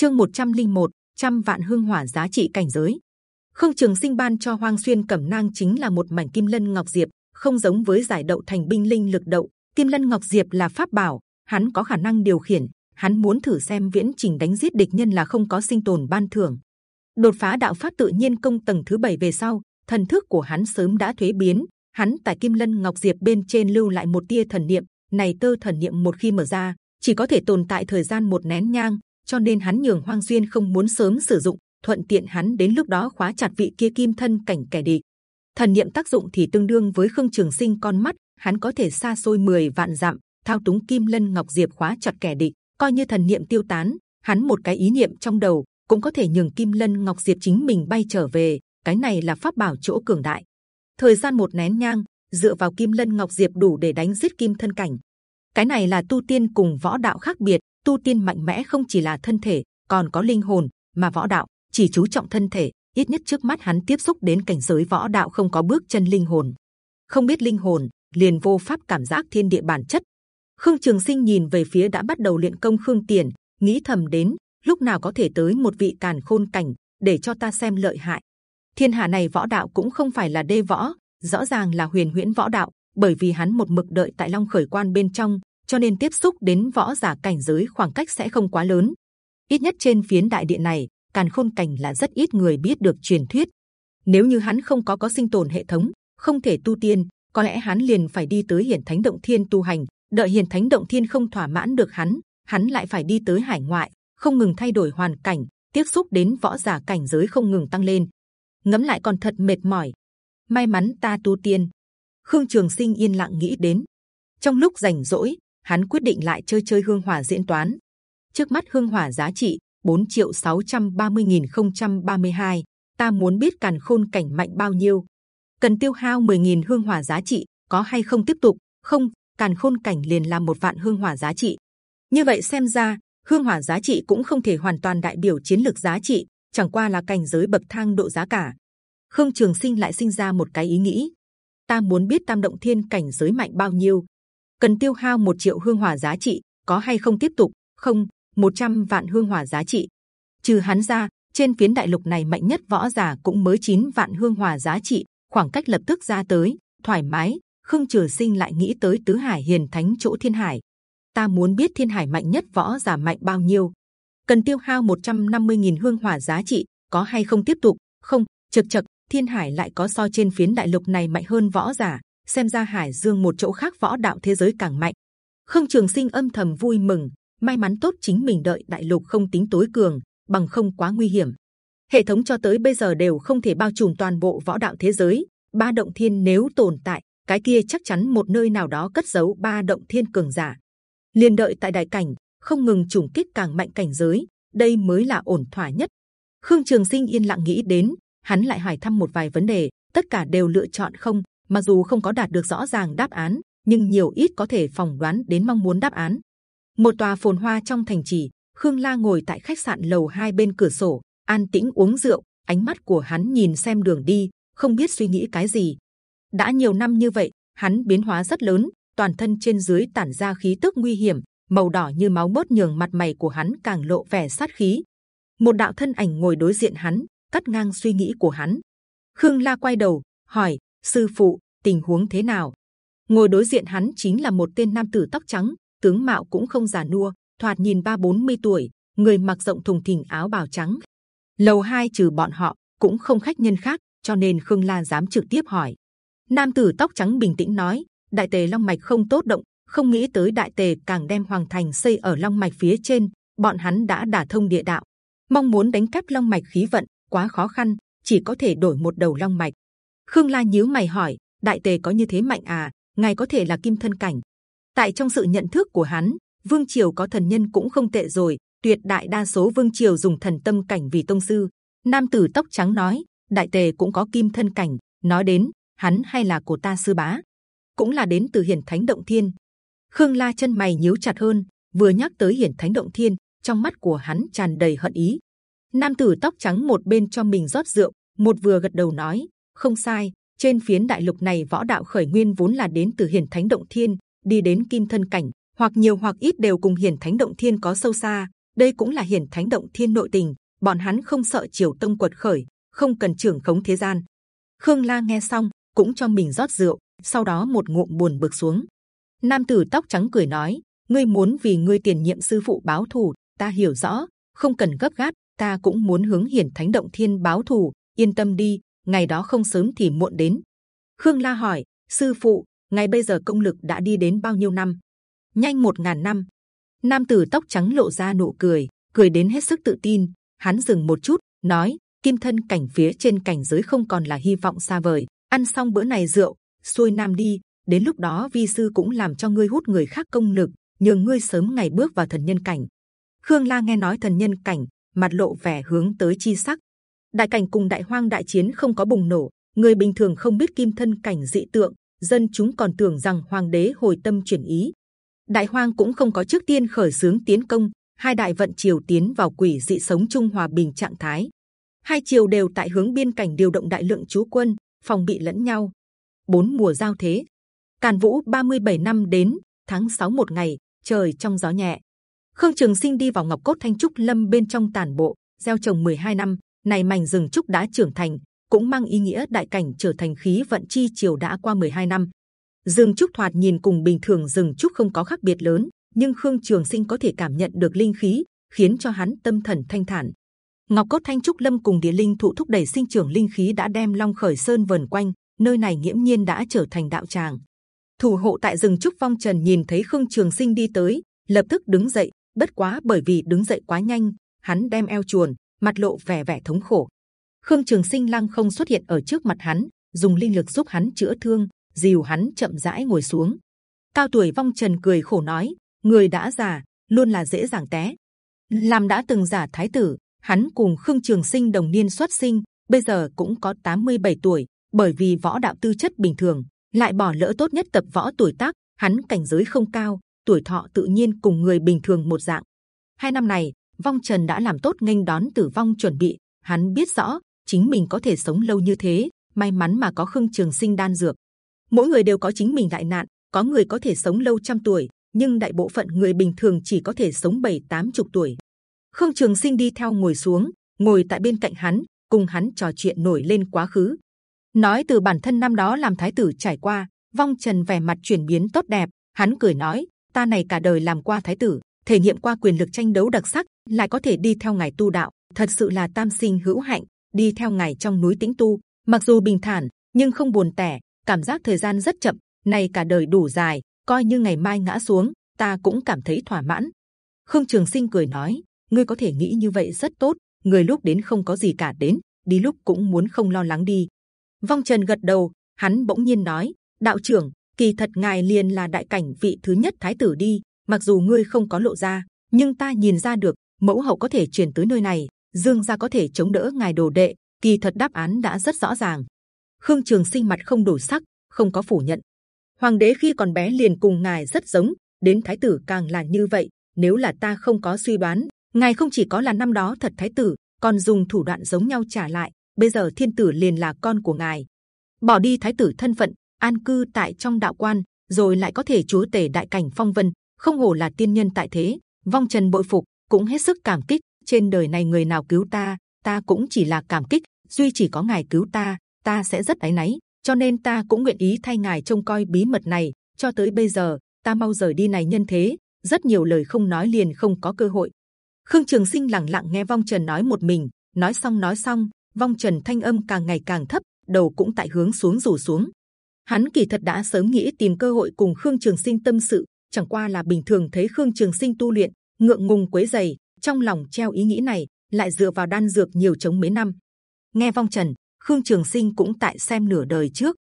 chương 101, trăm vạn hương hỏa giá trị cảnh giới. Khương Trường Sinh ban cho Hoang Xuyên cẩm nang chính là một mảnh kim lân ngọc diệp, không giống với giải đậu thành binh linh lực đậu. Kim lân ngọc diệp là pháp bảo, hắn có khả năng điều khiển. Hắn muốn thử xem viễn trình đánh giết địch nhân là không có sinh tồn ban thưởng. Đột phá đạo pháp tự nhiên công tầng thứ bảy về sau, thần thức của hắn sớm đã thuế biến. Hắn tại kim lân ngọc diệp bên trên lưu lại một tia thần niệm, này tơ thần niệm một khi mở ra, chỉ có thể tồn tại thời gian một nén nhang, cho nên hắn nhường Hoang Duyên không muốn sớm sử dụng, thuận tiện hắn đến lúc đó khóa chặt vị kia kim thân cảnh kẻ địch. Thần niệm tác dụng thì tương đương với Khương Trường Sinh con mắt, hắn có thể xa xôi 10 vạn dặm thao túng kim lân ngọc diệp khóa chặt kẻ địch. coi như thần niệm tiêu tán, hắn một cái ý niệm trong đầu cũng có thể nhường kim lân ngọc diệp chính mình bay trở về. cái này là pháp bảo chỗ cường đại. thời gian một nén nhang, dựa vào kim lân ngọc diệp đủ để đánh giết kim thân cảnh. cái này là tu tiên cùng võ đạo khác biệt tu tiên mạnh mẽ không chỉ là thân thể, còn có linh hồn, mà võ đạo chỉ chú trọng thân thể. ít nhất trước mắt hắn tiếp xúc đến cảnh giới võ đạo không có bước chân linh hồn. không biết linh hồn, liền vô pháp cảm giác thiên địa bản chất. Khương Trường Sinh nhìn về phía đã bắt đầu luyện công Khương Tiền, nghĩ thầm đến lúc nào có thể tới một vị càn khôn cảnh để cho ta xem lợi hại. Thiên hạ này võ đạo cũng không phải là đê võ, rõ ràng là huyền huyễn võ đạo, bởi vì hắn một mực đợi tại Long Khởi Quan bên trong, cho nên tiếp xúc đến võ giả cảnh giới khoảng cách sẽ không quá lớn. Ít nhất trên phiến đại địa này, càn khôn cảnh là rất ít người biết được truyền thuyết. Nếu như hắn không có có sinh tồn hệ thống, không thể tu tiên, có lẽ hắn liền phải đi tới hiển thánh động thiên tu hành. Đợi hiển thánh động thiên không thỏa mãn được hắn, hắn lại phải đi tới hải ngoại, không ngừng thay đổi hoàn cảnh, tiếp xúc đến võ giả cảnh giới không ngừng tăng lên. ngấm lại còn thật mệt mỏi. May mắn ta tu tiên. Khương Trường Sinh yên lặng nghĩ đến. Trong lúc rảnh rỗi, hắn quyết định lại chơi chơi hương hỏa diễn toán. Trước mắt hương hỏa giá trị 4 triệu 630.032. Ta muốn biết càn khôn cảnh mạnh bao nhiêu. Cần tiêu hao 10.000 hương hỏa giá trị, có hay không tiếp tục? Không, càn khôn cảnh liền làm một vạn hương hỏa giá trị. Như vậy xem ra, hương hỏa giá trị cũng không thể hoàn toàn đại biểu chiến lược giá trị, chẳng qua là cảnh giới bậc thang độ giá cả. Khương Trường Sinh lại sinh ra một cái ý nghĩ. Ta muốn biết Tam Động Thiên cảnh giới mạnh bao nhiêu, cần tiêu hao một triệu hương hỏa giá trị, có hay không tiếp tục? Không, 100 vạn hương hỏa giá trị. Trừ hắn ra, trên phiến đại lục này mạnh nhất võ giả cũng mới 9 vạn hương hỏa giá trị, khoảng cách lập tức ra tới, thoải mái. Khương trừ Sinh lại nghĩ tới tứ hải hiền thánh chỗ thiên hải. Ta muốn biết thiên hải mạnh nhất võ giả mạnh bao nhiêu, cần tiêu hao 150.000 hương hỏa giá trị, có hay không tiếp tục? Không, chật chật, thiên hải lại có so trên phiến đại lục này mạnh hơn võ giả. Xem ra hải dương một chỗ khác võ đạo thế giới càng mạnh. Khương Trường Sinh âm thầm vui mừng, may mắn tốt chính mình đợi đại lục không tính tối cường, bằng không quá nguy hiểm. Hệ thống cho tới bây giờ đều không thể bao trùm toàn bộ võ đạo thế giới. Ba động thiên nếu tồn tại, cái kia chắc chắn một nơi nào đó cất giấu ba động thiên cường giả. liền đợi tại đại cảnh, không ngừng trùng kích càng mạnh cảnh giới, đây mới là ổn thỏa nhất. Khương Trường Sinh yên lặng nghĩ đến, hắn lại hỏi thăm một vài vấn đề, tất cả đều lựa chọn không. Mặc dù không có đạt được rõ ràng đáp án, nhưng nhiều ít có thể phỏng đoán đến mong muốn đáp án. Một tòa phồn hoa trong thành trì khương la ngồi tại khách sạn lầu hai bên cửa sổ an tĩnh uống rượu ánh mắt của hắn nhìn xem đường đi không biết suy nghĩ cái gì. Đã nhiều năm như vậy hắn biến hóa rất lớn toàn thân trên dưới tản ra khí tức nguy hiểm màu đỏ như máu bớt nhường mặt mày của hắn càng lộ vẻ sát khí. Một đạo thân ảnh ngồi đối diện hắn cắt ngang suy nghĩ của hắn. Khương la quay đầu hỏi sư phụ tình huống thế nào ngồi đối diện hắn chính là một tên nam tử tóc trắng tướng mạo cũng không già nua, thoạt nhìn ba bốn mươi tuổi, người mặc rộng thùng thình áo bào trắng. Lầu hai trừ bọn họ cũng không khách nhân khác, cho nên Khương La dám trực tiếp hỏi. Nam tử tóc trắng bình tĩnh nói: Đại tề long mạch không tốt động, không nghĩ tới đại tề càng đem hoàng thành xây ở long mạch phía trên, bọn hắn đã đả thông địa đạo, mong muốn đánh cắp long mạch khí vận quá khó khăn, chỉ có thể đổi một đầu long mạch. Khương La nhíu mày hỏi: Đại tề có như thế mạnh à? Ngài có thể là kim thân cảnh, tại trong sự nhận thức của hắn vương triều có thần nhân cũng không tệ rồi tuyệt đại đa số vương triều dùng thần tâm cảnh vì tông sư. Nam tử tóc trắng nói đại tề cũng có kim thân cảnh nói đến hắn hay là của ta sư bá cũng là đến từ hiển thánh động thiên. Khương la chân mày nhíu chặt hơn vừa nhắc tới hiển thánh động thiên trong mắt của hắn tràn đầy hận ý. Nam tử tóc trắng một bên cho mình rót rượu một vừa gật đầu nói không sai, trên phiến đại lục này võ đạo khởi nguyên vốn là đến từ hiển thánh động thiên, đi đến kim thân cảnh, hoặc nhiều hoặc ít đều cùng hiển thánh động thiên có sâu xa. Đây cũng là hiển thánh động thiên nội tình, bọn hắn không sợ triều tông quật khởi, không cần trưởng khống thế gian. Khương la nghe xong, cũng cho mình rót rượu, sau đó một ngụm buồn bực xuống. Nam tử tóc trắng cười nói, ngươi muốn vì ngươi tiền nhiệm sư phụ báo thù, ta hiểu rõ, không cần gấp gáp, ta cũng muốn hướng hiển thánh động thiên báo thù, yên tâm đi ngày đó không sớm thì muộn đến. Khương la hỏi, sư phụ ngày bây giờ công lực đã đi đến bao nhiêu năm? Nhanh một ngàn năm. Nam tử tóc trắng lộ ra nụ cười cười đến hết sức tự tin. Hắn dừng một chút, nói, kim thân cảnh phía trên cảnh giới không còn là hy vọng xa vời. Ăn xong bữa này rượu, xuôi nam đi. Đến lúc đó vi sư cũng làm cho ngươi hút người khác công lực, nhường ngươi sớm ngày bước vào thần nhân cảnh. Khương la nghe nói thần nhân cảnh, mặt lộ vẻ hướng tới chi sắc đại cảnh cùng đại hoang đại chiến không có bùng nổ. Người bình thường không biết kim thân cảnh dị tượng, dân chúng còn tưởng rằng hoàng đế hồi tâm chuyển ý. Đại hoang cũng không có trước tiên khởi sướng tiến công, hai đại vận triều tiến vào quỷ dị sống chung hòa bình trạng thái. Hai triều đều tại hướng biên cảnh điều động đại lượng chú quân, phòng bị lẫn nhau. Bốn mùa giao thế. Càn vũ 37 năm đến, tháng 6 một ngày, trời trong gió nhẹ. Khương trường sinh đi vào ngọc cốt thanh trúc lâm bên trong tản bộ, gieo trồng 12 năm này mảnh rừng trúc đã trưởng thành, cũng mang ý nghĩa đại cảnh trở thành khí vận chi triều đã qua 12 năm. Rừng trúc thoạt nhìn cùng bình thường rừng trúc không có khác biệt lớn, nhưng khương trường sinh có thể cảm nhận được linh khí, khiến cho hắn tâm thần thanh thản. Ngọc cốt thanh trúc lâm cùng địa linh thụ thúc đẩy sinh trưởng linh khí đã đem long khởi sơn vần quanh, nơi này nghiễm nhiên đã trở thành đạo tràng. Thủ hộ tại rừng trúc phong trần nhìn thấy khương trường sinh đi tới, lập tức đứng dậy, bất quá bởi vì đứng dậy quá nhanh, hắn đem eo chuồn mặt lộ vẻ vẻ thống khổ. Khương trường sinh lăng không xuất hiện ở trước mặt hắn, dùng linh lực giúp hắn chữa thương, dìu hắn chậm rãi ngồi xuống. Cao tuổi vong trần cười khổ nói, người đã già, luôn là dễ dàng té. Làm đã từng giả thái tử, hắn cùng khương trường sinh đồng niên xuất sinh, bây giờ cũng có 87 tuổi, bởi vì võ đạo tư chất bình thường, lại bỏ lỡ tốt nhất tập võ tuổi tác, hắn cảnh giới không cao, tuổi thọ tự nhiên cùng người bình thường một dạng. Hai năm này vong trần đã làm tốt nghênh đón tử vong chuẩn bị. Hắn biết rõ, chính mình có thể sống lâu như thế, may mắn mà có khương trường sinh đan dược. Mỗi người đều có chính mình đại nạn, có người có thể sống lâu trăm tuổi, nhưng đại bộ phận người bình thường chỉ có thể sống bảy, tám chục tuổi. Khương trường sinh đi theo ngồi xuống, ngồi tại bên cạnh hắn, cùng hắn trò chuyện nổi lên quá khứ. Nói từ bản thân năm đó làm thái tử trải qua, vong trần vẻ mặt chuyển biến tốt đẹp. Hắn cười nói, ta này cả đời làm qua thái tử thể nghiệm qua quyền lực tranh đấu đặc sắc, lại có thể đi theo ngài tu đạo. Thật sự là tam sinh hữu hạnh, đi theo ngài trong núi tĩnh tu. Mặc dù bình thản, nhưng không buồn tẻ, cảm giác thời gian rất chậm này cả đời đủ dài, coi như ngày mai ngã xuống, ta cũng cảm thấy thỏa mãn. Khương trường sinh cười nói, ngươi có thể nghĩ như vậy rất tốt, người lúc đến không có gì cả đến, đi lúc cũng muốn không lo lắng đi. Vong trần gật đầu, hắn bỗng nhiên nói, đạo trưởng, kỳ thật ngài liền là đại cảnh vị thứ nhất thái tử đi mặc dù ngươi không có lộ ra, nhưng ta nhìn ra được, mẫu hậu có thể truyền tới nơi này, dương gia có thể chống đỡ ngài đồ đệ, kỳ thật đáp án đã rất rõ ràng. Khương trường sinh mặt không đổi sắc, không có phủ nhận. Hoàng đế khi còn bé liền cùng ngài rất giống, đến thái tử càng là như vậy, nếu là ta không có suy đoán, ngài không chỉ có là năm đó thật thái tử, còn dùng thủ đoạn giống nhau trả lại, bây giờ thiên tử liền là con của ngài. Bỏ đi thái tử thân phận, an cư tại trong đạo quan, rồi lại có thể chúa tể đại cảnh phong vân không hổ là tiên nhân tại thế, vong trần bội phục, cũng hết sức cảm kích. Trên đời này người nào cứu ta ta cũng chỉ là cảm kích. Duy chỉ có ngài cứu ta ta sẽ rất áy náy. Cho nên ta cũng nguyện ý thay ngài trông coi bí mật này. Cho tới bây giờ, ta mau rời đi này nhân thế. Rất nhiều lời không nói liền không có cơ hội. Khương trường sinh lặng lặng nghe vong trần nói một mình. Nói xong nói xong, vong trần thanh âm càng ngày càng thấp, đầu cũng tại hướng xuống rủ xuống. Hắn kỳ thật đã sớm nghĩ tìm cơ hội cùng khương trường sinh tâm sự chẳng qua là bình thường thấy khương trường sinh tu luyện, ngượng ngùng quấy giày trong lòng treo ý nghĩ này, lại dựa vào đan dược nhiều chống mấy năm. Nghe vong trần, khương trường sinh cũng tại xem nửa đời trước.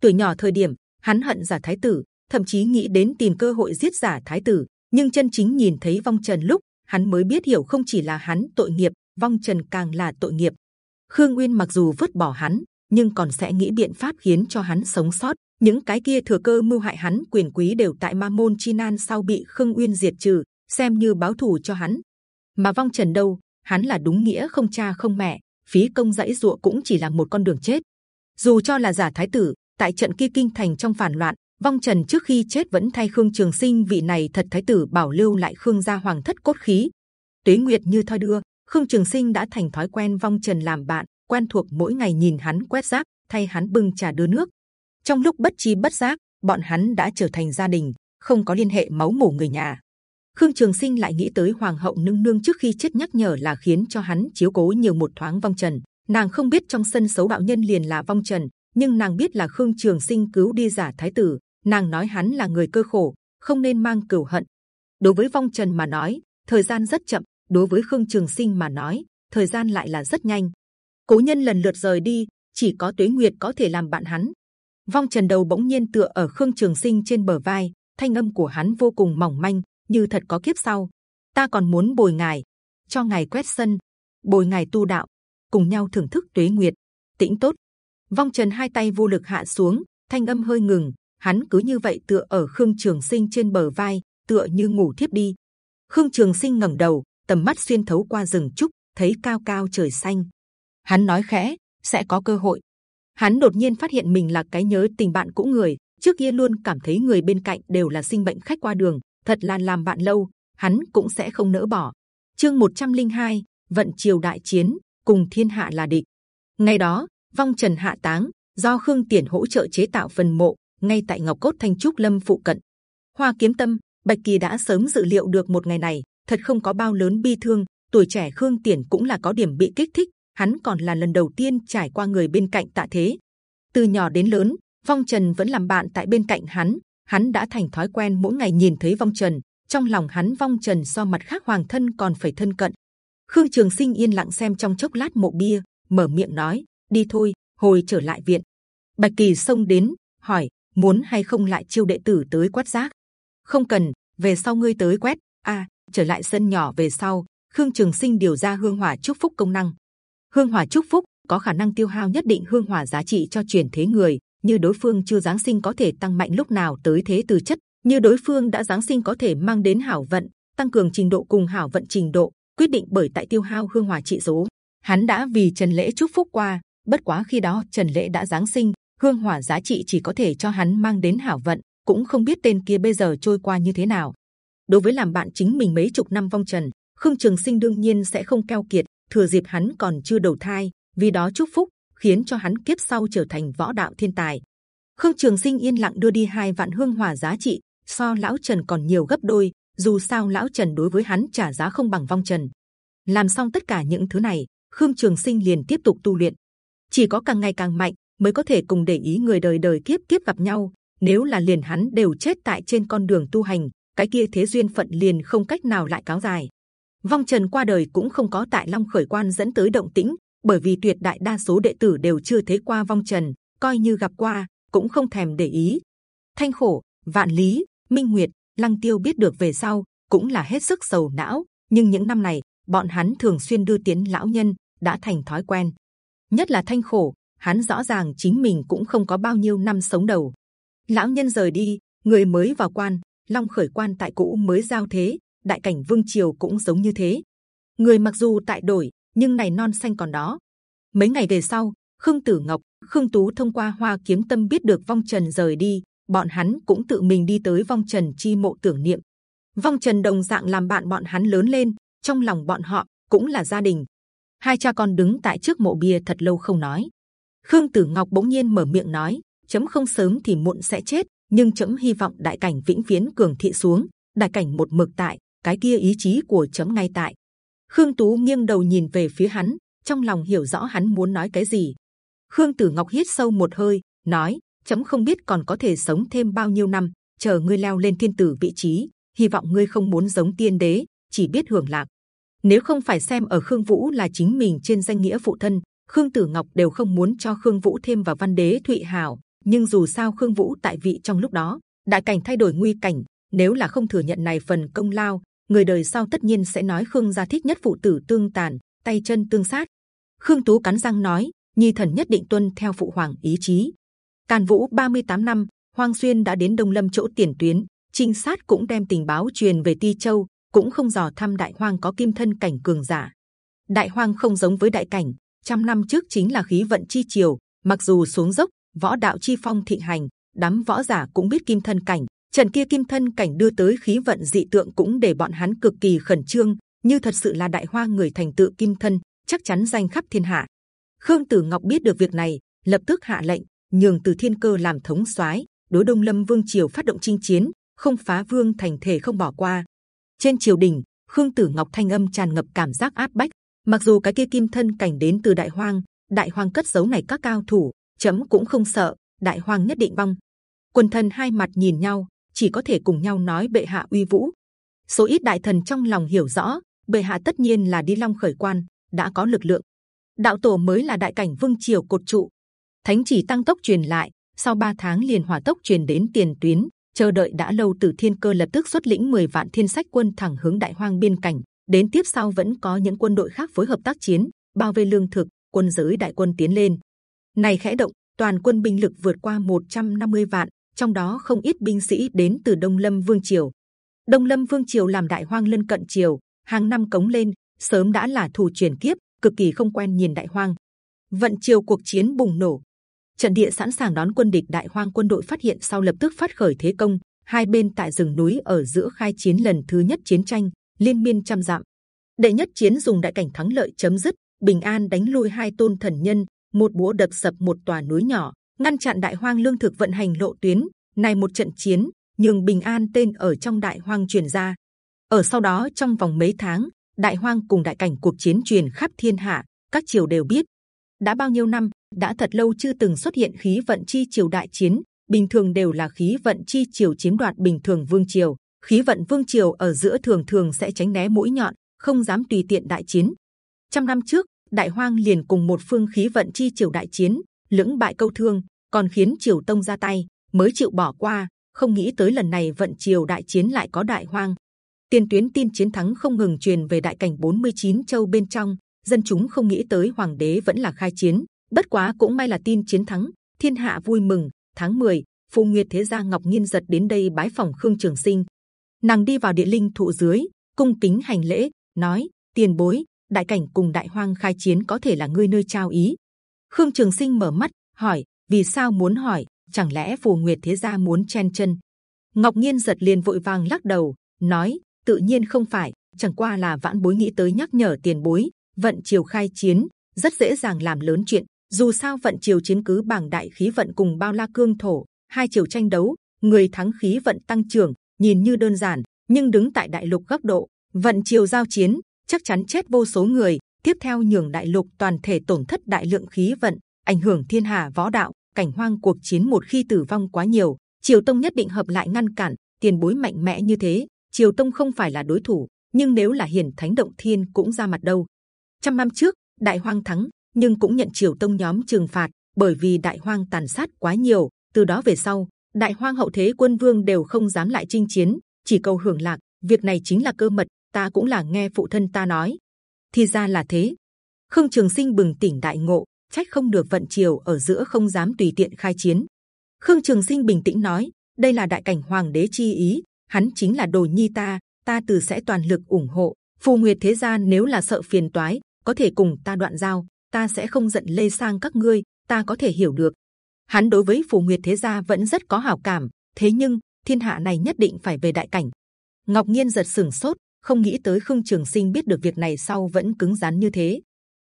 Tuổi nhỏ thời điểm, hắn hận giả thái tử, thậm chí nghĩ đến tìm cơ hội giết giả thái tử, nhưng chân chính nhìn thấy vong trần lúc, hắn mới biết hiểu không chỉ là hắn tội nghiệp, vong trần càng là tội nghiệp. Khương nguyên mặc dù vứt bỏ hắn, nhưng còn sẽ nghĩ biện pháp khiến cho hắn sống sót những cái kia thừa cơ mưu hại hắn, quyền quý đều tại ma môn chi nan sau bị khương uyên diệt trừ, xem như báo thù cho hắn. Mà vong trần đâu, hắn là đúng nghĩa không cha không mẹ, phí công dãy dụa cũng chỉ là một con đường chết. Dù cho là giả thái tử, tại trận kia kinh thành trong phản loạn, vong trần trước khi chết vẫn thay khương trường sinh vị này thật thái tử bảo lưu lại khương gia hoàng thất cốt khí. Tuế nguyệt như thoi đưa, khương trường sinh đã thành thói quen vong trần làm bạn, quen thuộc mỗi ngày nhìn hắn quét rác, thay hắn bưng trà đưa nước trong lúc bất chi bất giác, bọn hắn đã trở thành gia đình, không có liên hệ máu mủ người nhà. Khương trường sinh lại nghĩ tới hoàng hậu nương nương trước khi chết nhắc nhở là khiến cho hắn chiếu cố nhiều một thoáng vong trần. Nàng không biết trong sân xấu đạo nhân liền là vong trần, nhưng nàng biết là khương trường sinh cứu đi giả thái tử. Nàng nói hắn là người cơ khổ, không nên mang cửu hận. Đối với vong trần mà nói, thời gian rất chậm. Đối với khương trường sinh mà nói, thời gian lại là rất nhanh. Cố nhân lần lượt rời đi, chỉ có tuế nguyệt có thể làm bạn hắn vong trần đầu bỗng nhiên tựa ở khương trường sinh trên bờ vai, thanh âm của hắn vô cùng mỏng manh, như thật có kiếp sau. Ta còn muốn bồi ngài, cho ngài quét sân, bồi ngài tu đạo, cùng nhau thưởng thức tuế nguyệt. Tĩnh tốt. Vong trần hai tay vô lực hạ xuống, thanh âm hơi ngừng, hắn cứ như vậy tựa ở khương trường sinh trên bờ vai, tựa như ngủ thiếp đi. Khương trường sinh ngẩng đầu, tầm mắt xuyên thấu qua rừng trúc, thấy cao cao trời xanh. Hắn nói khẽ, sẽ có cơ hội hắn đột nhiên phát hiện mình là cái nhớ tình bạn cũ người trước kia luôn cảm thấy người bên cạnh đều là sinh bệnh khách qua đường thật là làm bạn lâu hắn cũng sẽ không nỡ bỏ. Chương 102, vận triều đại chiến cùng thiên hạ là địch. Ngày đó vong trần hạ táng do khương tiền hỗ trợ chế tạo phần mộ ngay tại ngọc cốt thanh trúc lâm phụ cận. Hoa kiếm tâm bạch kỳ đã sớm dự liệu được một ngày này thật không có bao lớn bi thương tuổi trẻ khương tiền cũng là có điểm bị kích thích hắn còn là lần đầu tiên trải qua người bên cạnh tạ thế. Từ nhỏ đến lớn vong trần vẫn làm bạn tại bên cạnh hắn. Hắn đã thành thói quen mỗi ngày nhìn thấy vong trần. Trong lòng hắn vong trần so mặt khác hoàng thân còn phải thân cận. Khương trường sinh yên lặng xem trong chốc lát mộ bia mở miệng nói đi thôi hồi trở lại viện. Bạch kỳ xông đến hỏi muốn hay không lại chiêu đệ tử tới quét rác không cần về sau ngươi tới quét. A à, trở lại sân nhỏ về sau. Khương trường sinh điều ra hương hỏa chúc phúc công năng hương hỏa chúc phúc có khả năng tiêu hao nhất định hương hỏa giá trị cho truyền thế người, như đối phương chưa giáng sinh có thể tăng mạnh lúc nào tới thế từ chất, như đối phương đã giáng sinh có thể mang đến hảo vận, tăng cường trình độ cùng hảo vận trình độ, quyết định bởi tại tiêu hao hương hỏa trị số. Hắn đã vì trần lễ chúc phúc qua, bất quá khi đó trần lễ đã giáng sinh, hương hỏa giá trị chỉ có thể cho hắn mang đến hảo vận, cũng không biết tên kia bây giờ trôi qua như thế nào. Đối với làm bạn chính mình mấy chục năm vong trần, khương trường sinh đương nhiên sẽ không keo kiệt thừa dịp hắn còn chưa đầu thai, vì đó chúc phúc, khiến cho hắn kiếp sau trở thành võ đạo thiên tài. Khương trường sinh yên lặng đưa đi hai vạn hương hỏa giá trị, so lão trần còn nhiều gấp đôi, dù sao lão trần đối với hắn trả giá không bằng vong trần. Làm xong tất cả những thứ này, khương trường sinh liền tiếp tục tu luyện. Chỉ có càng ngày càng mạnh, mới có thể cùng để ý người đời đời kiếp kiếp gặp nhau, nếu là liền hắn đều chết tại trên con đường tu hành, cái kia thế duyên phận liền không cách nào lại cáo dài vong trần qua đời cũng không có tại long khởi quan dẫn tới động tĩnh, bởi vì tuyệt đại đa số đệ tử đều chưa thấy qua vong trần, coi như gặp qua, cũng không thèm để ý. Thanh khổ, vạn lý, minh nguyệt, lăng tiêu biết được về sau, cũng là hết sức sầu não, nhưng những năm này, bọn hắn thường xuyên đưa tiến lão nhân, đã thành thói quen. Nhất là thanh khổ, hắn rõ ràng chính mình cũng không có bao nhiêu năm sống đầu. Lão nhân rời đi, người mới vào quan, long khởi quan tại cũ mới giao thế đại cảnh vương triều cũng giống như thế. Người mặc dù tại đổi, nhưng này non xanh còn đó. Mấy ngày về sau, khương tử ngọc, khương tú thông qua hoa kiếm tâm biết được vong trần rời đi, bọn hắn cũng tự mình đi tới vong trần chi mộ tưởng niệm. Vong trần đồng dạng làm bạn bọn hắn lớn lên, trong lòng bọn họ cũng là gia đình. Hai cha con đứng tại trước mộ bia thật lâu không nói. Khương tử ngọc bỗng nhiên mở miệng nói, chấm không sớm thì muộn sẽ chết, nhưng chấm hy vọng đại cảnh vĩnh viễn cường thị xuống, đại cảnh một mực tại cái kia ý chí của chấm ngay tại. Khương tú nghiêng đầu nhìn về phía hắn, trong lòng hiểu rõ hắn muốn nói cái gì. Khương tử ngọc hít sâu một hơi, nói, chấm không biết còn có thể sống thêm bao nhiêu năm, chờ ngươi leo lên thiên tử vị trí, hy vọng ngươi không muốn giống tiên đế, chỉ biết hưởng lạc. Nếu không phải xem ở khương vũ là chính mình trên danh nghĩa phụ thân, khương tử ngọc đều không muốn cho khương vũ thêm vào văn đế thụy hảo. Nhưng dù sao khương vũ tại vị trong lúc đó, đại cảnh thay đổi nguy cảnh, nếu là không thừa nhận này phần công lao người đời sau tất nhiên sẽ nói khương gia thích nhất phụ tử tương tàn, tay chân tương sát. Khương tú cắn răng nói, nhi thần nhất định tuân theo phụ hoàng ý chí. Càn vũ 38 năm, hoang xuyên đã đến đông lâm chỗ tiền tuyến, trinh sát cũng đem tình báo truyền về ti châu, cũng không dò thăm đại hoang có kim thân cảnh cường giả. Đại hoang không giống với đại cảnh, trăm năm trước chính là khí vận chi triều, mặc dù xuống dốc, võ đạo chi phong thịnh hành, đám võ giả cũng biết kim thân cảnh trận kia kim thân cảnh đưa tới khí vận dị tượng cũng để bọn hắn cực kỳ khẩn trương, như thật sự là đại hoa người thành tựu kim thân, chắc chắn danh khắp thiên hạ. Khương tử ngọc biết được việc này, lập tức hạ lệnh, nhường từ thiên cơ làm thống soái, đối đông lâm vương triều phát động chinh chiến, không phá vương thành thể không bỏ qua. Trên triều đình, khương tử ngọc thanh âm tràn ngập cảm giác áp bách, mặc dù cái kia kim thân cảnh đến từ đại hoang đại hoang cất giấu này các cao thủ, chấm cũng không sợ, đại hoang nhất định vong. Quân thần hai mặt nhìn nhau chỉ có thể cùng nhau nói bệ hạ uy vũ. Số ít đại thần trong lòng hiểu rõ, bệ hạ tất nhiên là đi long khởi quan, đã có lực lượng. Đạo tổ mới là đại cảnh vương triều cột trụ. Thánh chỉ tăng tốc truyền lại, sau 3 tháng liền hỏa tốc truyền đến tiền tuyến, chờ đợi đã lâu từ thiên cơ lập tức xuất lĩnh 10 vạn thiên sách quân thẳng hướng đại hoang biên cảnh. Đến tiếp sau vẫn có những quân đội khác phối hợp tác chiến, bao vây lương thực, quân giới đại quân tiến lên. Này khẽ động, toàn quân binh lực vượt qua 150 vạn trong đó không ít binh sĩ đến từ đông lâm vương triều. Đông lâm vương triều làm đại hoang lân cận triều, hàng năm cống lên, sớm đã là thủ truyền kiếp, cực kỳ không quen nhìn đại hoang. Vận triều cuộc chiến bùng nổ. Trận địa sẵn sàng đón quân địch đại hoang quân đội phát hiện sau lập tức phát khởi thế công, hai bên tại rừng núi ở giữa khai chiến lần thứ nhất chiến tranh, liên miên trăm dặm. Đệ nhất chiến dùng đại cảnh thắng lợi chấm dứt, bình an đánh lui hai tôn thần nhân, một búa đập sập một tòa núi nhỏ ngăn chặn đại hoang lương thực vận hành lộ tuyến, này một trận chiến, nhưng bình an tên ở trong đại hoang truyền ra. Ở sau đó, trong vòng mấy tháng, đại hoang cùng đại cảnh cuộc chiến truyền khắp thiên hạ, các triều đều biết. Đã bao nhiêu năm, đã thật lâu chưa từng xuất hiện khí vận chi triều đại chiến, bình thường đều là khí vận chi triều chiếm đoạt bình thường vương triều. Khí vận vương triều ở giữa thường thường sẽ tránh né mũi nhọn, không dám tùy tiện đại chiến. Trăm năm trước, đại hoang liền cùng một phương khí vận chi triều đại chiến lưỡng bại câu thương còn khiến triều tông ra tay mới chịu bỏ qua không nghĩ tới lần này vận triều đại chiến lại có đại hoang. Tiền tuyến tin chiến thắng không ngừng truyền về đại cảnh 49 châu bên trong dân chúng không nghĩ tới hoàng đế vẫn là khai chiến bất quá cũng may là tin chiến thắng thiên hạ vui mừng tháng 10, phù nguyệt thế gia ngọc nhiên giật đến đây bái phòng khương trường sinh. Nàng đi vào địa linh thụ dưới cung kính hành lễ nói tiền bối đại cảnh cùng đại hoang khai chiến có thể là ngươi nơi trao ý khương trường sinh mở mắt, hỏi, vì sao muốn hỏi? Chẳng lẽ phù nguyệt thế gia muốn chen chân? Ngọc nhiên giật liền vội vàng lắc đầu, nói, tự nhiên không phải, chẳng qua là vãn bối nghĩ tới nhắc nhở tiền bối, vận triều khai chiến, rất dễ dàng làm lớn chuyện. Dù sao vận triều chiến cứ bảng đại khí vận cùng bao la cương thổ, hai triều tranh đấu, người thắng khí vận tăng trưởng, nhìn như đơn giản, nhưng đứng tại đại lục góc độ, vận triều giao chiến, chắc chắn chết vô số người tiếp theo nhường đại lục toàn thể tổn thất đại lượng khí vận, ảnh hưởng thiên hà võ đạo, cảnh hoang cuộc chiến một khi tử vong quá nhiều, triều tông nhất định hợp lại ngăn cản, tiền bối mạnh mẽ như thế, triều tông không phải là đối thủ, nhưng nếu là hiền thánh động thiên cũng ra mặt đâu. Trăm năm trước, đại hoang thắng, nhưng cũng nhận triều tông nhóm trừng phạt, bởi vì đại hoang tàn sát quá nhiều, từ đó về sau, đại hoang hậu thế quân vương đều không dám lại chinh chiến, chỉ cầu hưởng lạc, việc này chính là cơ mật, ta cũng là nghe phụ thân ta nói thì ra là thế. Khương trường sinh bừng tỉnh đại ngộ, trách không được vận triều ở giữa không dám tùy tiện khai chiến. Khương trường sinh bình tĩnh nói, đây là đại cảnh hoàng đế chi ý, hắn chính là đồ nhi ta ta từ sẽ toàn lực ủng hộ, phù nguyệt thế gia nếu là sợ phiền toái, có thể cùng ta đoạn giao, ta sẽ không giận lê sang các ngươi, ta có thể hiểu được. Hắn đối với phù nguyệt thế gia vẫn rất có hảo cảm, thế nhưng thiên hạ này nhất định phải về đại cảnh. Ngọc nhiên giật sừng sốt không nghĩ tới khương trường sinh biết được việc này sau vẫn cứng rắn như thế.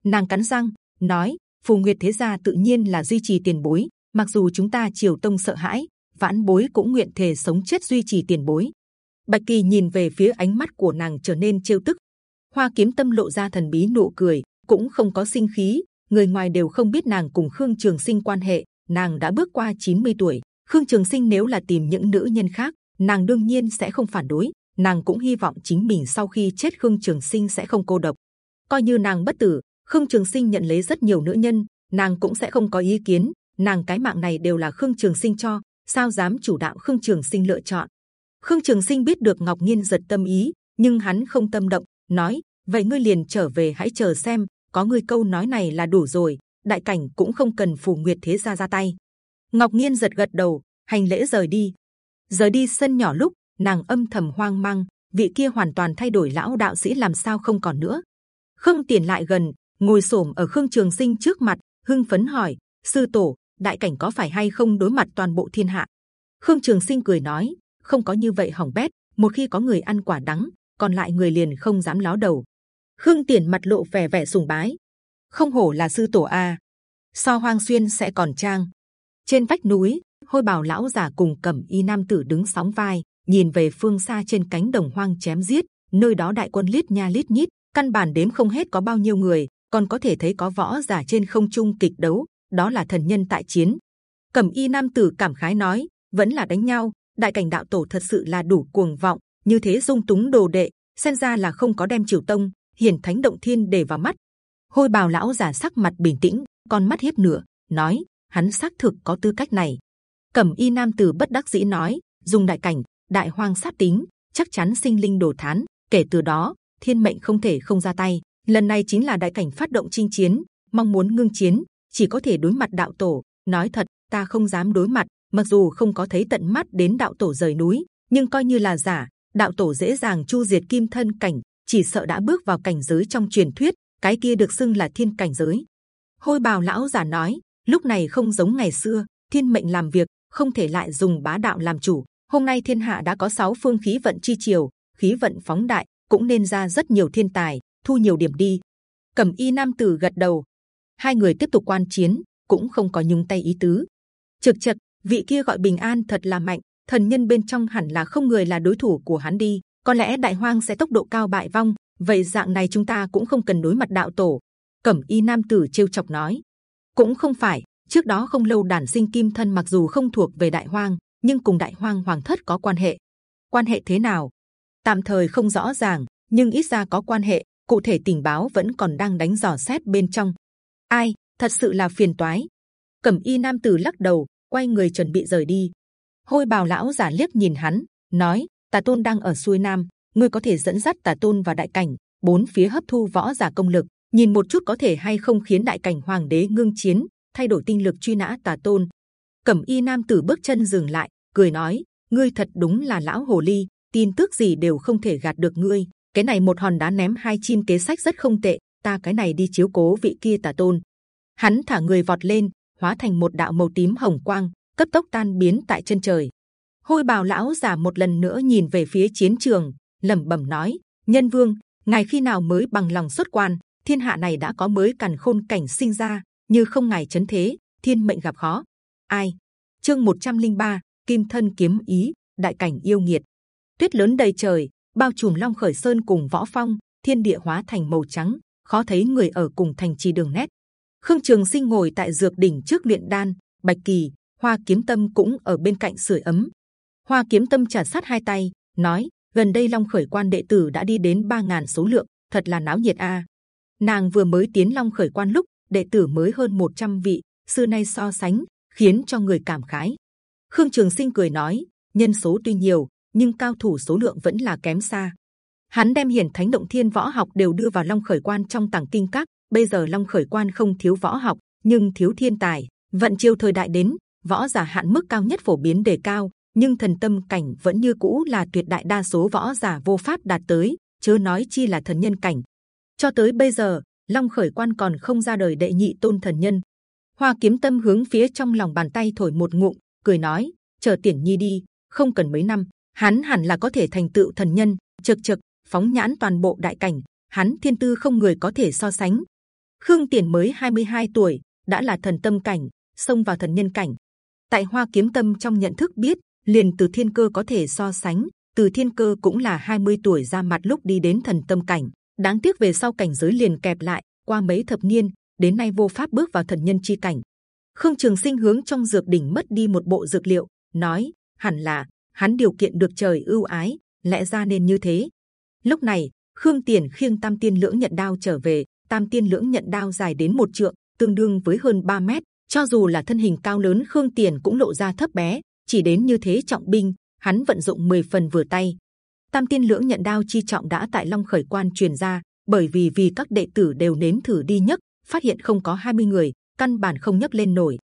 Nàng cắn răng, nói, phù nguyệt thế gia tự nhiên là duy trì tiền bối, mặc dù chúng ta triều tông sợ hãi, vãn bối cũng nguyện thề sống chết duy trì tiền bối. Bạch kỳ nhìn về phía ánh mắt của nàng trở nên trêu tức. Hoa kiếm tâm lộ ra thần bí nụ cười, cũng không có sinh khí, người ngoài đều không biết nàng cùng khương trường sinh quan hệ, nàng đã bước qua 90 tuổi. Khương trường sinh nếu là tìm những nữ nhân khác, nàng đương nhiên sẽ không phản đối nàng cũng hy vọng chính mình sau khi chết khương trường sinh sẽ không cô độc. Coi như nàng bất tử, khương trường sinh nhận lấy rất nhiều nữ nhân, nàng cũng sẽ không có ý kiến. Nàng cái mạng này đều là khương trường sinh cho, sao dám chủ đạo khương trường sinh lựa chọn? Khương trường sinh biết được ngọc nhiên giật tâm ý, nhưng hắn không tâm động, nói, vậy ngươi liền trở về hãy chờ xem, có ngươi câu nói này là đủ rồi, đại cảnh cũng không cần phù nguyệt thế gia ra tay. Ngọc nhiên giật gật đầu, hành lễ rời đi. Rời đi sân nhỏ lúc nàng âm thầm hoang mang vị kia hoàn toàn thay đổi lão đạo sĩ làm sao không còn nữa khương tiền lại gần ngồi xổm ở khương trường sinh trước mặt hưng phấn hỏi sư tổ đại cảnh có phải hay không đối mặt toàn bộ thiên hạ khương trường sinh cười nói không có như vậy hỏng bét một khi có người ăn quả đắng còn lại người liền không dám ló đầu. Khương Tiền mặt lộ vẻ vẻ sùng bái, không hổ là sư tổ a, so Hoang Xuyên sẽ còn trang. Trên vách núi, hôi bào lão già cùng cẩm y nam tử đứng sóng vai, nhìn về phương xa trên cánh đồng hoang chém giết, nơi đó đại quân lít nha lít nhít, căn bản đếm không hết có bao nhiêu người, còn có thể thấy có võ giả trên không trung kịch đấu, đó là thần nhân tại chiến. Cẩm y nam tử cảm khái nói, vẫn là đánh nhau, đại cảnh đạo tổ thật sự là đủ cuồng vọng, như thế dung túng đồ đệ, xem ra là không có đem triều tông, hiển thánh động thiên để vào mắt. Hôi bào lão giả sắc mặt bình tĩnh, con mắt hiếp nửa, nói, hắn xác thực có tư cách này. Cẩm y nam tử bất đắc dĩ nói, dùng đại cảnh, đại hoang sát tính, chắc chắn sinh linh đổ thán. Kể từ đó, thiên mệnh không thể không ra tay. Lần này chính là đại cảnh phát động chinh chiến, mong muốn ngưng chiến, chỉ có thể đối mặt đạo tổ. Nói thật, ta không dám đối mặt, mặc dù không có thấy tận mắt đến đạo tổ rời núi, nhưng coi như là giả, đạo tổ dễ dàng chu diệt kim thân cảnh, chỉ sợ đã bước vào cảnh giới trong truyền thuyết, cái kia được xưng là thiên cảnh giới. Hôi bào lão giả nói, lúc này không giống ngày xưa, thiên mệnh làm việc không thể lại dùng bá đạo làm chủ. Hôm nay thiên hạ đã có sáu phương khí vận chi chiều, khí vận phóng đại, cũng nên ra rất nhiều thiên tài, thu nhiều điểm đi. Cẩm y nam tử gật đầu. Hai người tiếp tục quan chiến, cũng không có nhúng tay ý tứ. Trực trực, vị kia gọi bình an thật là mạnh, thần nhân bên trong hẳn là không người là đối thủ của hắn đi. Có lẽ đại hoang sẽ tốc độ cao bại vong, vậy dạng này chúng ta cũng không cần đối mặt đạo tổ. Cẩm y nam tử trêu chọc nói, cũng không phải. Trước đó không lâu đản sinh kim thân mặc dù không thuộc về đại hoang, nhưng cùng đại hoang hoàng thất có quan hệ. Quan hệ thế nào? Tạm thời không rõ ràng, nhưng ít ra có quan hệ. Cụ thể tình báo vẫn còn đang đánh dò xét bên trong. Ai? Thật sự là phiền toái. Cẩm y nam tử lắc đầu, quay người chuẩn bị rời đi. Hôi bào lão giả liếc nhìn hắn, nói: Tà tôn đang ở xuôi nam, ngươi có thể dẫn dắt Tà tôn và đại cảnh, bốn phía hấp thu võ giả công lực, nhìn một chút có thể hay không khiến đại cảnh hoàng đế ngưng chiến, thay đổi tinh lực truy nã Tà tôn. Cẩm y nam tử bước chân dừng lại, cười nói: ngươi thật đúng là lão hồ ly, tin tức gì đều không thể gạt được ngươi. Cái này một hòn đá ném hai chim kế sách rất không tệ. Ta cái này đi chiếu cố vị kia Tà tôn. Hắn thả người vọt lên, hóa thành một đạo màu tím hồng quang, cấp tốc tan biến tại chân trời. Hôi bào lão giả một lần nữa nhìn về phía chiến trường, lẩm bẩm nói: Nhân vương, ngài khi nào mới bằng lòng xuất quan? Thiên hạ này đã có mới càn khôn cảnh sinh ra, như không ngài chấn thế, thiên mệnh gặp khó. Ai? Chương 103, Kim thân kiếm ý, đại cảnh yêu nghiệt. Tuyết lớn đầy trời, bao trùm long khởi sơn cùng võ phong, thiên địa hóa thành màu trắng, khó thấy người ở cùng thành trì đường nét. Khương Trường Sinh ngồi tại dược đỉnh trước luyện đan, Bạch Kỳ, Hoa Kiếm Tâm cũng ở bên cạnh sưởi ấm. Hoa Kiếm Tâm trả sát hai tay, nói: gần đây Long Khởi Quan đệ tử đã đi đến 3.000 số lượng, thật là náo nhiệt a. Nàng vừa mới tiến Long Khởi Quan lúc đệ tử mới hơn 100 vị, xưa nay so sánh khiến cho người cảm khái. Khương Trường Sinh cười nói: nhân số tuy nhiều, nhưng cao thủ số lượng vẫn là kém xa. Hắn đem hiển thánh động thiên võ học đều đưa vào Long Khởi Quan trong tàng kinh các. Bây giờ Long Khởi Quan không thiếu võ học, nhưng thiếu thiên tài. Vận chiêu thời đại đến, võ giả hạn mức cao nhất phổ biến đề cao, nhưng thần tâm cảnh vẫn như cũ là tuyệt đại đa số võ giả vô pháp đạt tới, chớ nói chi là thần nhân cảnh. Cho tới bây giờ, Long Khởi Quan còn không ra đời đệ nhị tôn thần nhân. Hoa Kiếm Tâm hướng phía trong lòng bàn tay thổi một ngụm, cười nói: chờ Tiễn Nhi đi, không cần mấy năm, hắn hẳn là có thể thành tựu thần nhân. Chực chực, phóng nhãn toàn bộ đại cảnh, hắn thiên tư không người có thể so sánh. Khương Tiễn mới 22 tuổi, đã là thần tâm cảnh, xông vào thần nhân cảnh. Tại Hoa Kiếm Tâm trong nhận thức biết, liền từ thiên cơ có thể so sánh, từ thiên cơ cũng là 20 tuổi ra mặt lúc đi đến thần tâm cảnh. Đáng tiếc về sau cảnh giới liền kẹp lại, qua mấy thập niên, đến nay vô pháp bước vào thần nhân chi cảnh. Khương Trường Sinh hướng trong dược đỉnh mất đi một bộ dược liệu, nói hẳn là hắn điều kiện được trời ưu ái, lẽ ra nên như thế. Lúc này, Khương Tiền khiêng Tam Tiên Lưỡng nhận đao trở về, Tam Tiên Lưỡng nhận đao dài đến một trượng, tương đương với hơn 3 mét. Cho dù là thân hình cao lớn, Khương Tiền cũng lộ ra thấp bé. Chỉ đến như thế trọng binh, hắn vận dụng 10 phần vừa tay. Tam Tiên Lưỡng nhận đao chi trọng đã tại Long Khởi Quan truyền ra, bởi vì vì các đệ tử đều nếm thử đi nhất, phát hiện không có 20 người, căn bản không nhấc lên nổi.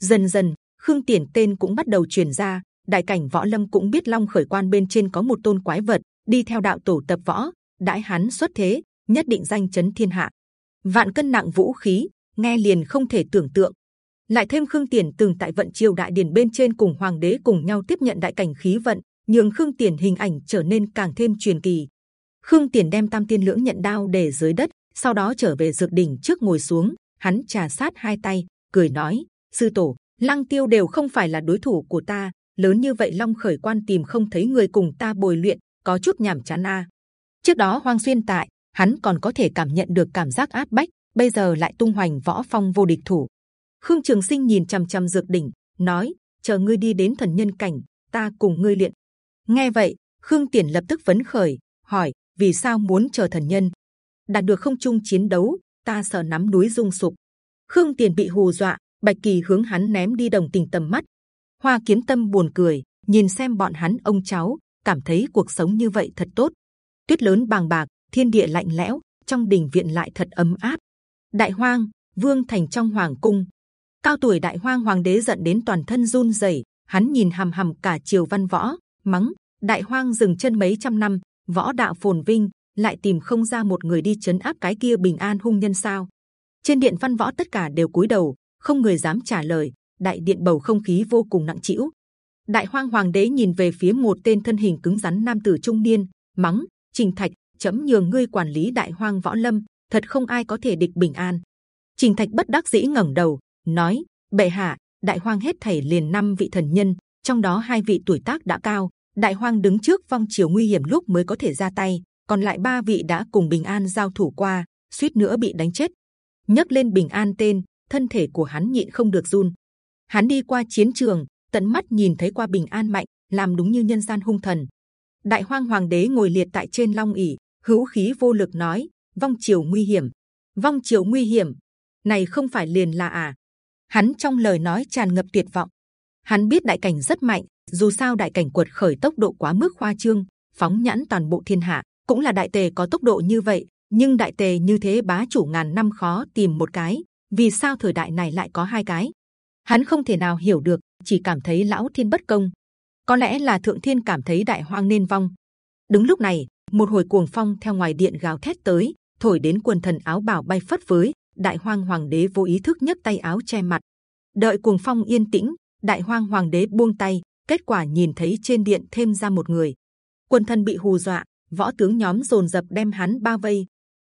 Dần dần, Khương Tiền tên cũng bắt đầu truyền ra, đại cảnh võ lâm cũng biết Long Khởi Quan bên trên có một tôn quái vật đi theo đạo tổ tập võ, đại hắn xuất thế nhất định danh chấn thiên hạ. Vạn cân nặng vũ khí, nghe liền không thể tưởng tượng. Lại thêm Khương Tiền từng tại vận triều đại điển bên trên cùng hoàng đế cùng nhau tiếp nhận đại cảnh khí vận, nhường Khương Tiền hình ảnh trở nên càng thêm truyền kỳ. Khương Tiền đem Tam Tiên Lưỡng nhận đao để dưới đất, sau đó trở về dược đỉnh trước ngồi xuống. Hắn trà sát hai tay, cười nói: sư tổ, Lăng Tiêu đều không phải là đối thủ của ta. Lớn như vậy Long khởi quan tìm không thấy người cùng ta bồi luyện, có chút nhảm chán a. Trước đó Hoang Xuyên tại, hắn còn có thể cảm nhận được cảm giác áp bách, bây giờ lại tung hoành võ phong vô địch thủ. Khương Trường Sinh nhìn c h ầ m c h ầ m dược đỉnh, nói: chờ ngươi đi đến thần nhân cảnh, ta cùng ngươi luyện. Nghe vậy, Khương Tiền lập tức vấn khởi, hỏi: vì sao muốn chờ thần nhân? đạt được không chung chiến đấu, ta sợ nắm núi rung sụp. Khương Tiền bị hù dọa, Bạch Kỳ hướng hắn ném đi đồng tình tầm mắt. Hoa Kiếm Tâm buồn cười, nhìn xem bọn hắn ông cháu, cảm thấy cuộc sống như vậy thật tốt. Tuyết lớn bàng bạc, thiên địa lạnh lẽo, trong đình viện lại thật ấm áp. Đại Hoang, Vương Thành trong hoàng cung, cao tuổi Đại Hoang hoàng đế giận đến toàn thân run rẩy. Hắn nhìn hầm hầm cả triều văn võ, mắng: Đại Hoang dừng chân mấy trăm năm, võ đạo phồn vinh, lại tìm không ra một người đi chấn áp cái kia bình an hung nhân sao? Trên điện văn võ tất cả đều cúi đầu, không người dám trả lời. Đại điện bầu không khí vô cùng nặng trĩu. Đại Hoang hoàng đế nhìn về phía một tên thân hình cứng rắn nam tử trung niên, mắng: Trình Thạch, chấm nhường ngươi quản lý đại hoang võ lâm thật không ai có thể địch bình an trình thạch bất đắc dĩ ngẩng đầu nói bệ hạ đại hoang hết thảy liền năm vị thần nhân trong đó hai vị tuổi tác đã cao đại hoang đứng trước vong chiều nguy hiểm lúc mới có thể ra tay còn lại ba vị đã cùng bình an giao thủ qua, suýt nữa bị đánh chết. Nhấc lên bình an tên, thân thể của hắn nhịn không được run. Hắn đi qua chiến trường, tận mắt nhìn thấy qua bình an mạnh, làm đúng như nhân gian hung thần. Đại hoang hoàng đế ngồi liệt tại trên long ỷ, hữu khí vô lực nói, vong triều nguy hiểm, vong triều nguy hiểm. Này không phải liền là à? Hắn trong lời nói tràn ngập tuyệt vọng. Hắn biết đại cảnh rất mạnh, dù sao đại cảnh quật khởi tốc độ quá mức khoa trương, phóng nhãn toàn bộ thiên hạ cũng là đại tề có tốc độ như vậy nhưng đại tề như thế bá chủ ngàn năm khó tìm một cái vì sao thời đại này lại có hai cái hắn không thể nào hiểu được chỉ cảm thấy lão thiên bất công có lẽ là thượng thiên cảm thấy đại hoang nên vong đúng lúc này một hồi cuồng phong theo ngoài điện gào thét tới, thổi đến quần thần áo bào bay phất phới. Đại Hoang Hoàng đế vô ý thức nhấc tay áo che mặt. Đợi cuồng phong yên tĩnh, Đại Hoang Hoàng đế buông tay. Kết quả nhìn thấy trên điện thêm ra một người. Quần thần bị hù dọa, võ tướng nhóm rồn dập đem hắn bao vây.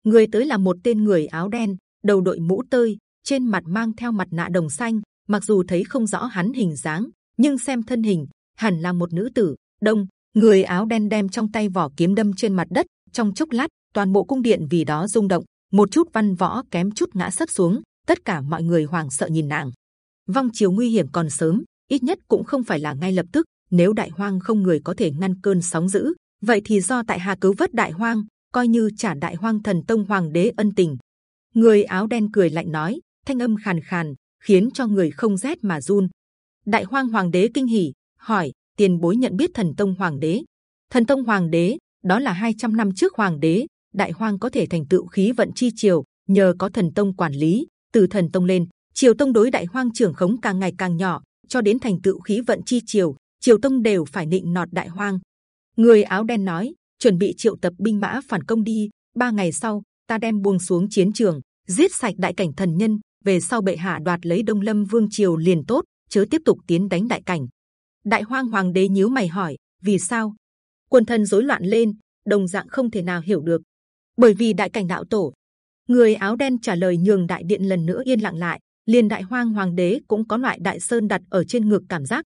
Người tới là một tên người áo đen, đầu đội mũ tơi, trên mặt mang theo mặt nạ đồng xanh. Mặc dù thấy không rõ hắn hình dáng, nhưng xem thân hình hẳn là một nữ tử. Đông người áo đen đem trong tay vỏ kiếm đâm trên mặt đất trong chốc lát toàn bộ cung điện vì đó rung động một chút văn võ kém chút ngã sấp xuống tất cả mọi người hoảng sợ nhìn nàng vong chiều nguy hiểm còn sớm ít nhất cũng không phải là ngay lập tức nếu đại hoang không người có thể ngăn cơn sóng dữ vậy thì do tại hà cứu vớt đại hoang, coi như trả đại hoang thần tông hoàng đế ân tình. Người áo đen cười lạnh nói, thanh âm khàn khàn, khiến cho người không rét mà run. Đại hoang hoàng đế kinh hỉ, hỏi, tiền bối nhận biết thần tông hoàng đế? Thần tông hoàng đế, đó là 200 năm trước hoàng đế, đại hoang có thể thành tựu khí vận chi triều, nhờ có thần tông quản lý, từ thần tông lên, triều tông đối đại hoang trưởng khống càng ngày càng nhỏ, cho đến thành tựu khí vận chi triều triều tông đều phải nịnh nọt đại hoang người áo đen nói, chuẩn bị triệu tập binh mã phản công đi, ba ngày sau, ta đem buông xuống chiến trường, giết sạch đại cảnh thần nhân, về sau bệ hạ đoạt lấy đông lâm vương triều liền tốt, chớ tiếp tục tiến đánh đại cảnh. Đại hoang hoàng đế nhíu mày hỏi, vì sao? Quân thân rối loạn lên, đồng dạng không thể nào hiểu được. Bởi vì đại cảnh đạo tổ, người áo đen trả lời nhường đại điện lần nữa yên lặng lại, liền đại hoang hoàng đế cũng có loại đại sơn đặt ở trên ngực cảm giác.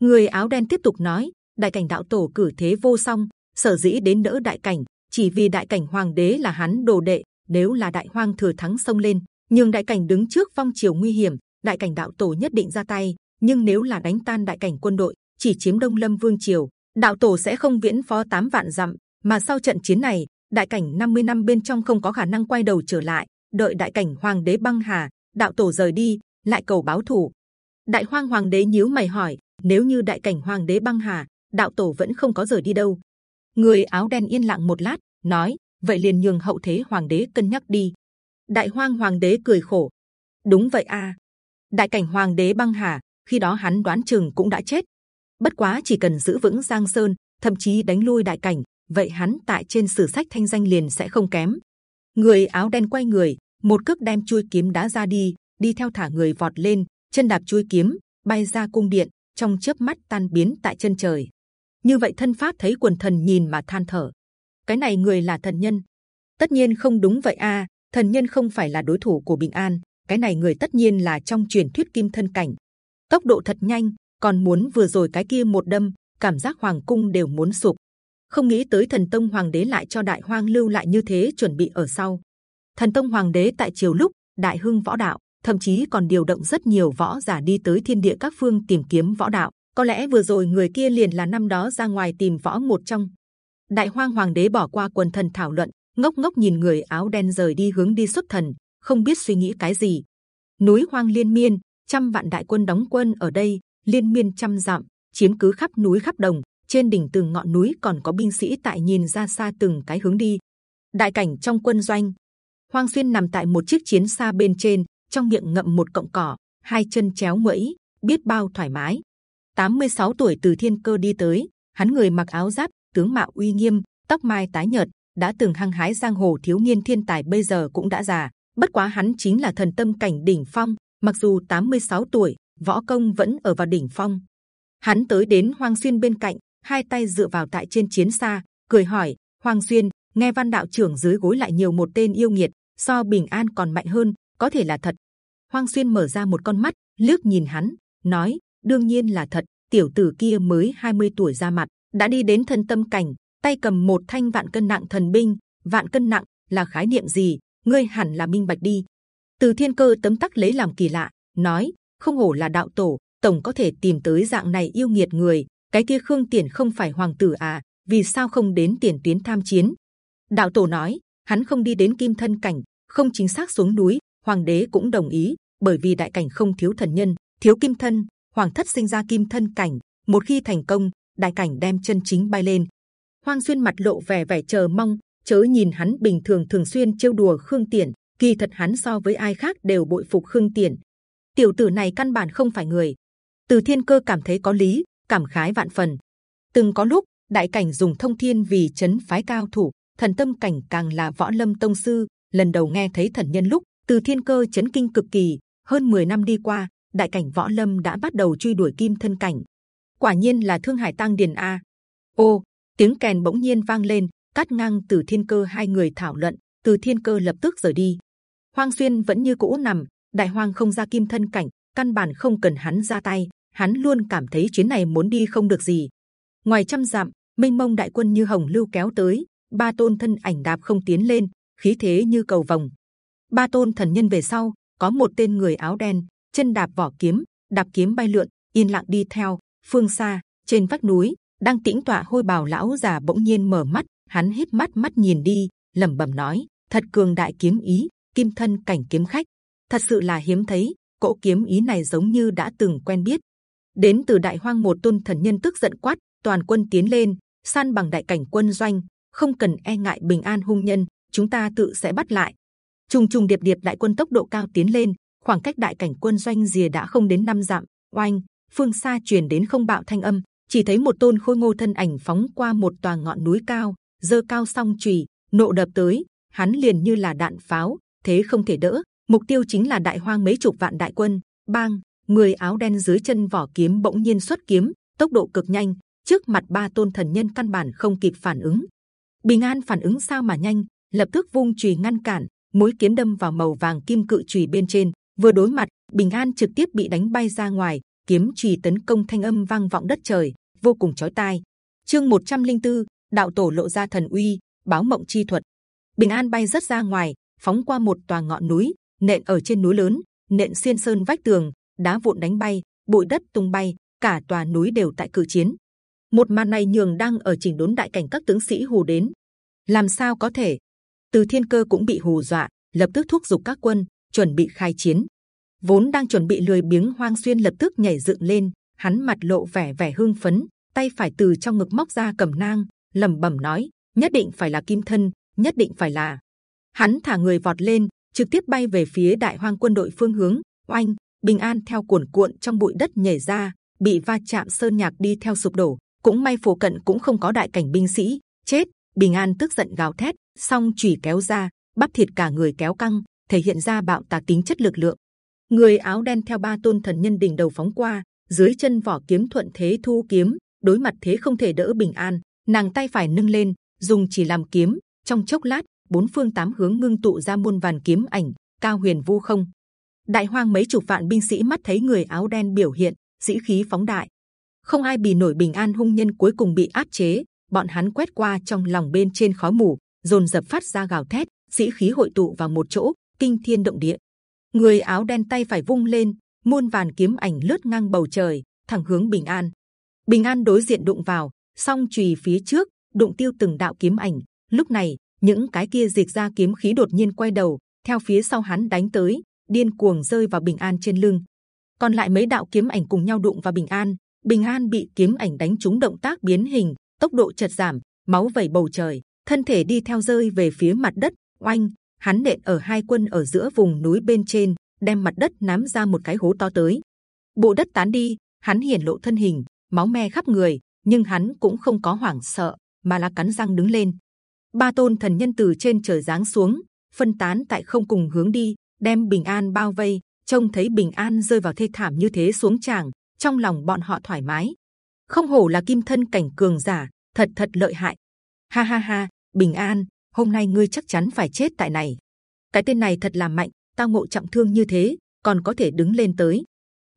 Người áo đen tiếp tục nói đại cảnh đạo tổ cử thế vô song, sở dĩ đến đỡ đại cảnh, chỉ vì đại cảnh hoàng đế là hắn đồ đệ, nếu là đại hoang thừa thắng xông lên, nhưng đại cảnh đứng trước phong triều nguy hiểm, đại cảnh đạo tổ nhất định ra tay, nhưng nếu là đánh tan đại cảnh quân đội, chỉ chiếm đông lâm vương triều, đạo tổ sẽ không viễn phó tám vạn dặm, mà sau trận chiến này, đại cảnh 50 năm bên trong không có khả năng quay đầu trở lại, đợi đại cảnh hoàng đế băng hà, đạo tổ rời đi, lại cầu báo thù đại hoang hoàng đế nhíu mày hỏi, nếu như đại cảnh hoàng đế băng hà đạo tổ vẫn không có rời đi đâu người áo đen yên lặng một lát nói vậy liền nhường hậu thế hoàng đế cân nhắc đi đại hoang hoàng đế cười khổ đúng vậy a đại cảnh hoàng đế băng hà khi đó hắn đoán chừng cũng đã chết. Bất quá chỉ cần giữ vững Giang Sơn, thậm chí đánh lui đại cảnh, vậy hắn tại trên sử sách thanh danh liền sẽ không kém. Người áo đen quay người, một cước đem chuôi kiếm đá ra đi, đi theo thả người vọt lên, chân đạp chuôi kiếm, bay ra cung điện, trong chớp mắt tan biến tại chân trời. Như vậy thân pháp thấy quần thần nhìn mà than thở. cái này người là thần nhân. Tất nhiên không đúng vậy a, thần nhân không phải là đối thủ của bình an. Cái này người tất nhiên là trong truyền thuyết kim thân cảnh. Tốc độ thật nhanh, còn muốn vừa rồi cái kia một đâm, cảm giác hoàng cung đều muốn sụp. Không nghĩ tới thần tông hoàng đế lại cho đại hoang lưu lại như thế chuẩn bị ở sau. Thần tông hoàng đế tại triều lúc, đại hưng võ đạo, thậm chí còn điều động rất nhiều võ giả đi tới thiên địa các phương tìm kiếm võ đạo có lẽ vừa rồi người kia liền là năm đó ra ngoài tìm võ một trong. Đại hoang hoàng đế bỏ qua quần thần thảo luận, ngốc ngốc nhìn người áo đen rời đi hướng đi xuất thần, không biết suy nghĩ cái gì. Núi hoang liên miên, trăm vạn đại quân đóng quân ở đây, liên miên trăm dặm, chiếm cứ khắp núi khắp đồng, trên đỉnh từng ngọn núi còn có binh sĩ tại nhìn ra xa từng cái hướng đi. Đại cảnh trong quân doanh, hoang xuyên nằm tại một chiếc chiến xa bên trên, trong miệng ngậm một cọng cỏ, hai chân chéo nguẫy biết bao thoải mái. 86 tuổi từ thiên cơ đi tới. Hắn người mặc áo giáp, tướng mạo uy nghiêm, tóc mai tái nhợt, đã từng hăng hái giang hồ thiếu niên thiên tài bây giờ cũng đã già. Bất quá hắn chính là thần tâm cảnh đỉnh phong, mặc dù 86 tuổi, võ công vẫn ở vào đỉnh phong. Hắn tới đến hoang xuyên bên cạnh, hai tay dựa vào tại trên chiến xa, cười hỏi, hoang xuyên, nghe văn đạo trưởng dưới gối lại nhiều một tên yêu nghiệt, so bình an còn mạnh hơn, có thể là thật? Hoang xuyên mở ra một con mắt lướt nhìn hắn, nói đương nhiên là thật, tiểu tử kia mới 20 tuổi ra mặt, đã đi đến thân tâm cảnh, tay cầm một thanh vạn cân nặng thần binh. Vạn cân nặng là khái niệm gì? Ngươi hẳn là minh bạch đi. Từ thiên cơ tấm tắc lấy làm kỳ lạ, nói, không hổ là đạo tổ, tổng có thể tìm tới dạng này yêu nghiệt người, cái kia khương tiền không phải hoàng tử à vì sao không đến tiền tuyến tham chiến? Đạo tổ nói, hắn không đi đến kim thân cảnh, không chính xác xuống núi, hoàng đế cũng đồng ý, bởi vì đại cảnh không thiếu thần nhân, thiếu kim thân hoàng thất sinh ra kim thân cảnh, một khi thành công, đại cảnh đem chân chính bay lên. Hoang xuyên mặt lộ vẻ vẻ chờ mong, chớ nhìn hắn bình thường thường xuyên trêu đùa khương tiền kỳ thật hắn so với ai khác đều bội phục khương tiền tiểu tử này căn bản không phải người. Từ thiên cơ cảm thấy có lý, cảm khái vạn phần. Từng có lúc, đại cảnh dùng thông thiên vì chấn phái cao thủ, thần tâm cảnh càng là võ lâm tông sư. Lần đầu nghe thấy thần nhân lúc, từ thiên cơ chấn kinh cực kỳ, hơn 10 năm đi qua đại cảnh võ lâm đã bắt đầu truy đuổi kim thân cảnh. Quả nhiên là thương hải tăng điền a. Ô, tiếng kèn bỗng nhiên vang lên, cắt ngang từ thiên cơ hai người thảo luận. Từ thiên cơ lập tức rời đi. Hoang xuyên vẫn như cũ nằm, đại hoang không ra kim thân cảnh, căn bản không cần hắn ra tay, hắn luôn cảm thấy chuyến này muốn đi không được gì. Ngoài trăm dặm, minh mông đại quân như hồng lưu kéo tới, ba tôn thân ảnh đạp không tiến lên, khí thế như cầu vồng. Ba tôn thần nhân về sau, có một tên người áo đen chân đạp vỏ kiếm, đạp kiếm bay lượn, yên lặng đi theo, phương xa, trên vách núi, đang tĩnh tọa hôi bào lão già bỗng nhiên mở mắt, hắn hít mắt mắt nhìn đi, lẩm bẩm nói, thật cường đại kiếm ý, kim thân cảnh kiếm khách. Thật sự là hiếm thấy, cỗ kiếm ý này giống như đã từng quen biết. Đến từ đại hoang một tôn thần nhân tức giận quát, toàn quân tiến lên, san bằng đại cảnh quân doanh, không cần e ngại bình an hung nhân, chúng ta tự sẽ bắt lại. Trùng trùng điệp điệp đại quân tốc độ cao tiến lên khoảng cách đại cảnh quân doanh rìa đã không đến năm dặm. Oanh, phương xa truyền đến không bạo thanh âm. Chỉ thấy một tôn khôi ngô thân ảnh phóng qua một tòa ngọn núi cao, dơ cao song chùy, nộ đập tới. Hắn liền như là đạn pháo, thế không thể đỡ. Mục tiêu chính là đại hoang mấy chục vạn đại quân. Bang người áo đen dưới chân vỏ kiếm bỗng nhiên xuất kiếm, tốc độ cực nhanh. Trước mặt ba tôn thần nhân căn bản không kịp phản ứng. Bình an phản ứng sao mà nhanh, lập tức vung chùy ngăn cản. Mũi kiếm đâm vào màu vàng kim cự chùy bên trên vừa đối mặt bình an trực tiếp bị đánh bay ra ngoài kiếm trì tấn công thanh âm vang vọng đất trời vô cùng chói tai. Chương 104, đạo tổ lộ ra thần uy báo mộng chi thuật. Bình an bay rất ra ngoài phóng qua một tòa ngọn núi nện ở trên núi lớn nện xuyên sơn vách tường đá vụn đánh bay bụi đất tung bay cả tòa núi đều tại cự chiến. Một màn này nhường đang ở chỉnh đốn đại cảnh các tướng sĩ hù đến. Làm sao có thể? Từ thiên cơ cũng bị hù dọa lập tức thúc giục các quân chuẩn bị khai chiến. Vốn đang chuẩn bị lười biếng, hoang xuyên lập tức nhảy dựng lên, hắn mặt lộ vẻ vẻ hưng phấn, tay phải từ trong ngực móc ra cầm nang, lẩm bẩm nói, nhất định phải là kim thân, nhất định phải là. Hắn thả người vọt lên, trực tiếp bay về phía đại hoang quân đội phương hướng. Oanh, bình an theo cuộn cuộn trong bụi đất nhảy ra, bị va chạm sơn nhạc đi theo sụp đổ. Cũng may phổ cận cũng không có đại cảnh binh sĩ. Chết, bình an tức giận gào thét, song chùy kéo ra, bắp thịt cả người kéo căng thể hiện ra bạo tạc tính chất lực lượng người áo đen theo ba tôn thần nhân đỉnh đầu phóng qua dưới chân vỏ kiếm thuận thế thu kiếm đối mặt thế không thể đỡ bình an nàng tay phải nâng lên dùng chỉ làm kiếm. Trong chốc lát, bốn phương tám hướng ngưng tụ ra muôn vàn kiếm ảnh, cao huyền vu không. Đại hoang mấy chục vạn binh sĩ mắt thấy người áo đen biểu hiện, sĩ khí phóng đại. Không ai bì nổi bình an hung nhân cuối cùng bị áp chế. Bọn hắn quét qua trong lòng bên trên khói mù, dồn dập phát ra gào thét, sĩ khí hội tụ vào một chỗ, kinh thiên động địa. Người áo đen tay phải vung lên, muôn vàn kiếm ảnh lướt ngang bầu trời, thẳng hướng bình an. Bình an đối diện đụng vào, song chùy phía trước, đụng tiêu từng đạo kiếm ảnh. Lúc này, những cái kia dịch ra kiếm khí đột nhiên quay đầu, theo phía sau hắn đánh tới, điên cuồng rơi vào bình an trên lưng. Còn lại mấy đạo kiếm ảnh cùng nhau đụng vào bình an, bình an bị kiếm ảnh đánh trúng động tác biến hình, tốc độ chợt giảm, máu vẩy bầu trời, thân thể đi theo rơi về phía mặt đất. Oanh, hắn nện ở hai quân ở giữa vùng núi bên trên, đem mặt đất nám ra một cái hố to tới. Bộ đất tán đi, hắn hiển lộ thân hình, máu me khắp người, nhưng hắn cũng không có hoảng sợ, mà là cắn răng đứng lên. Ba tôn thần nhân từ trên trời giáng xuống, phân tán tại không cùng hướng đi, đem bình an bao vây. Trông thấy bình an rơi vào thê thảm như thế xuống tràng, trong lòng bọn họ thoải mái. Không hổ là kim thân cảnh cường giả, thật thật lợi hại. Ha ha ha, bình an, hôm nay ngươi chắc chắn phải chết tại này. Cái tên này thật là mạnh, tao ngộ trọng thương như thế, còn có thể đứng lên tới.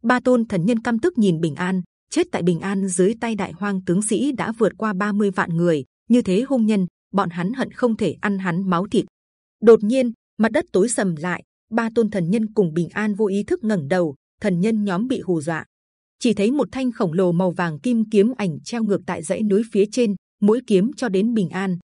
Ba tôn thần nhân căm tức nhìn bình an, chết tại bình an dưới tay đại hoang tướng sĩ đã vượt qua 30 vạn người, như thế hung nhân, bọn hắn hận không thể ăn hắn máu thịt. Đột nhiên, mặt đất tối sầm lại, ba tôn thần nhân cùng bình an vô ý thức ngẩng đầu, thần nhân nhóm bị hù dọa. Chỉ thấy một thanh khổng lồ màu vàng kim kiếm ảnh treo ngược tại dãy núi phía trên, mũi kiếm cho đến bình an.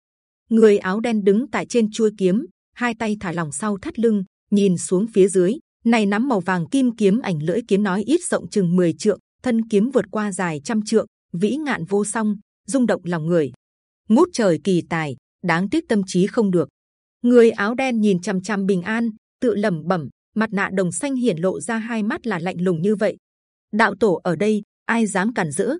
Người áo đen đứng tại trên chuôi kiếm, hai tay thả lỏng sau thắt lưng, nhìn xuống phía dưới, này nắm màu vàng kim kiếm ảnh lưỡi kiếm nói ít rộng chừng 10 trượng, thân kiếm vượt qua dài trăm trượng, vĩ ngạn vô song, rung động lòng người. Ngút trời kỳ tài, đáng tiếc tâm trí không được. Người áo đen nhìn chăm chăm bình an, tự lẩm bẩm, mặt nạ đồng xanh hiển lộ ra hai mắt là lạnh lùng như vậy. Đạo tổ ở đây, ai dám cản rỡ?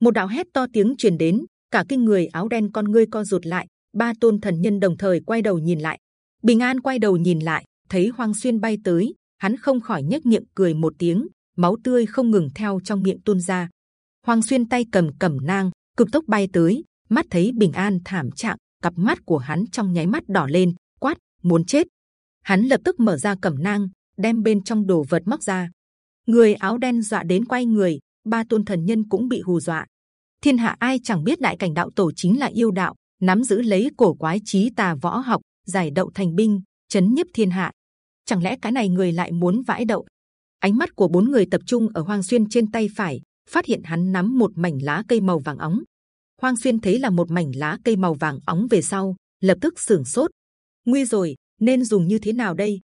Một đạo hét to tiếng truyền đến, cả kinh người áo đen con ngươi co rụt lại. Ba tôn thần nhân đồng thời quay đầu nhìn lại. Bình an quay đầu nhìn lại, thấy Hoang Xuyên bay tới, hắn không khỏi nhếch miệng cười một tiếng, máu tươi không ngừng theo trong miệng tuôn ra. Hoàng xuyên tay cầm cẩm nang, cực tốc bay tới, mắt thấy bình an thảm trạng, cặp mắt của hắn trong nháy mắt đỏ lên, quát muốn chết. Hắn lập tức mở ra cẩm nang, đem bên trong đồ vật móc ra. Người áo đen dọa đến quay người, ba tôn thần nhân cũng bị hù dọa. Thiên hạ ai chẳng biết đại cảnh đạo tổ chính là yêu đạo, nắm giữ lấy cổ quái trí tà võ học, giải đậu thành binh, chấn nhiếp thiên hạ. Chẳng lẽ cái này người lại muốn vãi đậu? Ánh mắt của bốn người tập trung ở Hoang Xuyên trên tay phải, phát hiện hắn nắm một mảnh lá cây màu vàng óng. Hoang Xuyên thấy là một mảnh lá cây màu vàng óng về sau, lập tức sửng sốt. Nguy rồi, nên dùng như thế nào đây?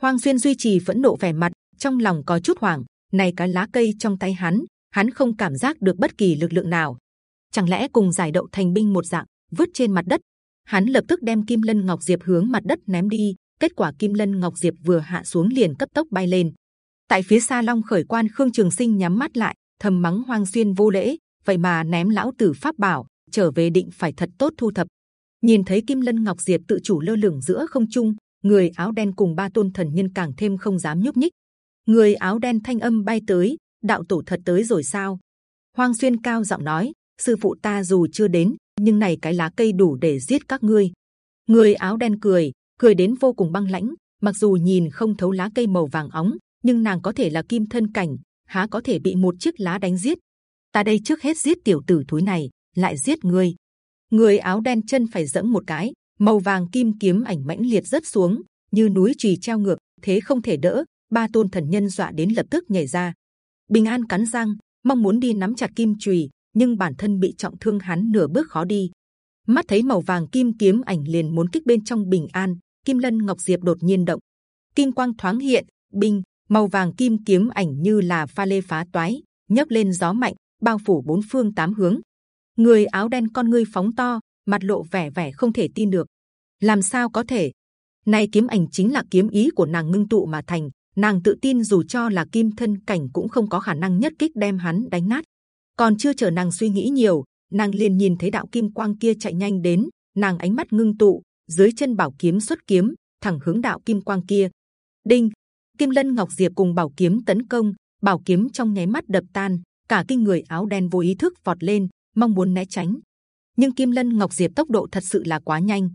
Hoang Xuyên duy trì phẫn nộ vẻ mặt, trong lòng có chút hoảng. Này cái lá cây trong tay hắn, hắn không cảm giác được bất kỳ lực lượng nào. Chẳng lẽ cùng giải đậu thành binh một dạng, vứt trên mặt đất? Hắn lập tức đem Kim Lân Ngọc Diệp hướng mặt đất ném đi. Kết quả Kim Lân Ngọc Diệp vừa hạ xuống liền cấp tốc bay lên, tại phía xa long khởi quan khương trường sinh nhắm mắt lại thầm mắng hoang xuyên vô lễ. Vậy mà ném lão tử pháp bảo trở về định phải thật tốt thu thập. Nhìn thấy kim lân ngọc diệp tự chủ lơ lửng giữa không trung người áo đen cùng ba tôn thần nhân càng thêm không dám nhúc nhích. Người áo đen thanh âm bay tới đạo tổ thật tới rồi sao? Hoang xuyên cao giọng nói sư phụ ta dù chưa đến nhưng này cái lá cây đủ để giết các ngươi người áo đen cười cười đến vô cùng băng lãnh mặc dù nhìn không thấu lá cây màu vàng óng nhưng nàng có thể là kim thân cảnh, há có thể bị một chiếc lá đánh giết? Ta đây trước hết giết tiểu tử thối này, lại giết ngươi. Người áo đen chân phải dẫm một cái, màu vàng kim kiếm ảnh mãnh liệt rất xuống, như núi trì treo ngược, thế không thể đỡ. Ba tôn thần nhân dọa đến lập tức nhảy ra. Bình An cắn răng, mong muốn đi nắm chặt kim chùy, nhưng bản thân bị trọng thương hắn nửa bước khó đi. Mắt thấy màu vàng kim kiếm ảnh liền muốn kích bên trong Bình An, Kim Lân Ngọc Diệp đột nhiên động, kim quang thoáng hiện, binh màu vàng kim kiếm ảnh như là pha lê phá toái, nhấc lên gió mạnh, bao phủ bốn phương tám hướng. Người áo đen con ngươi phóng to, mặt lộ vẻ vẻ không thể tin được. Làm sao có thể? Này kiếm ảnh chính là kiếm ý của nàng ngưng tụ mà thành. Nàng tự tin dù cho là kim thân cảnh cũng không có khả năng nhất kích đem hắn đánh nát. Còn chưa chờ nàng suy nghĩ nhiều, nàng liền nhìn thấy đạo kim quang kia chạy nhanh đến. Nàng ánh mắt ngưng tụ, dưới chân bảo kiếm xuất kiếm, thẳng hướng đạo kim quang kia. Đinh, Kim Lân Ngọc Diệp cùng bảo kiếm tấn công, bảo kiếm trong nháy mắt đập tan, cả kinh người áo đen vô ý thức vọt lên, mong muốn né tránh. nhưng Kim Lân Ngọc Diệp tốc độ thật sự là quá nhanh.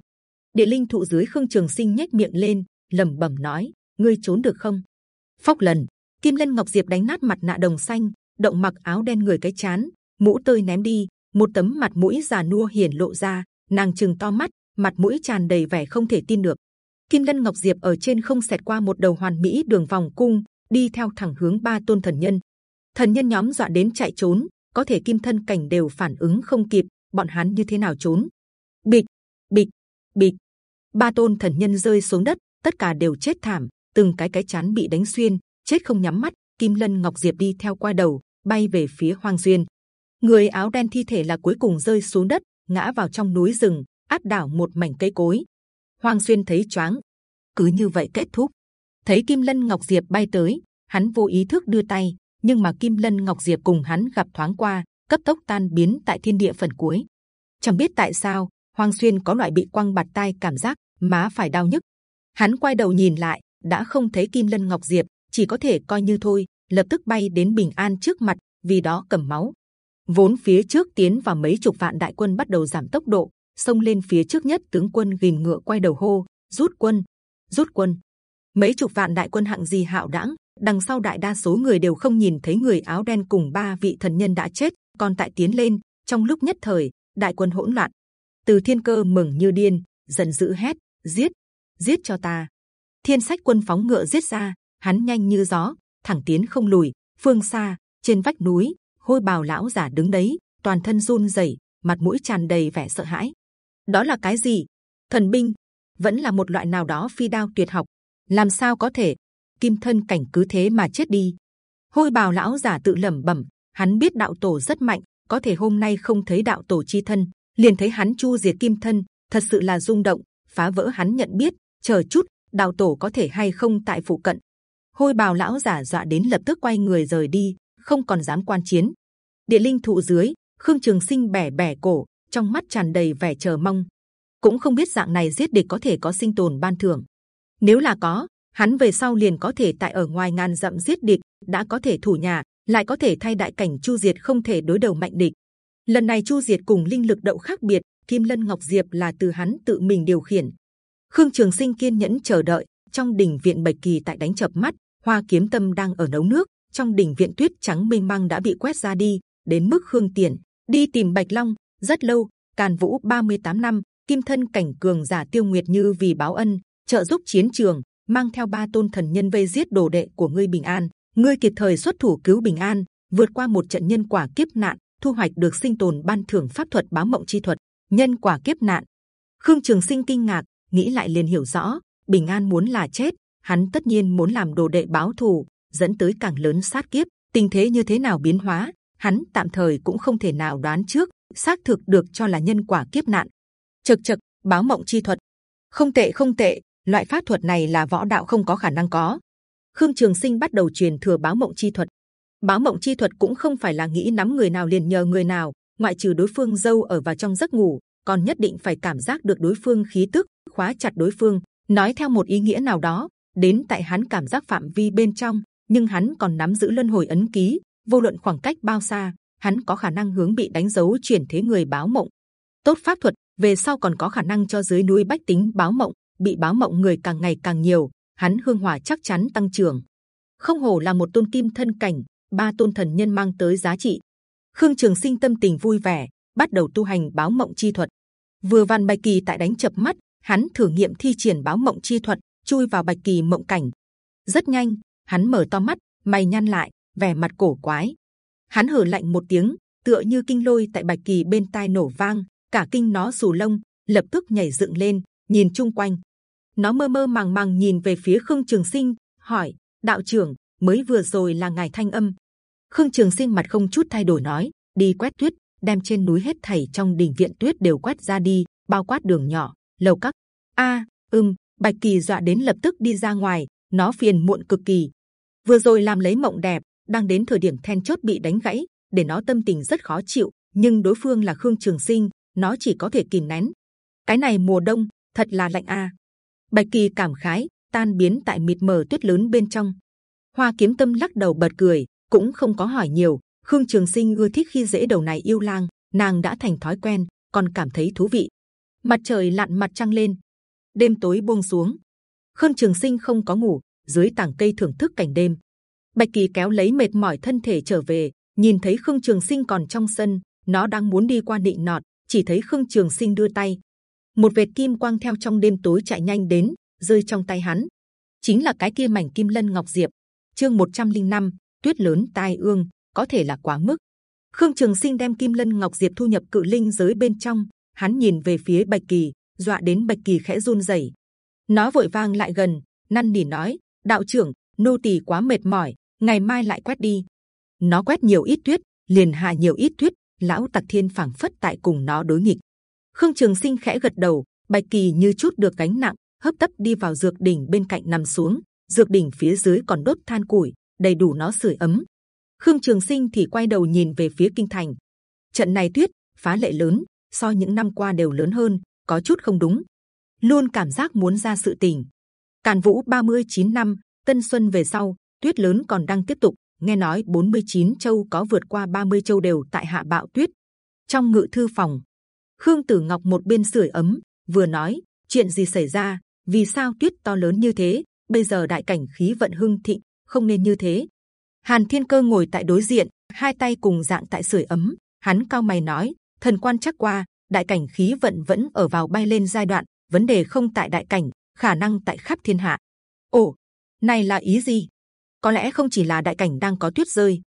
Địa linh thụ dưới Khương Trường Sinh nhếch miệng lên, lẩm bẩm nói: ngươi trốn được không? Phốc lần, Kim Lân Ngọc Diệp đánh nát mặt nạ đồng xanh, động mặc áo đen người cái chán, mũ tơi ném đi, một tấm mặt mũi già nua hiển lộ ra, nàng chừng to mắt, mặt mũi tràn đầy vẻ không thể tin được. Kim Lân Ngọc Diệp ở trên không xẹt qua một đầu hoàn mỹ đường vòng cung, đi theo thẳng hướng ba tôn thần nhân. Thần nhân nhóm dọa đến chạy trốn, có thể kim thân cảnh đều phản ứng không kịp, bọn hắn như thế nào trốn? Bịch, bịch, bịch. Ba tôn thần nhân rơi xuống đất, tất cả đều chết thảm, từng cái cái chán bị đánh xuyên, chết không nhắm mắt. Kim Lân Ngọc Diệp đi theo qua đầu, bay về phía Hoang Duyên. Người áo đen thi thể là cuối cùng rơi xuống đất, ngã vào trong núi rừng, áp đảo một mảnh cây cối. Hoang Xuyên thấy choáng, cứ như vậy kết thúc. Thấy Kim Lân Ngọc Diệp bay tới, hắn vô ý thức đưa tay, nhưng mà Kim Lân Ngọc Diệp cùng hắn gặp thoáng qua, cấp tốc tan biến tại thiên địa phần cuối. Chẳng biết tại sao, Hoang Xuyên có loại bị quăng bạt tai cảm giác, má phải đau nhức. Hắn quay đầu nhìn lại, đã không thấy Kim Lân Ngọc Diệp, chỉ có thể coi như thôi. Lập tức bay đến Bình An trước mặt, vì đó cầm máu. Vốn phía trước tiến vào mấy chục vạn đại quân bắt đầu giảm tốc độ, xông lên phía trước nhất tướng quân gìn ngựa quay đầu hô rút quân! Rút quân! Mấy chục vạn đại quân hạng gì hạo đãng đằng sau đại đa số người đều không nhìn thấy người áo đen cùng ba vị thần nhân đã chết còn tại tiến lên. Trong lúc nhất thời đại quân hỗn loạn. Từ thiên cơ mừng như điên giận dữ hét giết! Giết cho ta! Thiên sách quân phóng ngựa giết ra hắn nhanh như gió thẳng tiến không lùi, phương xa, trên vách núi, hôi bào lão giả đứng đấy, toàn thân run rẩy, mặt mũi tràn đầy vẻ sợ hãi. Đó là cái gì? Thần binh, vẫn là một loại nào đó phi đao tuyệt học. Làm sao có thể? Kim thân cảnh cứ thế mà chết đi. Hôi bào lão giả tự lẩm bẩm, hắn biết đạo tổ rất mạnh, có thể hôm nay không thấy đạo tổ chi thân, liền thấy hắn chu diệt kim thân, thật sự là rung động, phá vỡ hắn nhận biết, chờ chút, đạo tổ có thể hay không tại phụ cận hôi bào lão giả dọa đến lập tức quay người rời đi, không còn dám quan chiến. Địa linh thụ dưới, khương trường sinh bẻ bẻ cổ, trong mắt tràn đầy vẻ chờ mong. Cũng không biết dạng này giết địch có thể có sinh tồn ban thưởng. Nếu là có, hắn về sau liền có thể tại ở ngoài ngàn dặm giết địch, đã có thể thủ nhà, lại có thể thay đại cảnh chu diệt không thể đối đầu mạnh địch. Lần này chu diệt cùng linh lực đậu khác biệt, kim lân ngọc diệp là từ hắn tự mình điều khiển. Khương trường sinh kiên nhẫn chờ đợi, trong đình viện bạch kỳ tại đánh chập mắt hoa kiếm tâm đang ở nấu nước, trong đình viện tuyết trắng mênh mang đã bị quét ra đi, đến mức khương tiền đi tìm bạch long. Rất lâu, càn vũ 38 năm, kim thân cảnh cường giả tiêu nguyệt như vì báo ân, trợ giúp chiến trường, mang theo ba tôn thần nhân vây giết đồ đệ của ngươi bình an. Ngươi kịp thời xuất thủ cứu bình an, vượt qua một trận nhân quả kiếp nạn, thu hoạch được sinh tồn ban thưởng pháp thuật báo mộng chi thuật. Nhân quả kiếp nạn. Khương trường sinh kinh ngạc, nghĩ lại liền hiểu rõ, bình an muốn là chết hắn tất nhiên muốn làm đồ đệ báo thù dẫn tới càng lớn sát kiếp tình thế như thế nào biến hóa hắn tạm thời cũng không thể nào đoán trước xác thực được cho là nhân quả kiếp nạn. chực chực báo mộng chi thuật, không tệ không tệ. Loại pháp thuật này là võ đạo không có khả năng có. Khương Trường Sinh bắt đầu truyền thừa báo mộng chi thuật. Báo mộng chi thuật cũng không phải là nghĩ nắm người nào liền nhờ người nào, ngoại trừ đối phương dâu ở vào trong giấc ngủ, còn nhất định phải cảm giác được đối phương khí tức, khóa chặt đối phương. Nói theo một ý nghĩa nào đó, đến tại hắn cảm giác phạm vi bên trong, nhưng hắn còn nắm giữ luân hồi ấn ký, vô luận khoảng cách bao xa, hắn có khả năng hướng bị đánh dấu chuyển thế người báo mộng. Tốt pháp thuật về sau còn có khả năng cho dưới núi bách tính báo mộng, bị báo mộng người càng ngày càng nhiều, hắn hương hỏa chắc chắn tăng trưởng. Không hồ là một tôn kim thân cảnh, ba tôn thần nhân mang tới giá trị. Khương Trường Sinh tâm tình vui vẻ, bắt đầu tu hành báo mộng chi thuật. Vừa văn bài kỳ tại đánh chập mắt, hắn thử nghiệm thi triển báo mộng chi thuật, chui vào bạch kỳ mộng cảnh. Rất nhanh, hắn mở to mắt, mày nhăn lại, vẻ mặt cổ quái. Hắn hở lạnh một tiếng tựa như kinh lôi tại bạch kỳ bên tai nổ vang cả kinh nó sù lông lập tức nhảy dựng lên nhìn chung quanh. Nó mơ mơ màng màng nhìn về phía khương trường sinh hỏi đạo trưởng mới vừa rồi là ngài thanh âm? Khương trường sinh mặt không chút thay đổi nói đi quét tuyết đem trên núi hết thảy trong đình viện tuyết đều quét ra đi bao quát đường nhỏ lầu các. A ưm bạch kỳ dọa đến lập tức đi ra ngoài nó phiền muộn cực kỳ vừa rồi làm lấy mộng đẹp đang đến thời điểm then chốt bị đánh gãy, để nó tâm tình rất khó chịu. Nhưng đối phương là Khương Trường Sinh, nó chỉ có thể kìm nén. Cái này mùa đông thật là lạnh a. Bạch Kỳ cảm khái, tan biến tại mịt mờ tuyết lớn bên trong. Hoa Kiếm Tâm lắc đầu bật cười, cũng không có hỏi nhiều. Khương Trường Sinh ưa thích khi dễ đầu này yêu lang, nàng đã thành thói quen. còn cảm thấy thú vị. Mặt trời lặn mặt trăng lên, đêm tối buông xuống. Khương Trường Sinh không có ngủ, dưới tảng cây thưởng thức cảnh đêm. Bạch Kỳ kéo lấy mệt mỏi thân thể trở về, nhìn thấy Khương Trường Sinh còn trong sân, nó đang muốn đi qua định nọt, chỉ thấy Khương Trường Sinh đưa tay, một vệt kim quang theo trong đêm tối chạy nhanh đến, rơi trong tay hắn, chính là cái kia mảnh kim lân ngọc diệp. Chương 105, tuyết lớn tai ương, có thể là quá mức. Khương Trường Sinh đem kim lân ngọc diệp thu nhập cự linh giới bên trong, hắn nhìn về phía Bạch Kỳ, dọa đến Bạch Kỳ khẽ run rẩy. Nó vội vang lại gần, năn nỉ nói: đạo trưởng, nô tỳ quá mệt mỏi, ngày mai lại quét đi. Nó quét nhiều ít tuyết, liền hạ nhiều ít tuyết. Lão Tặc Thiên phảng phất tại cùng nó đối nghịch. Khương Trường Sinh khẽ gật đầu, Bạch Kỳ như chút được gánh nặng, hấp tấp đi vào dược đỉnh bên cạnh nằm xuống. Dược đỉnh phía dưới còn đốt than củi, đầy đủ nó sưởi ấm. Khương Trường Sinh thì quay đầu nhìn về phía kinh thành. Trận này tuyết phá lệ lớn, so những năm qua đều lớn hơn, có chút không đúng. Luôn cảm giác muốn ra sự tình. Càn Vũ 39 năm, Tân Xuân về sau, tuyết lớn còn đang tiếp tục. Nghe nói 49 châu có vượt qua 30 châu đều tại hạ bạo tuyết. Trong ngự thư phòng, Khương Tử Ngọc một bên sưởi ấm, vừa nói chuyện gì xảy ra, vì sao tuyết to lớn như thế? Bây giờ đại cảnh khí vận hưng thịnh, không nên như thế. Hàn Thiên Cơ ngồi tại đối diện, hai tay cùng dạng tại sưởi ấm. Hắn cao mày nói, thần quan chắc qua, đại cảnh khí vận vẫn ở vào bay lên giai đoạn, vấn đề không tại đại cảnh, khả năng tại khắp thiên hạ. Ồ, này là ý gì? Có lẽ không chỉ là đại cảnh đang có tuyết rơi.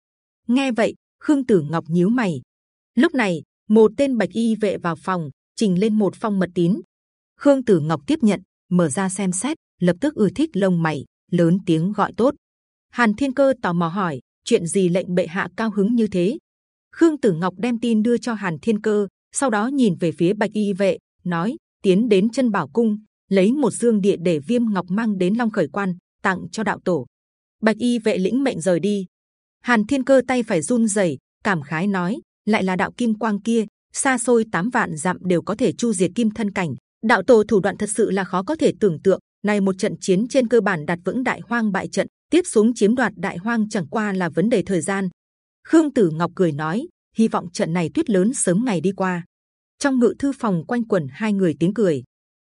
Nghe vậy, Khương Tử Ngọc nhíu mày. Lúc này, một tên bạch y vệ vào phòng, trình lên một phong mật tín. Khương Tử Ngọc tiếp nhận, mở ra xem xét, lập tức ưa thích lông mày, lớn tiếng gọi tốt. Hàn Thiên Cơ tò mò hỏi, chuyện gì lệnh bệ hạ cao hứng như thế? Khương Tử Ngọc đem tin đưa cho Hàn Thiên Cơ, sau đó nhìn về phía bạch y vệ, nói: tiến đến chân bảo cung, lấy một dương địa để viêm ngọc mang đến long khởi quan, tặng cho đạo tổ. Bạch y vệ lĩnh mệnh rời đi. Hàn Thiên Cơ tay phải run rẩy, cảm khái nói: lại là đạo kim quang kia, xa xôi tám vạn dặm đều có thể chu diệt kim thân cảnh. Đạo tổ thủ đoạn thật sự là khó có thể tưởng tượng. Này một trận chiến trên cơ bản đặt vững đại hoang bại trận, tiếp xuống chiếm đoạt đại hoang chẳng qua là vấn đề thời gian. Khương Tử Ngọc cười nói, hy vọng trận này tuyết lớn sớm ngày đi qua. Trong ngự thư phòng quanh quẩn hai người tiếng cười.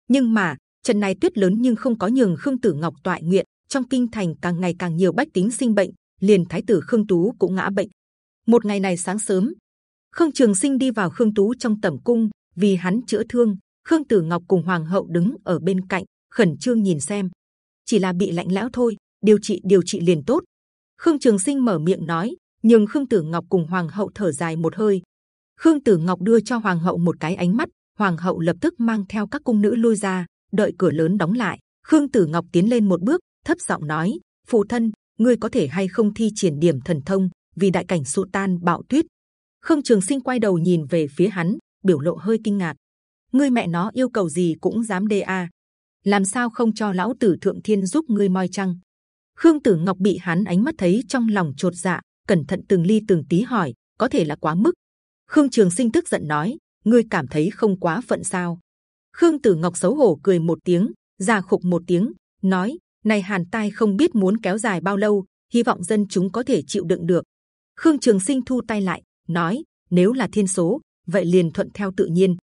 Nhưng mà trận này tuyết lớn nhưng không có nhường Khương Tử Ngọc toại nguyện. Trong kinh thành càng ngày càng nhiều bách tính sinh bệnh, liền thái tử Khương Tú cũng ngã bệnh. Một ngày này sáng sớm, Khương Trường Sinh đi vào Khương Tú trong tẩm cung, vì hắn chữa thương. Khương Tử Ngọc cùng Hoàng hậu đứng ở bên cạnh, khẩn trương nhìn xem. Chỉ là bị lạnh lẽo thôi, điều trị điều trị liền tốt. Khương Trường Sinh mở miệng nói, nhưng Khương Tử Ngọc cùng Hoàng hậu thở dài một hơi. Khương Tử Ngọc đưa cho Hoàng hậu một cái ánh mắt, Hoàng hậu lập tức mang theo các cung nữ lui ra, đợi cửa lớn đóng lại. Khương Tử Ngọc tiến lên một bước, thấp giọng nói: Phụ thân, ngươi có thể hay không thi triển điểm thần thông vì đại cảnh sụt tan bạo tuyết Khương Trường Sinh quay đầu nhìn về phía hắn, biểu lộ hơi kinh ngạc. Ngươi mẹ nó yêu cầu gì cũng dám đê a? Làm sao không cho lão tử thượng thiên giúp ngươi moi chăng? Khương Tử Ngọc bị hắn ánh mắt thấy trong lòng trột dạ, cẩn thận từng ly từng tí hỏi, có thể là quá mức. Khương Trường Sinh tức giận nói, ngươi cảm thấy không quá phận sao? Khương Tử Ngọc xấu hổ cười một tiếng, già khục một tiếng, nói, này Hàn Tai không biết muốn kéo dài bao lâu, hy vọng dân chúng có thể chịu đựng được. Khương Trường Sinh thu tay lại, nói nếu là thiên số vậy liền thuận theo tự nhiên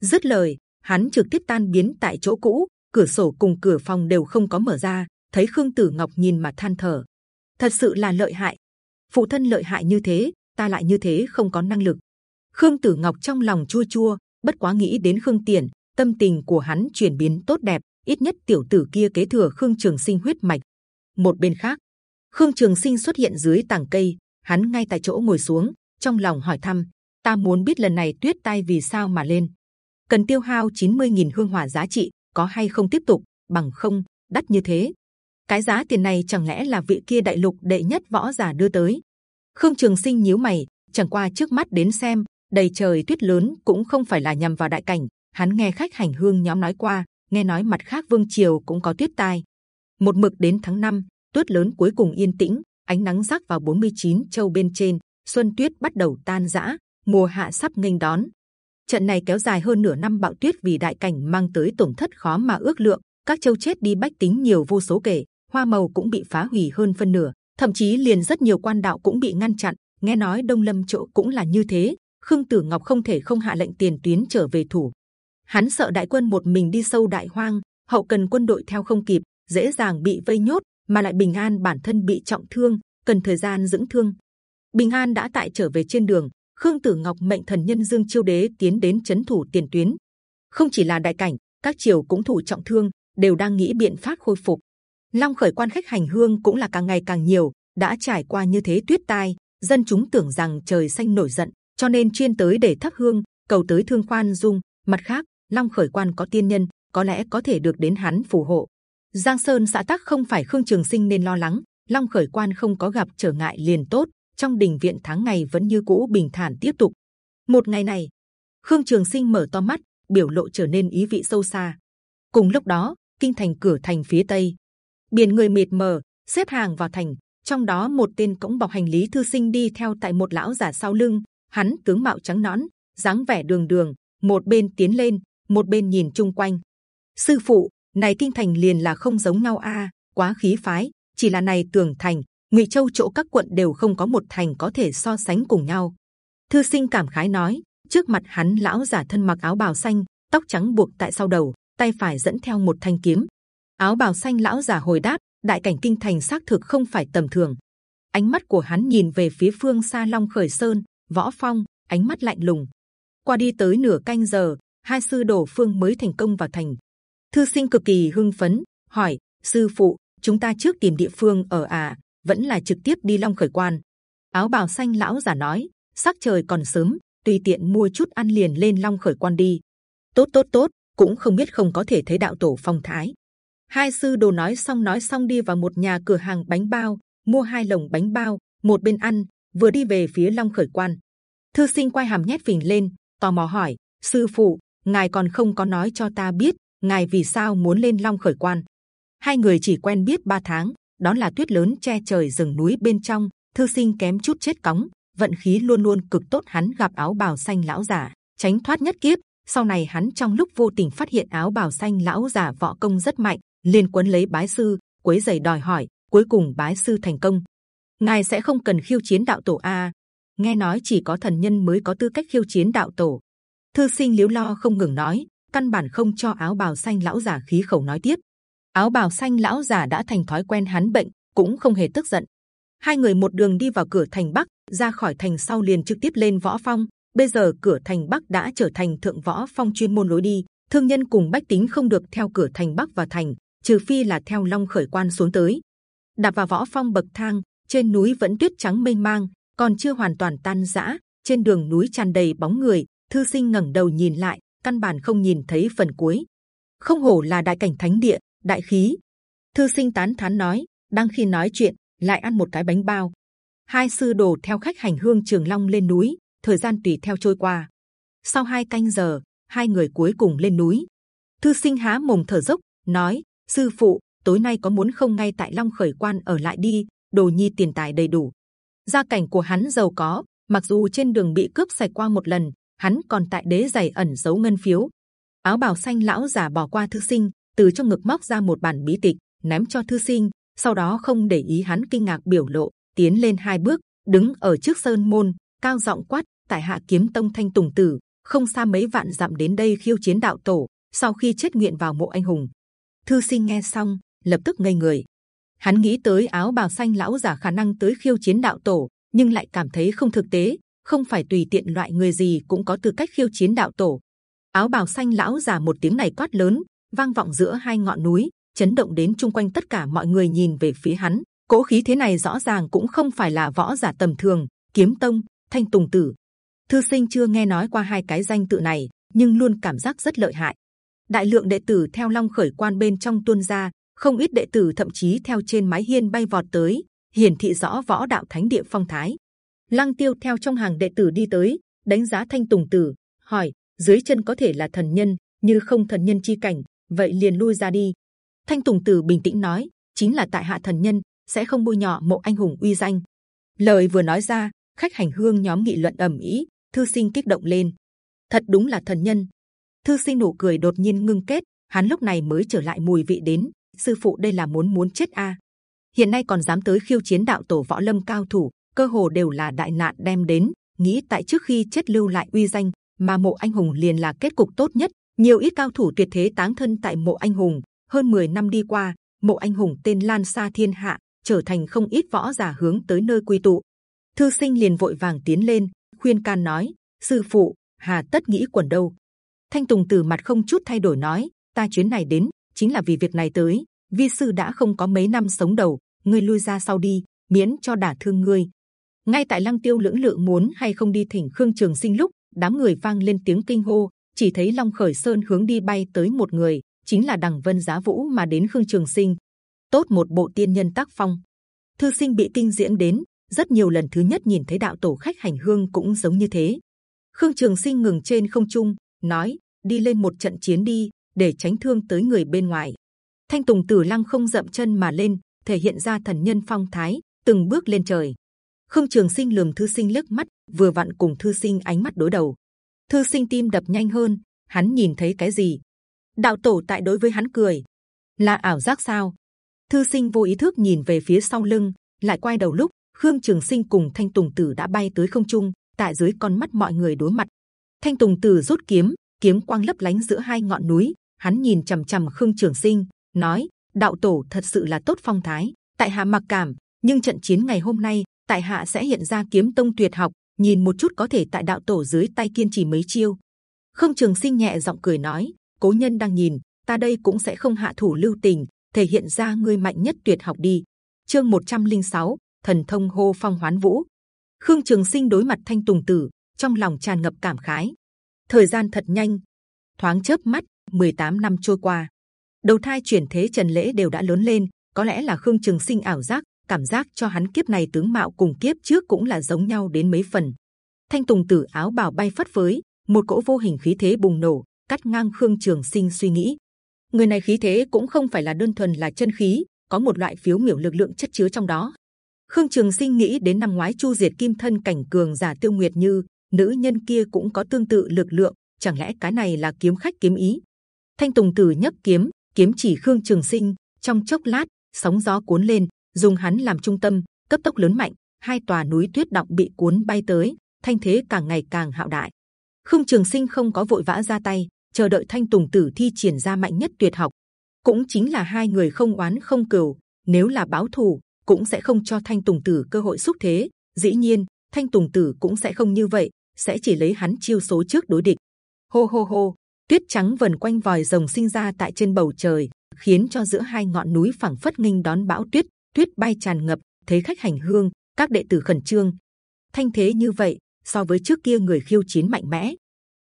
dứt lời hắn trực tiếp tan biến tại chỗ cũ cửa sổ cùng cửa phòng đều không có mở ra thấy khương tử ngọc nhìn mà than thở thật sự là lợi hại phụ thân lợi hại như thế, ta lại như thế không có năng lực. Khương tử ngọc trong lòng chua chua, bất quá nghĩ đến khương tiền tâm tình của hắn chuyển biến tốt đẹp, ít nhất tiểu tử kia kế thừa khương trường sinh huyết mạch. Một bên khác, khương trường sinh xuất hiện dưới tảng cây, hắn ngay tại chỗ ngồi xuống, trong lòng hỏi thăm, ta muốn biết lần này tuyết tai vì sao mà lên? Cần tiêu hao 90.000 hương hỏa giá trị, có hay không tiếp tục? Bằng không, đắt như thế cái giá tiền này chẳng lẽ là vị kia đại lục đệ nhất võ giả đưa tới? Khương trường sinh nhíu mày chẳng qua trước mắt đến xem đầy trời tuyết lớn cũng không phải là nhằm vào đại cảnh. Hắn nghe khách hành hương nhóm nói qua nghe nói mặt khác vương triều cũng có tuyết tai. Một mực đến tháng 5, tuyết lớn cuối cùng yên tĩnh ánh nắng rắc vào 49 châu bên trên xuân tuyết bắt đầu tan rã, mùa hạ sắp nghênh đón. Trận này kéo dài hơn nửa năm bạo tuyết vì đại cảnh mang tới tổn thất khó mà ước lượng, các châu chết đi bách tính nhiều vô số kể, hoa màu cũng bị phá hủy hơn phân nửa, thậm chí liền rất nhiều quan đạo cũng bị ngăn chặn. Nghe nói Đông Lâm chỗ cũng là như thế, khương tử ngọc không thể không hạ lệnh tiền tuyến trở về thủ. Hắn sợ đại quân một mình đi sâu đại hoang hậu cần quân đội theo không kịp dễ dàng bị vây nhốt mà lại bình an bản thân bị trọng thương cần thời gian dưỡng thương. Bình an đã tại trở về trên đường khương tử ngọc mệnh thần nhân dương chiêu đế tiến đến chấn thủ tiền tuyến. Không chỉ là đại cảnh các triều cũng thủ trọng thương đều đang nghĩ biện pháp khôi phục long khởi quan khách hành hương cũng là càng ngày càng nhiều, đã trải qua như thế tuyết tai, dân chúng tưởng rằng trời xanh nổi giận, cho nên chuyên tới để thắp hương, cầu tới thương khoan dung. Mặt khác, long khởi quan có tiên nhân, có lẽ có thể được đến hắn phù hộ. Giang sơn xã tắc không phải khương trường sinh nên lo lắng, long khởi quan không có gặp trở ngại liền tốt, trong đình viện tháng ngày vẫn như cũ bình thản tiếp tục. Một ngày này, khương trường sinh mở to mắt, biểu lộ trở nên ý vị sâu xa. Cùng lúc đó, kinh thành cửa thành phía tây biển người mệt mờ, xếp hàng vào thành, trong đó một tên cõng bọc hành lý thư sinh đi theo tại một lão giả sau lưng. Hắn tướng mạo trắng nõn, dáng vẻ đường đường, một bên tiến lên, một bên nhìn chung quanh. Sư phụ, này kinh thành liền là không giống nhau a, quá khí phái, chỉ là này tường thành, ngụy châu chỗ các quận đều không có một thành có thể so sánh cùng nhau. Thư sinh cảm khái nói, trước mặt hắn lão giả thân mặc áo bào xanh, tóc trắng buộc tại sau đầu, tay phải dẫn theo một thanh kiếm áo bào xanh lão giả hồi đáp, đại cảnh kinh thành xác thực không phải tầm thường. Ánh mắt của hắn nhìn về phía phương xa long khởi sơn, võ phong, ánh mắt lạnh lùng. Qua đi tới nửa canh giờ, hai sư đồ phương mới thành công vào thành. Thư sinh cực kỳ hưng phấn, hỏi, sư phụ, chúng ta trước tìm địa phương ở à vẫn là trực tiếp đi long khởi quan? Áo bào xanh lão giả nói, sắc trời còn sớm, tùy tiện mua chút ăn liền lên long khởi quan đi. Tốt tốt tốt, cũng không biết không có thể thấy đạo tổ phong thái hai sư đồ nói xong nói xong đi vào một nhà cửa hàng bánh bao, mua hai lồng bánh bao, một bên ăn, vừa đi về phía long khởi quan. Thư sinh quay hàm nhét phình lên, tò mò hỏi, sư phụ, ngài còn không có nói cho ta biết, ngài vì sao muốn lên long khởi quan? Hai người chỉ quen biết ba tháng, đó là tuyết lớn che trời rừng núi bên trong, thư sinh kém chút chết cóng, vận khí luôn luôn cực tốt hắn gặp áo bào xanh lão giả tránh thoát nhất kiếp. Sau này hắn trong lúc vô tình phát hiện áo bào xanh lão giả võ công rất mạnh liên quấn lấy bái sư, quấy giày đòi hỏi, cuối cùng bái sư thành công. Ngài sẽ không cần khiêu chiến đạo tổ a. Nghe nói chỉ có thần nhân mới có tư cách khiêu chiến đạo tổ. Thư sinh liếu lo không ngừng nói, căn bản không cho áo bào xanh lão giả khí khẩu nói tiếp. Áo bào xanh lão giả đã thành thói quen hắn bệnh, cũng không hề tức giận. Hai người một đường đi vào cửa thành bắc, ra khỏi thành sau liền trực tiếp lên võ phong. Bây giờ cửa thành bắc đã trở thành thượng võ phong chuyên môn lối đi, thương nhân cùng bách tính không được theo cửa thành bắc vào thành trừ phi là theo long khởi quan xuống tới. Đạp vào võ phong bậc thang, trên núi vẫn tuyết trắng mênh mang, còn chưa hoàn toàn tan rã, trên đường núi tràn đầy bóng người, thư sinh ngẩng đầu nhìn lại, căn bản không nhìn thấy phần cuối. Không hổ là đại cảnh thánh địa, đại khí. Thư sinh tán thán nói, đang khi nói chuyện, lại ăn một cái bánh bao. Hai sư đồ theo khách hành hương trường long lên núi, thời gian tùy theo trôi qua. Sau hai canh giờ, hai người cuối cùng lên núi. Thư sinh há mồm thở dốc, nói sư phụ, tối nay có muốn không ngay tại long khởi quan ở lại đi, đồ nhi tiền tài đầy đủ. Gia cảnh của hắn giàu có, mặc dù trên đường bị cướp sạch qua một lần, hắn còn tại đế giày ẩn giấu ngân phiếu. Áo bào xanh lão giả bỏ qua thư sinh, từ trong ngực móc ra một bản bí tịch, ném cho thư sinh, sau đó không để ý hắn kinh ngạc biểu lộ, tiến lên hai bước, đứng ở trước sơn môn, cao giọng quát, tại hạ kiếm tông thanh tùng tử, không xa mấy vạn dặm đến đây khiêu chiến đạo tổ, sau khi chết nguyện vào mộ anh hùng thư sinh nghe xong, lập tức ngây người. Hắn nghĩ tới áo bào xanh lão giả khả năng tới khiêu chiến đạo tổ, nhưng lại cảm thấy không thực tế, không phải tùy tiện loại người gì cũng có tư cách khiêu chiến đạo tổ. Áo bào xanh lão giả một tiếng này quát lớn, vang vọng giữa hai ngọn núi, chấn động đến chung quanh tất cả mọi người nhìn về phía hắn. Cỗ khí thế này rõ ràng cũng không phải là võ giả tầm thường, kiếm tông, thanh tùng tử. Thư sinh chưa nghe nói qua hai cái danh tự này, nhưng luôn cảm giác rất lợi hại đại lượng đệ tử theo long khởi quan bên trong tuôn ra, không ít đệ tử thậm chí theo trên mái hiên bay vọt tới, hiển thị rõ võ đạo thánh địa phong thái. Lăng tiêu theo trong hàng đệ tử đi tới, đánh giá thanh tùng tử, hỏi, dưới chân có thể là thần nhân, như không thần nhân chi cảnh, vậy liền lui ra đi. Thanh tùng tử bình tĩnh nói, chính là tại hạ thần nhân, sẽ không bôi nhọ mộ anh hùng uy danh. Lời vừa nói ra, khách hành hương nhóm nghị luận ầm ĩ, thư sinh kích động lên. Thật đúng là thần nhân thư sinh nụ cười đột nhiên ngưng kết hắn lúc này mới trở lại mùi vị đến sư phụ đây là muốn muốn chết a hiện nay còn dám tới khiêu chiến đạo tổ võ lâm cao thủ cơ hồ đều là đại nạn đem đến nghĩ tại trước khi chết lưu lại uy danh, mà mộ anh hùng liền là kết cục tốt nhất. Nhiều ít cao thủ tuyệt thế táng thân tại mộ anh hùng. Hơn 10 năm đi qua, mộ anh hùng tên lan xa thiên hạ, trở thành không ít võ giả hướng tới nơi quy tụ. Thư sinh liền vội vàng tiến lên, khuyên can nói: sư phụ, hà tất nghĩ quẩn đâu. Thanh Tùng từ mặt không chút thay đổi nói: ta chuyến này đến chính là vì việc này tới. Vi sư đã không có mấy năm sống đầu, ngươi lui ra sau đi, miễn cho đả thương ngươi. Ngay tại Lăng Tiêu lưỡng lự muốn hay không đi thỉnh Khương Trường Sinh lúc đám người vang lên tiếng kinh hô, chỉ thấy Long Khởi Sơn hướng đi bay tới một người, chính là Đằng Vân Giá Vũ mà đến Khương Trường Sinh. Tốt một bộ tiên nhân tác phong. Thư sinh bị kinh diễn đến rất nhiều lần thứ nhất nhìn thấy đạo tổ khách hành hương cũng giống như thế. Khương Trường Sinh ngừng trên không trung, nói: đi lên một trận chiến đi, để tránh thương tới người bên ngoài. Thanh Tùng Tử Lăng không dậm chân mà lên, thể hiện ra thần nhân phong thái, từng bước lên trời. Khương Trường Sinh lườm Thư Sinh lướt mắt, vừa vặn cùng Thư Sinh ánh mắt đối đầu. Thư Sinh tim đập nhanh hơn, hắn nhìn thấy cái gì? Đạo tổ tại đối với hắn cười, là ảo giác sao? Thư Sinh vô ý thức nhìn về phía sau lưng, lại quay đầu lúc Khương Trường Sinh cùng Thanh Tùng Tử đã bay tới không trung, tại dưới con mắt mọi người đối mặt. Thanh Tùng Tử rút kiếm, kiếm quang lấp lánh giữa hai ngọn núi. Hắn nhìn c h ầ m c h ầ m Khương Trường Sinh, nói: Đạo tổ thật sự là tốt phong thái. Tại hạ mặc cảm, nhưng trận chiến ngày hôm nay, tại hạ sẽ hiện ra kiếm tông tuyệt học, nhìn một chút có thể tại đạo tổ dưới tay kiên trì mấy chiêu. Khương Trường Sinh nhẹ giọng cười nói: Cố nhân đang nhìn, ta đây cũng sẽ không hạ thủ lưu tình, thể hiện ra ngươi mạnh nhất tuyệt học đi. Chương 106, thần thông hô phong hoán vũ. Khương Trường Sinh đối mặt Thanh Tùng Tử, trong lòng tràn ngập cảm khái. Thời gian thật nhanh, thoáng chớp mắt, 18 năm trôi qua, đầu thai chuyển thế Trần Lễ đều đã lớn lên. Có lẽ là Khương Trường Sinh ảo giác, cảm giác cho hắn kiếp này tướng mạo cùng kiếp trước cũng là giống nhau đến mấy phần. Thanh Tùng Tử áo bào bay phất phới, một cỗ vô hình khí thế bùng nổ, cắt ngang Khương Trường Sinh suy nghĩ. Người này khí thế cũng không phải là đơn thuần là chân khí, có một loại phiếu miểu lực lượng chất chứa trong đó. Khương Trường Sinh nghĩ đến năm ngoái Chu Diệt Kim thân cảnh cường giả Tiêu Nguyệt Như, nữ nhân kia cũng có tương tự lực lượng, chẳng lẽ cái này là kiếm khách kiếm ý? Thanh Tùng Tử nhấp kiếm, kiếm chỉ Khương Trường Sinh, trong chốc lát sóng gió cuốn lên, dùng hắn làm trung tâm, cấp tốc lớn mạnh, hai tòa núi tuyết động bị cuốn bay tới, thanh thế càng ngày càng hạo đại. Khương Trường Sinh không có vội vã ra tay, chờ đợi Thanh Tùng Tử thi triển ra mạnh nhất tuyệt học, cũng chính là hai người không oán không cừu. Nếu là báo thù, cũng sẽ không cho Thanh Tùng Tử cơ hội xúc thế. Dĩ nhiên, Thanh Tùng Tử cũng sẽ không như vậy, sẽ chỉ lấy hắn chiêu số trước đối địch. Hô hô hô, tuyết trắng vần quanh vòi rồng sinh ra tại trên bầu trời, khiến cho giữa hai ngọn núi phẳng phất nghinh đón bão tuyết, tuyết bay tràn ngập, Thế khách hành hương, các đệ tử khẩn trương. Thanh thế như vậy, so với trước kia người khiêu chiến mạnh mẽ.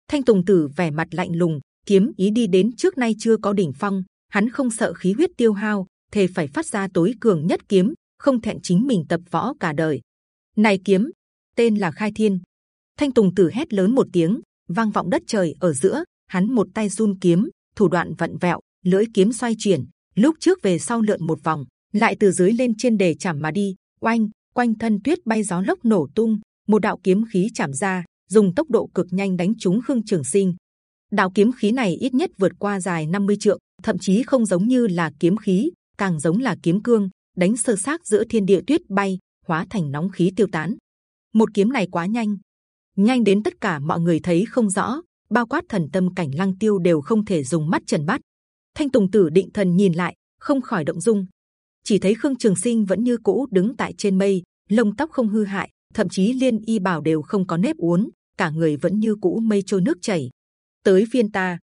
Thanh Tùng Tử vẻ mặt lạnh lùng, kiếm ý đi đến trước nay chưa có đỉnh phong, hắn không sợ khí huyết tiêu hao, thề phải phát ra tối cường nhất kiếm, không thẹn chính mình tập võ cả đời. Này kiếm, tên là Khai Thiên. Thanh Tùng Tử hét lớn một tiếng, vang vọng đất trời ở giữa. Hắn một tay run kiếm, thủ đoạn vặn vẹo, lưỡi kiếm xoay chuyển, lúc trước về sau lượn một vòng, lại từ dưới lên trên để chạm mà đi. Oanh, quanh thân tuyết bay gió lốc nổ tung, một đạo kiếm khí chạm ra, dùng tốc độ cực nhanh đánh trúng Khương Trường Sinh. Đạo kiếm khí này ít nhất vượt qua dài 50 trượng, thậm chí không giống như là kiếm khí, càng giống là kiếm cương, đánh sơ xác giữa thiên địa tuyết bay, hóa thành nóng khí tiêu tán. Một kiếm này quá nhanh, nhanh đến tất cả mọi người thấy không rõ, bao quát thần tâm cảnh lăng tiêu đều không thể dùng mắt trần bắt. Thanh Tùng Tử định thần nhìn lại, không khỏi động dung. Chỉ thấy Khương Trường Sinh vẫn như cũ đứng tại trên mây, lông tóc không hư hại, thậm chí liên y bảo đều không có nếp uốn, cả người vẫn như cũ mây trôi nước chảy. Tới phiên ta,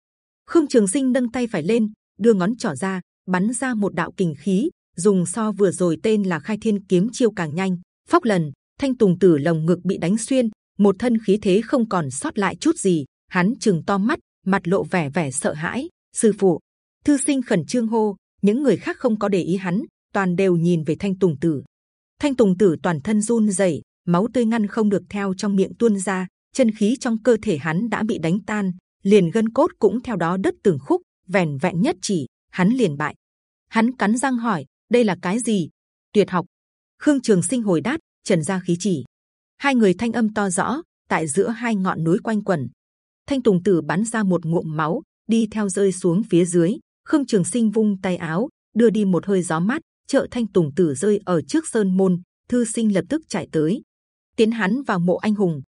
Khương Trường Sinh nâng tay phải lên, đưa ngón trỏ ra, bắn ra một đạo kình khí, dùng so vừa rồi tên là Khai Thiên kiếm chiêu càng nhanh. Phóc lần, Thanh Tùng Tử lồng ngực bị đánh xuyên, một thân khí thế không còn sót lại chút gì. Hắn chừng to mắt, mặt lộ vẻ vẻ sợ hãi. Sư phụ, thư sinh khẩn trương hô. Những người khác không có để ý hắn, toàn đều nhìn về Thanh Tùng Tử. Thanh Tùng Tử toàn thân run rẩy, máu tươi ngăn không được theo trong miệng tuôn ra, chân khí trong cơ thể hắn đã bị đánh tan, liền gân cốt cũng theo đó đứt từng khúc, vẻn vẹn nhất chỉ, hắn liền bại. Hắn cắn răng hỏi, đây là cái gì? Tuyệt học. Khương Trường Sinh hồi đáp, trần gia khí chỉ. Hai người thanh âm to rõ, tại giữa hai ngọn núi quanh quẩn. Thanh Tùng Tử bắn ra một ngụm máu, đi theo rơi xuống phía dưới. Khương Trường Sinh vung tay áo, đưa đi một hơi gió mát, trợ Thanh Tùng Tử rơi ở trước sơn môn. Thư sinh lập tức chạy tới, tiến hắn vào mộ anh hùng.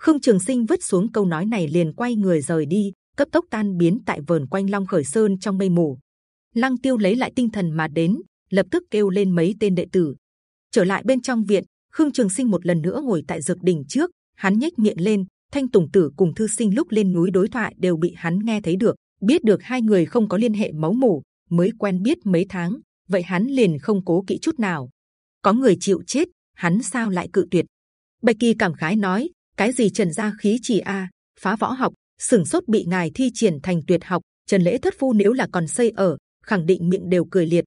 Khương Trường Sinh vứt xuống câu nói này liền quay người rời đi, cấp tốc tan biến tại vườn quanh Long Khởi Sơn trong mây mù. Lăng Tiêu lấy lại tinh thần mà đến, lập tức kêu lên mấy tên đệ tử. Trở lại bên trong viện, Khương Trường Sinh một lần nữa ngồi tại dược đỉnh trước, hắn nhếch miệng lên. Thanh Tùng Tử cùng Thư Sinh lúc lên núi đối thoại đều bị hắn nghe thấy được, biết được hai người không có liên hệ máu mủ, mới quen biết mấy tháng, vậy hắn liền không cố kỹ chút nào. Có người chịu chết, hắn sao lại cự tuyệt? Bạch Kỳ cảm khái nói, cái gì Trần gia khí chỉ a, phá võ học, sừng sốt bị ngài thi triển thành tuyệt học. Trần lễ thất phu nếu là còn xây ở, khẳng định miệng đều cười liệt.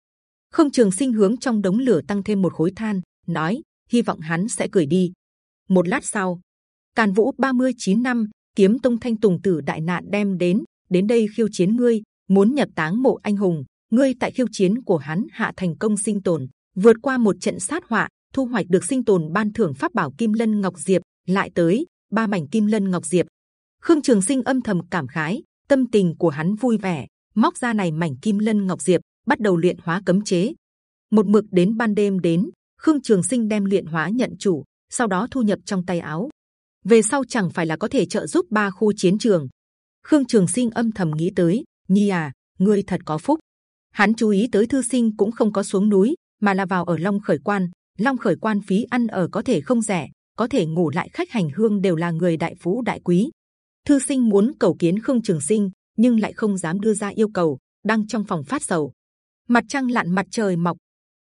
Không trường sinh hướng trong đống lửa tăng thêm một khối than, nói, hy vọng hắn sẽ cười đi. Một lát sau, Càn Vũ 39 năm kiếm tông thanh tùng tử đại nạn đem đến, đến đây khiêu chiến ngươi, muốn nhập táng mộ anh hùng. Ngươi tại khiêu chiến của hắn hạ thành công sinh tồn, vượt qua một trận sát họa, thu hoạch được sinh tồn ban thưởng pháp bảo kim lân ngọc diệp, lại tới ba mảnh kim lân ngọc diệp. Khương Trường Sinh âm thầm cảm khái, tâm tình của hắn vui vẻ, móc ra này mảnh kim lân ngọc diệp, bắt đầu luyện hóa cấm chế. Một mực đến ban đêm đến, Khương Trường Sinh đem luyện hóa nhận chủ, sau đó thu nhập trong tay áo. Về sau chẳng phải là có thể trợ giúp ba khu chiến trường. Khương Trường Sinh âm thầm nghĩ tới, Nhi à, ngươi thật có phúc. Hắn chú ý tới Thư Sinh cũng không có xuống núi, mà là vào ở Long Khởi Quan. Long Khởi Quan phí ăn ở có thể không rẻ, có thể ngủ lại khách hành hương đều là người đại phú đại quý. Thư Sinh muốn cầu kiến Khương Trường Sinh, nhưng lại không dám đưa ra yêu cầu, đang trong phòng phát sầu. Mặt trăng lặn mặt trời mọc.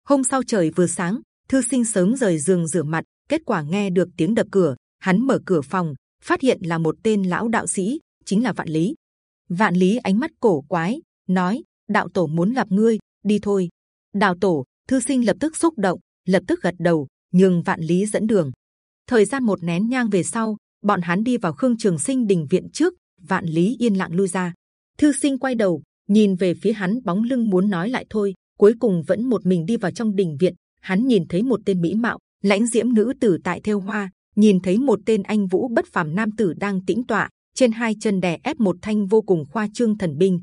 Hôm sau trời vừa sáng, Thư Sinh sớm rời giường rửa mặt, kết quả nghe được tiếng đập cửa, hắn mở cửa phòng, phát hiện là một tên lão đạo sĩ, chính là Vạn Lý. Vạn Lý ánh mắt cổ quái, nói: đạo tổ muốn gặp ngươi, đi thôi. Đạo tổ, thư sinh lập tức xúc động, lập tức gật đầu, nhường Vạn Lý dẫn đường. Thời gian một nén nhang về sau, bọn hắn đi vào Khương Trường Sinh đình viện trước, Vạn Lý yên lặng lui ra. Thư sinh quay đầu, nhìn về phía hắn bóng lưng muốn nói lại thôi, cuối cùng vẫn một mình đi vào trong đình viện. Hắn nhìn thấy một tên mỹ mạo, lãnh diễm nữ tử tại theo hoa, nhìn thấy một tên anh vũ bất phàm nam tử đang tĩnh tọa, trên hai chân đè ép một thanh vô cùng khoa trương thần binh.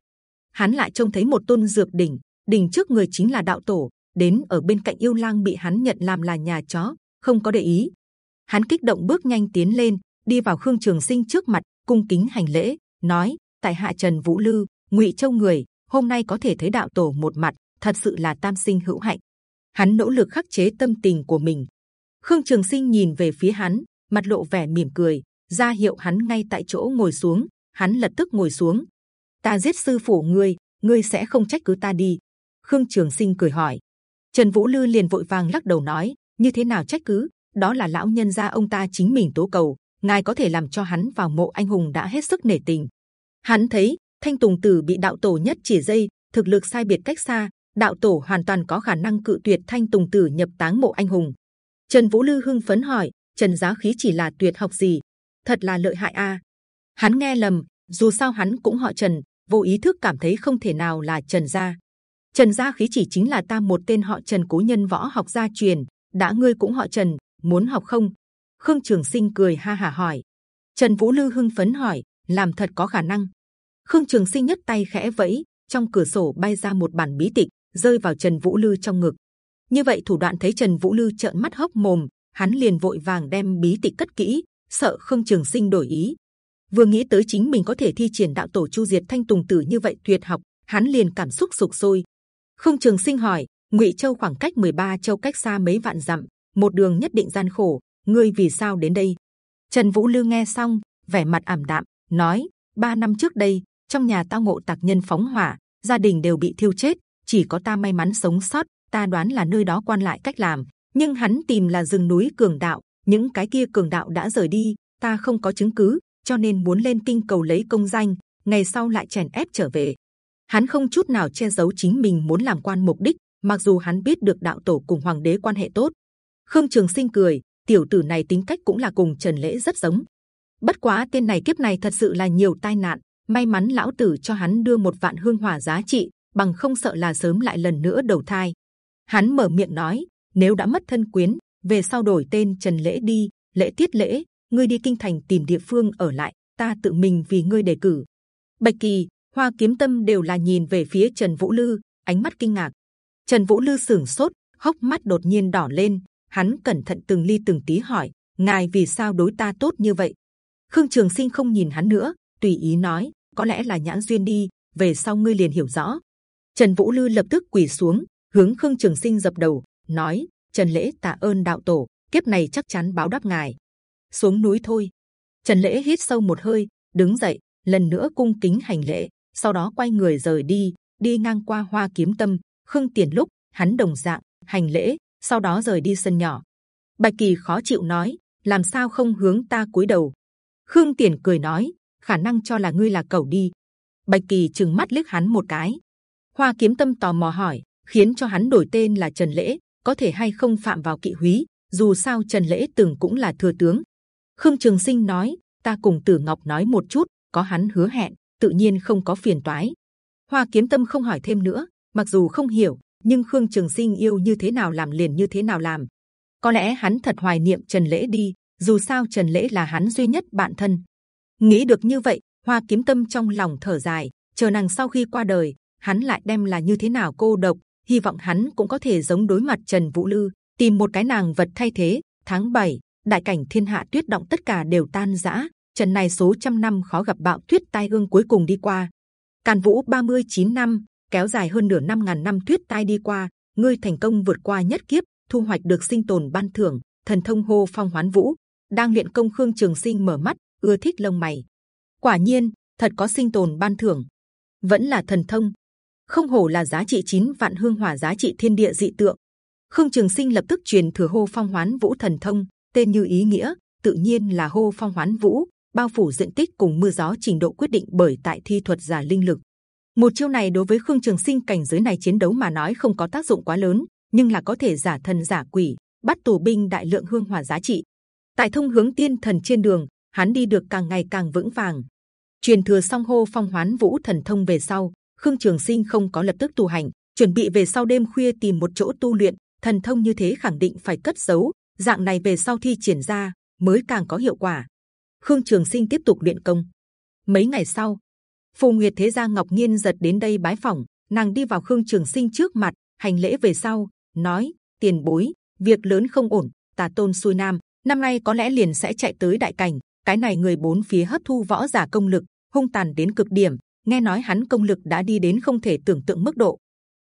Hắn lại trông thấy một tôn dược đỉnh, đỉnh trước người chính là đạo tổ, đến ở bên cạnh yêu lang bị hắn nhận làm là nhà chó, không có để ý. Hắn kích động bước nhanh tiến lên, đi vào khương trường sinh trước mặt, cung kính hành lễ, nói: tại hạ trần vũ lư, ngụy châu người, hôm nay có thể thấy đạo tổ một mặt, thật sự là tam sinh hữu hạnh. Hắn nỗ lực khắc chế tâm tình của mình, Khương Trường Sinh nhìn về phía hắn, mặt lộ vẻ mỉm cười, ra hiệu hắn ngay tại chỗ ngồi xuống. Hắn lập tức ngồi xuống. Ta giết sư phụ ngươi, ngươi sẽ không trách cứ ta đi. Khương Trường Sinh cười hỏi. Trần Vũ Lư liền vội vàng lắc đầu nói, như thế nào trách cứ? Đó là lão nhân gia ông ta chính mình tố cầu, ngài có thể làm cho hắn vào mộ anh hùng đã hết sức nể tình. Hắn thấy Thanh Tùng Tử bị đạo tổ nhất chỉ dây, thực lực sai biệt cách xa, đạo tổ hoàn toàn có khả năng cự tuyệt Thanh Tùng Tử nhập táng mộ anh hùng. Trần Vũ Lư hưng phấn hỏi, Trần Giá Khí chỉ là tuyệt học gì? Thật là lợi hại a. Hắn nghe lầm, dù sao hắn cũng họ Trần, vô ý thức cảm thấy không thể nào là Trần gia. Trần gia Khí chỉ chính là ta một tên họ Trần cố nhân võ học gia truyền. đã ngươi cũng họ Trần, muốn học không? Khương Trường Sinh cười ha hà hỏi. Trần Vũ Lư hưng phấn hỏi, làm thật có khả năng. Khương Trường Sinh nhất tay khẽ vẫy, trong cửa sổ bay ra một bản bí tịch, rơi vào Trần Vũ Lư trong ngực như vậy thủ đoạn thấy Trần Vũ Lư trợn mắt hốc mồm, hắn liền vội vàng đem bí tịch cất kỹ, sợ Khương Trường Sinh đổi ý. Vừa nghĩ tới chính mình có thể thi triển đạo tổ chu diệt thanh tùng tử như vậy tuyệt học, hắn liền cảm xúc sục sôi. Khương Trường Sinh hỏi, Ngụy Châu khoảng cách 13 châu cách xa mấy vạn dặm, một đường nhất định gian khổ, ngươi vì sao đến đây? Trần Vũ Lư nghe xong, vẻ mặt ảm đạm, nói: ba năm trước đây, trong nhà tao ngộ tặc nhân phóng hỏa, gia đình đều bị thiêu chết, chỉ có ta may mắn sống sót, ta đoán là nơi đó quan lại cách làm. Nhưng hắn tìm là rừng núi cường đạo những cái kia cường đạo đã rời đi ta không có chứng cứ cho nên muốn lên kinh cầu lấy công danh ngày sau lại chèn ép trở về. Hắn không chút nào che giấu chính mình muốn làm quan mục đích mặc dù hắn biết được đạo tổ cùng hoàng đế quan hệ tốt. Khương trường sinh cười tiểu tử này tính cách cũng là cùng trần lễ rất giống. Bất quá tên này kiếp này thật sự là nhiều tai nạn may mắn lão tử cho hắn đưa một vạn hương hỏa giá trị bằng không sợ là sớm lại lần nữa đầu thai hắn mở miệng nói nếu đã mất thân quyến về sau đổi tên trần lễ đi lễ tiết lễ ngươi đi kinh thành tìm địa phương ở lại ta tự mình vì ngươi đề cử bạch kỳ hoa kiếm tâm đều là nhìn về phía trần vũ lư ánh mắt kinh ngạc trần vũ lư sửng sốt hốc mắt đột nhiên đỏ lên hắn cẩn thận từng ly từng tí hỏi ngài vì sao đối ta tốt như vậy Khương Trường Sinh không nhìn hắn nữa, tùy ý nói, có lẽ là nhãn duyên đi. Về sau ngươi liền hiểu rõ. Trần Vũ Lư lập tức quỳ xuống, hướng Khương Trường Sinh dập đầu, nói: Trần lễ tạ ơn đạo tổ, kiếp này chắc chắn báo đáp ngài. Xuống núi thôi. Trần lễ hít sâu một hơi, đứng dậy, lần nữa cung kính hành lễ, sau đó quay người rời đi, đi ngang qua Hoa Kiếm Tâm, Khương Tiền lúc hắn đồng dạng hành lễ, sau đó rời đi sân nhỏ. Bạch Kỳ khó chịu nói, làm sao không hướng ta cúi đầu? Khương Tiền cười nói, khả năng cho là ngươi là cẩu đi. Bạch Kỳ chừng mắt liếc hắn một cái. Hoa Kiếm Tâm tò mò hỏi, khiến cho hắn đổi tên là Trần Lễ, có thể hay không phạm vào kỵ húy? Dù sao Trần Lễ từng cũng là thừa tướng. Khương Trường Sinh nói, ta cùng Tử Ngọc nói một chút, có hắn hứa hẹn, tự nhiên không có phiền toái. Hoa Kiếm Tâm không hỏi thêm nữa, mặc dù không hiểu, nhưng Khương Trường Sinh yêu như thế nào làm liền như thế nào làm. Có lẽ hắn thật hoài niệm Trần Lễ đi, dù sao Trần Lễ là hắn duy nhất bạn thân. Nghĩ được như vậy, Hoa Kiếm Tâm trong lòng thở dài, chờ nàng sau khi qua đời, hắn lại đem là như thế nào cô độc. Hy vọng hắn cũng có thể giống đối mặt Trần Vũ Lư, tìm một cái nàng vật thay thế. Tháng 7, đại cảnh thiên hạ tuyết động tất cả đều tan rã. Trần này số trăm năm khó gặp bạo tuyết tai ương cuối cùng đi qua. Càn Vũ 39 năm kéo dài hơn nửa năm ngàn năm tuyết tai đi qua, ngươi thành công vượt qua nhất kiếp, thu hoạch được sinh tồn ban thưởng, thần thông hô phong hoán vũ. Đang luyện công khương trường sinh mở mắt, ưa thích lông mày. Quả nhiên, thật có sinh tồn ban thưởng, vẫn là thần thông. Không hổ là giá trị 9 vạn hương hỏa giá trị thiên địa dị tượng. Khương Trường Sinh lập tức truyền thừa hô phong hoán vũ thần thông, tên như ý nghĩa, tự nhiên là hô phong hoán vũ, bao phủ diện tích cùng mưa gió trình độ quyết định bởi tại thi thuật giả linh lực. Một chiêu này đối với Khương Trường Sinh cảnh giới này chiến đấu mà nói không có tác dụng quá lớn, nhưng là có thể giả thần giả quỷ, bắt tù binh đại lượng hương hỏa giá trị. Tại thông hướng tiên thần trên đường, hắn đi được càng ngày càng vững vàng. Truyền thừa song hô phong hoán vũ thần thông về sau, Khương Trường Sinh không có lập tức tu hành, chuẩn bị về sau đêm khuya tìm một chỗ tu luyện. Thần thông như thế khẳng định phải cất giấu, dạng này về sau thi triển ra mới càng có hiệu quả. Khương Trường Sinh tiếp tục luyện công. Mấy ngày sau, Phù Nguyệt Thế gia Ngọc Nhiên giật đến đây bái phỏng, nàng đi vào Khương Trường Sinh trước mặt, hành lễ về sau, nói: Tiền bối, việc lớn không ổn, Tà Tôn xuôi nam, năm nay có lẽ liền sẽ chạy tới đại cảnh. Cái này người bốn phía hấp thu võ giả công lực, hung tàn đến cực điểm. Nghe nói hắn công lực đã đi đến không thể tưởng tượng mức độ.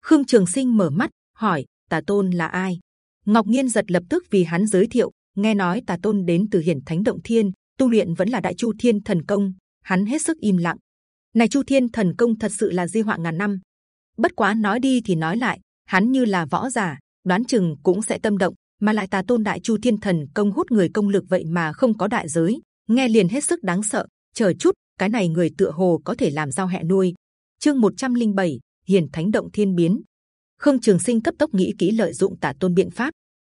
Khương Trường Sinh mở mắt, hỏi: Tà Tôn là ai? Ngọc Nhiên giật lập tức vì hắn giới thiệu. Nghe nói Tà Tôn đến từ Hiển Thánh Động Thiên, tu luyện vẫn là Đại Chu Thiên Thần Công. Hắn hết sức im lặng, này chu thiên thần công thật sự là di họa ngàn năm bất quá nói đi thì nói lại hắn như là võ giả đoán chừng cũng sẽ tâm động mà lại tà tôn đại chu thiên thần công hút người công lực vậy mà không có đại giới nghe liền hết sức đáng sợ chờ chút cái này người tựa hồ có thể làm giao hẹ nuôi? Chương 107, hiền thánh động thiên biến. Khương trường sinh cấp tốc nghĩ kỹ lợi dụng tà tôn biện pháp.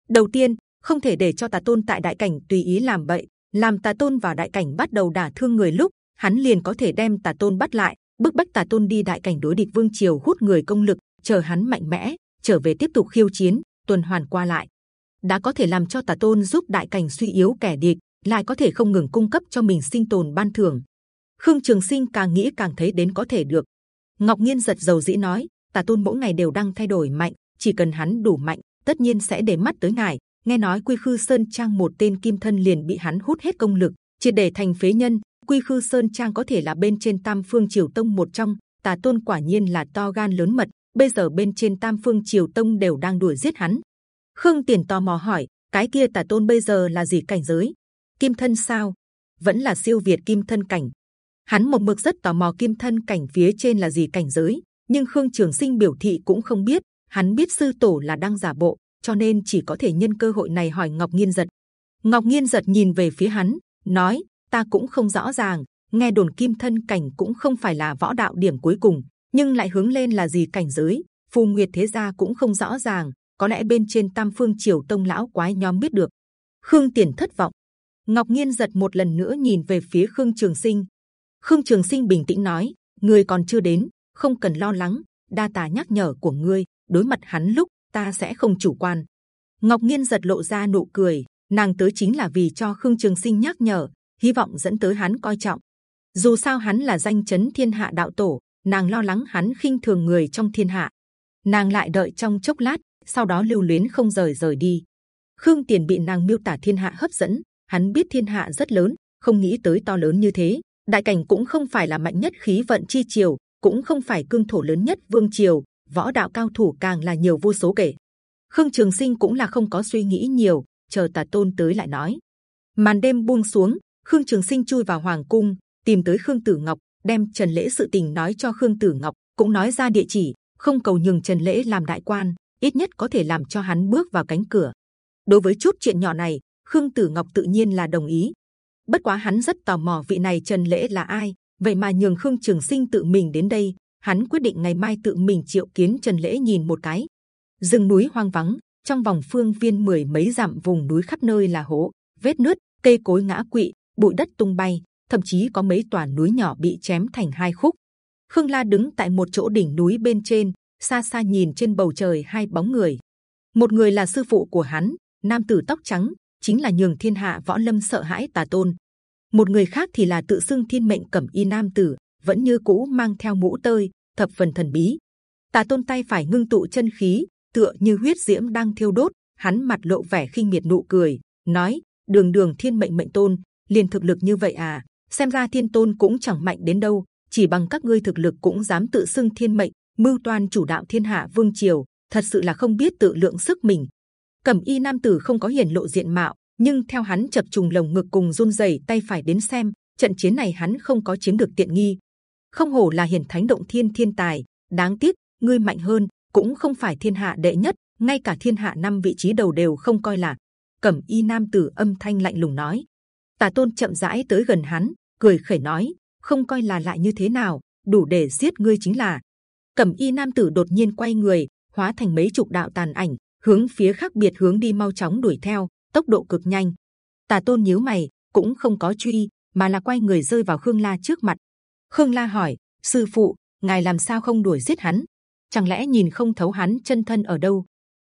Đầu tiên không thể để cho tà tôn tại đại cảnh tùy ý làm bậy làm tà tôn vào đại cảnh bắt đầu đả thương người lúc hắn liền có thể đem tà tôn bắt lại, bức bách tà tôn đi đại cảnh đối địch vương triều hút người công lực, chờ hắn mạnh mẽ trở về tiếp tục khiêu chiến, tuần hoàn qua lại, đã có thể làm cho tà tôn giúp đại cảnh suy yếu kẻ địch, lại có thể không ngừng cung cấp cho mình sinh tồn ban thưởng. Khương Trường Sinh càng nghĩ càng thấy đến có thể được. Ngọc Nhiên giật dầu dĩ nói, tà tôn mỗi ngày đều đang thay đổi mạnh, chỉ cần hắn đủ mạnh, tất nhiên sẽ để mắt tới ngài. Nghe nói Quy Khư Sơn Trang một tên kim thân liền bị hắn hút hết công lực, chỉ để thành phế nhân, Quy Khư Sơn Trang có thể là bên trên Tam Phương Triều Tông một trong, Tà Tôn quả nhiên là to gan lớn mật. Bây giờ bên trên Tam Phương Triều Tông đều đang đuổi giết hắn. Khương Tiền tò mò hỏi, cái kia Tà Tôn bây giờ là gì cảnh giới? Kim thân sao? Vẫn là siêu việt Kim thân cảnh. Hắn một mực rất tò mò Kim thân cảnh phía trên là gì cảnh giới, nhưng Khương Trường Sinh biểu thị cũng không biết. Hắn biết sư tổ là đang giả bộ, cho nên chỉ có thể nhân cơ hội này hỏi Ngọc Nghiên giật. Ngọc Nghiên giật nhìn về phía hắn, nói: ta cũng không rõ ràng. Nghe đồn kim thân cảnh cũng không phải là võ đạo điểm cuối cùng, nhưng lại hướng lên là gì cảnh giới? Phù Nguyệt thế gia cũng không rõ ràng. Có lẽ bên trên Tam Phương Triều Tông lão quái nhóm biết được. Khương Tiền thất vọng. Ngọc nghiên giật một lần nữa nhìn về phía Khương Trường Sinh. Khương Trường Sinh bình tĩnh nói: người còn chưa đến, không cần lo lắng. Đa tà nhắc nhở của ngươi, đối mặt hắn lúc ta sẽ không chủ quan. Ngọc Nhiên giật lộ ra nụ cười, nàng tới chính là vì cho Khương Trường Sinh nhắc nhở, hy vọng dẫn tới hắn coi trọng. Dù sao hắn là danh chấn thiên hạ đạo tổ, nàng lo lắng hắn khinh thường người trong thiên hạ. Nàng lại đợi trong chốc lát, sau đó lưu luyến không rời rời đi. Khương Tiền bị nàng miêu tả thiên hạ hấp dẫn, hắn biết thiên hạ rất lớn, không nghĩ tới to lớn như thế. Đại cảnh cũng không phải là mạnh nhất khí vận chi triều, cũng không phải cương thổ lớn nhất vương triều, võ đạo cao thủ càng là nhiều vô số kể. Khương Trường Sinh cũng là không có suy nghĩ nhiều, chờ Tà Tôn tới lại nói. Màn đêm buông xuống, Khương Trường Sinh chui vào hoàng cung, tìm tới Khương Tử Ngọc, đem Trần Lễ sự tình nói cho Khương Tử Ngọc, cũng nói ra địa chỉ, không cầu nhường Trần Lễ làm đại quan, ít nhất có thể làm cho hắn bước vào cánh cửa. Đối với chút chuyện nhỏ này, Khương Tử Ngọc tự nhiên là đồng ý. Bất quá hắn rất tò mò vị này Trần Lễ là ai, vậy mà nhường Khương Trường Sinh tự mình đến đây, hắn quyết định ngày mai tự mình triệu kiến Trần Lễ nhìn một cái. rừng núi hoang vắng, trong vòng phương viên mười mấy dặm vùng núi khắp nơi là hố, vết nứt, cây cối ngã quỵ, bụi đất tung bay, thậm chí có mấy tòa núi nhỏ bị chém thành hai khúc. Khương La đứng tại một chỗ đỉnh núi bên trên, xa xa nhìn trên bầu trời hai bóng người. Một người là sư phụ của hắn, nam tử tóc trắng, chính là nhường thiên hạ võ lâm sợ hãi tà tôn. Một người khác thì là tự xưng thiên mệnh cẩm y nam tử, vẫn như cũ mang theo mũ tơi, thập phần thần bí. Tà tôn tay phải ngưng tụ chân khí, tựa như huyết diễm đang thiêu đốt. Hắn mặt lộ vẻ khinh miệt nụ cười, nói: Đường Đường Thiên mệnh mệnh tôn, liền thực lực như vậy à? Xem ra Thiên tôn cũng chẳng mạnh đến đâu, chỉ bằng các ngươi thực lực cũng dám tự xưng Thiên mệnh, mưu toan chủ đạo thiên hạ vương triều, thật sự là không biết tự lượng sức mình. Cẩm y nam tử không có hiển lộ diện mạo, nhưng theo hắn chập trùng lồng ngực cùng run rẩy tay phải đến xem, trận chiến này hắn không có chiếm được tiện nghi. Không hổ là hiển thánh động thiên thiên tài, đáng tiếc ngươi mạnh hơn, cũng không phải thiên hạ đệ nhất, ngay cả thiên hạ năm vị trí đầu đều không coi là. Cẩm y nam tử âm thanh lạnh lùng nói. Tà tôn chậm rãi tới gần hắn, cười khẩy nói, không coi là lại như thế nào, đủ để giết ngươi chính là. Cẩm y nam tử đột nhiên quay người, hóa thành mấy chục đạo tàn ảnh, hướng phía khác biệt hướng đi mau chóng đuổi theo, tốc độ cực nhanh. Tà tôn nhíu mày, cũng không có truy, mà là quay người rơi vào khương la trước mặt. khương la hỏi, sư phụ, ngài làm sao không đuổi giết hắn? Chẳng lẽ nhìn không thấu hắn chân thân ở đâu?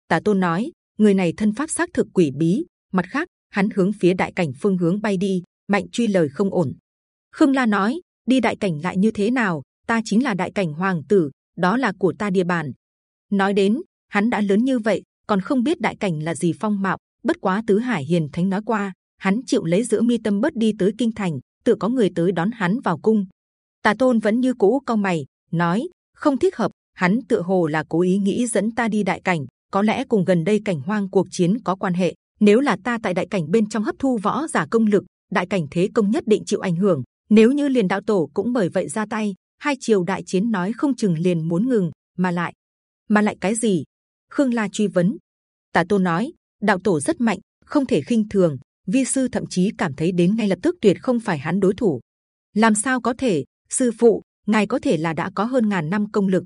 Tà tôn nói, người này thân pháp xác thực quỷ bí. Mặt khác, hắn hướng phía đại cảnh phương hướng bay đi, mạnh truy lời không ổn. Khương La nói, đi đại cảnh lại như thế nào? Ta chính là đại cảnh hoàng tử, đó là của ta địa bàn. Nói đến, hắn đã lớn như vậy, còn không biết đại cảnh là gì phong mạo. Bất quá tứ hải hiền thánh nói qua, hắn chịu lấy giữa mi tâm bớt đi tới kinh thành, tự có người tới đón hắn vào cung. Tà tôn vẫn như cũ cao mày, nói không thích hợp. Hắn tự hồ là cố ý nghĩ dẫn ta đi đại cảnh, có lẽ cùng gần đây cảnh hoang cuộc chiến có quan hệ. Nếu là ta tại đại cảnh bên trong hấp thu võ giả công lực, đại cảnh thế công nhất định chịu ảnh hưởng. Nếu như liền đạo tổ cũng bởi vậy ra tay, hai triều đại chiến nói không chừng liền muốn ngừng, mà lại, mà lại cái gì? Khương La truy vấn. Tả Tôn nói, đạo tổ rất mạnh, không thể khinh thường. Vi sư thậm chí cảm thấy đến ngay lập tức tuyệt không phải hắn đối thủ. Làm sao có thể? Sư phụ, ngài có thể là đã có hơn ngàn năm công lực.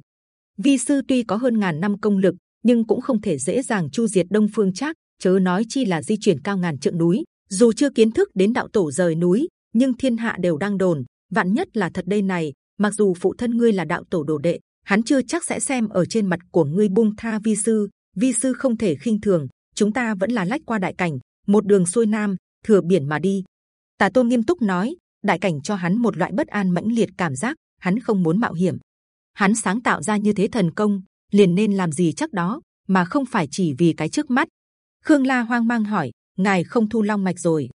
Vi sư tuy có hơn ngàn năm công lực, nhưng cũng không thể dễ dàng chu diệt Đông Phương Trác. Chớ nói chi là di chuyển cao ngàn trượng núi. Dù chưa kiến thức đến đạo tổ rời núi, nhưng thiên hạ đều đang đồn. Vạn nhất là thật đây này, mặc dù phụ thân ngươi là đạo tổ đồ đệ, hắn chưa chắc sẽ xem ở trên mặt của ngươi buông tha vi sư. Vi sư không thể khinh thường, chúng ta vẫn là lách qua đại cảnh, một đường xuôi nam, thừa biển mà đi. Tà tôn nghiêm túc nói, đại cảnh cho hắn một loại bất an mãnh liệt cảm giác, hắn không muốn mạo hiểm. Hắn sáng tạo ra như thế thần công, liền nên làm gì chắc đó, mà không phải chỉ vì cái trước mắt. Khương La hoang mang hỏi, ngài không thu long mạch rồi?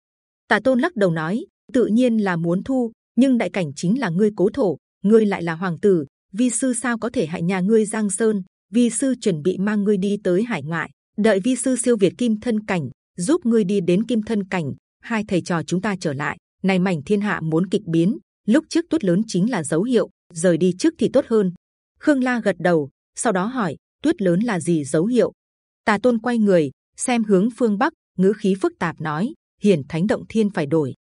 Tà tôn lắc đầu nói, tự nhiên là muốn thu, nhưng đại cảnh chính là ngươi cố thổ, ngươi lại là hoàng tử, vi sư sao có thể hại nhà ngươi giang sơn? Vi sư chuẩn bị mang ngươi đi tới hải ngoại, đợi vi sư siêu việt kim thân cảnh, giúp ngươi đi đến kim thân cảnh. Hai thầy trò chúng ta trở lại, này mảnh thiên hạ muốn kịch biến, lúc trước tuyết lớn chính là dấu hiệu, rời đi trước thì tốt hơn. Khương La gật đầu, sau đó hỏi tuyết lớn là gì dấu hiệu? Tà tôn quay người xem hướng phương bắc, ngữ khí phức tạp nói: Hiển Thánh Động Thiên phải đổi.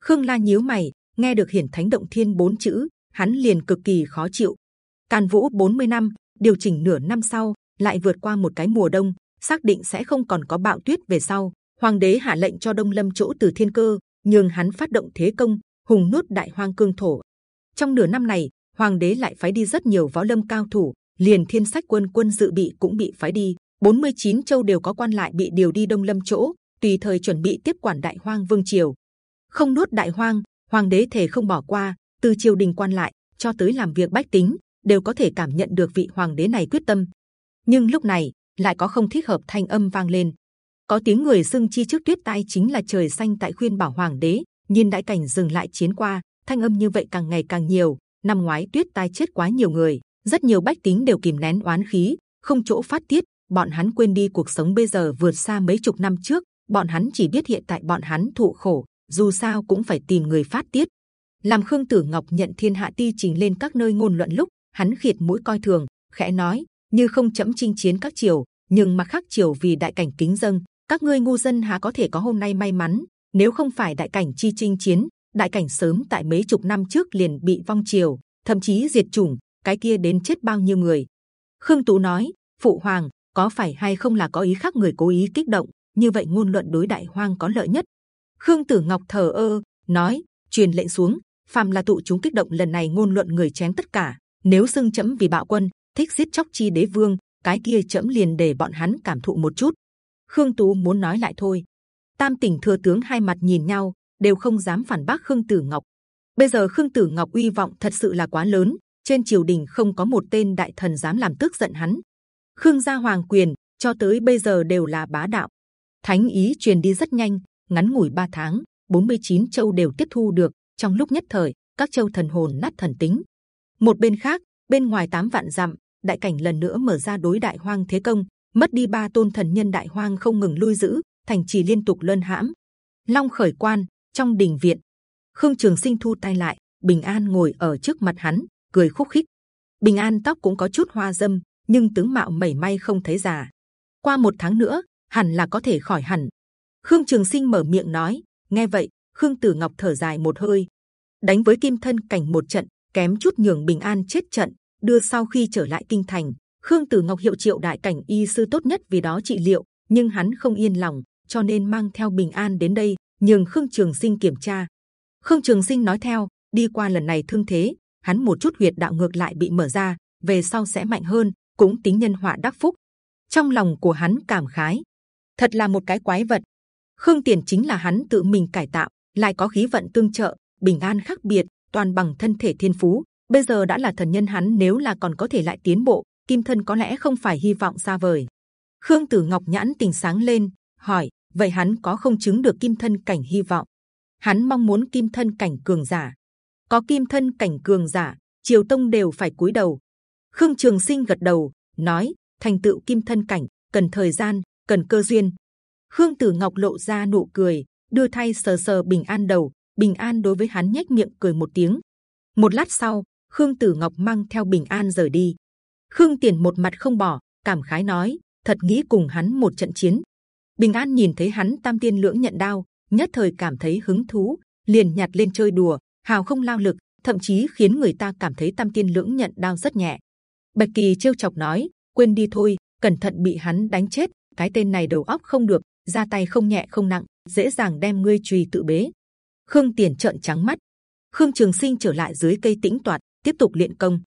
Khương La nhíu mày, nghe được Hiển Thánh Động Thiên bốn chữ, hắn liền cực kỳ khó chịu. Càn Vũ 40 năm, điều chỉnh nửa năm sau, lại vượt qua một cái mùa đông, xác định sẽ không còn có bạo tuyết về sau. Hoàng đế hạ lệnh cho Đông Lâm chỗ từ thiên cơ, nhường hắn phát động thế công, hùng nuốt đại hoang cương thổ. Trong nửa năm này, Hoàng đế lại phái đi rất nhiều võ lâm cao thủ, liền thiên sách quân quân dự bị cũng bị phái đi. 49 châu đều có quan lại bị điều đi Đông Lâm chỗ, tùy thời chuẩn bị tiếp quản Đại Hoang Vương triều. Không nuốt Đại Hoang, Hoàng đế thể không bỏ qua. Từ triều đình quan lại cho tới làm việc bách tính đều có thể cảm nhận được vị Hoàng đế này quyết tâm. Nhưng lúc này, lại có không thích hợp thanh âm vang lên. Có tiếng người xưng chi trước tuyết tai chính là trời xanh tại khuyên bảo Hoàng đế, nhìn đại cảnh dừng lại chiến qua, thanh âm như vậy càng ngày càng nhiều năm ngoái tuyết tai chết quá nhiều người, rất nhiều bách tính đều kìm nén oán khí, không chỗ phát tiết bọn hắn quên đi cuộc sống bây giờ vượt xa mấy chục năm trước, bọn hắn chỉ biết hiện tại bọn hắn thụ khổ, dù sao cũng phải tìm người phát tiết làm khương tử ngọc nhận thiên hạ ti trình lên các nơi ngôn luận lúc hắn khịt mũi coi thường, khẽ nói, như không chấm chinh chiến các triều, nhưng mà khác triều vì đại cảnh kính dân, các ngươi ngu dân há có thể có hôm nay may mắn? Nếu không phải đại cảnh chi chinh chiến, đại cảnh sớm tại mấy chục năm trước liền bị vong triều, thậm chí diệt chủng, cái kia đến chết bao nhiêu người? Khương tú nói, phụ hoàng, có phải hay không là có ý khác người cố ý kích động? Như vậy ngôn luận đối đại hoang có lợi nhất. Khương tử ngọc thờ ơ, nói, truyền lệnh xuống, phàm là tụ chúng kích động lần này ngôn luận người chém tất cả nếu xưng chấm vì bạo quân, thích giết chóc chi đế vương, cái kia chấm liền để bọn hắn cảm thụ một chút. Khương tú muốn nói lại thôi. Tam tỉnh thừa tướng hai mặt nhìn nhau, đều không dám phản bác khương tử ngọc. Bây giờ khương tử ngọc uy vọng thật sự là quá lớn, trên triều đình không có một tên đại thần dám làm tức giận hắn. Khương gia hoàng quyền, cho tới bây giờ đều là bá đạo. Thánh ý truyền đi rất nhanh, ngắn ngủi 3 tháng 49 châu đều tiếp thu được, trong lúc nhất thời, các châu thần hồn nát thần tính một bên khác, bên ngoài tám vạn dặm, đại cảnh lần nữa mở ra đối đại hoang thế công, mất đi ba tôn thần nhân đại hoang không ngừng lui giữ, thành trì liên tục luân hãm. Long khởi quan, trong đình viện, khương trường sinh thu tay lại, bình an ngồi ở trước mặt hắn, cười khúc khích. Bình an tóc cũng có chút hoa dâm, nhưng tướng mạo mẩy may không thấy già. Qua một tháng nữa, hẳn là có thể khỏi hẳn. Khương trường sinh mở miệng nói, nghe vậy, khương tử ngọc thở dài một hơi. Đánh với kim thân cảnh một trận kém chút nhường bình an chết trận, đưa sau khi trở lại kinh thành, khương tử ngọc hiệu triệu đại cảnh y sư tốt nhất vì đó trị liệu, nhưng hắn không yên lòng, cho nên mang theo bình an đến đây, nhường khương trường sinh kiểm tra. Khương trường sinh nói theo, đi qua lần này thương thế, hắn một chút huyệt đạo ngược lại bị mở ra, về sau sẽ mạnh hơn, cũng tính nhân họa đắc phúc. Trong lòng của hắn cảm khái, thật là một cái quái vật. Khương tiền chính là hắn tự mình cải tạo, lại có khí vận tương trợ, bình an khác biệt toàn bằng thân thể thiên phú. Bây giờ đã là thần nhân hắn, nếu là còn có thể lại tiến bộ, kim thân có lẽ không phải hy vọng xa vời. Khương tử ngọc nhãn tình sáng lên, hỏi, vậy hắn có không chứng được kim thân cảnh hy vọng? Hắn mong muốn kim thân cảnh cường giả. Có kim thân cảnh cường giả, triều tông đều phải cúi đầu. Khương trường sinh gật đầu, nói, thành tựu kim thân cảnh, cần thời gian, cần cơ duyên. Khương tử ngọc lộ ra nụ cười, đưa thay sờ sờ bình an đầu bình an đối với hắn nhếch miệng cười một tiếng. Một lát sau, khương tử ngọc mang theo bình an rời đi. Khương tiền một mặt không bỏ, cảm khái nói, thật nghĩ cùng hắn một trận chiến. Bình an nhìn thấy hắn tam tiên lưỡng nhận đao, nhất thời cảm thấy hứng thú, liền nhặt lên chơi đùa, hào không lao lực, thậm chí khiến người ta cảm thấy tam tiên lưỡng nhận đao rất nhẹ. Bạch kỳ trêu chọc nói, quên đi thôi, cẩn thận bị hắn đánh chết, cái tên này đầu óc không được, ra tay không nhẹ không nặng, dễ dàng đem ngươi trùy tự bế khương tiền trợn trắng mắt. Khương trường sinh trở lại dưới cây tĩnh toạt tiếp tục luyện công.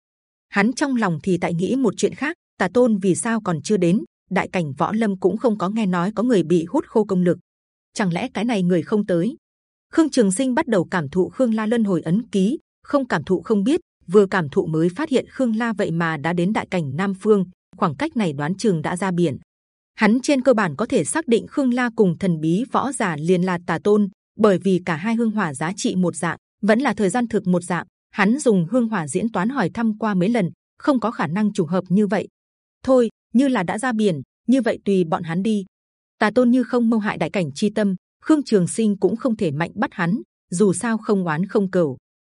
Hắn trong lòng thì tại nghĩ một chuyện khác, tà tôn vì sao còn chưa đến, đại cảnh võ lâm cũng không có nghe nói có người bị hút khô công lực. Chẳng lẽ cái này người không tới? Khương trường sinh bắt đầu cảm thụ khương la luân hồi ấn ký, không cảm thụ không biết, vừa cảm thụ mới phát hiện khương la vậy mà đã đến đại cảnh nam phương, khoảng cách này đoán Trường đã ra biển. Hắn trên cơ bản có thể xác định khương la cùng thần bí võ giả liền là tà tôn bởi vì cả hai hương hỏa giá trị một dạng, vẫn là thời gian thực một dạng, hắn dùng hương hỏa diễn toán hỏi thăm qua mấy lần, không có khả năng trùng hợp như vậy. Thôi, như là đã ra biển, như vậy tùy bọn hắn đi. Tà tôn như không mâu hại đại cảnh chi tâm, khương trường sinh cũng không thể mạnh bắt hắn, dù sao không oán không cầu.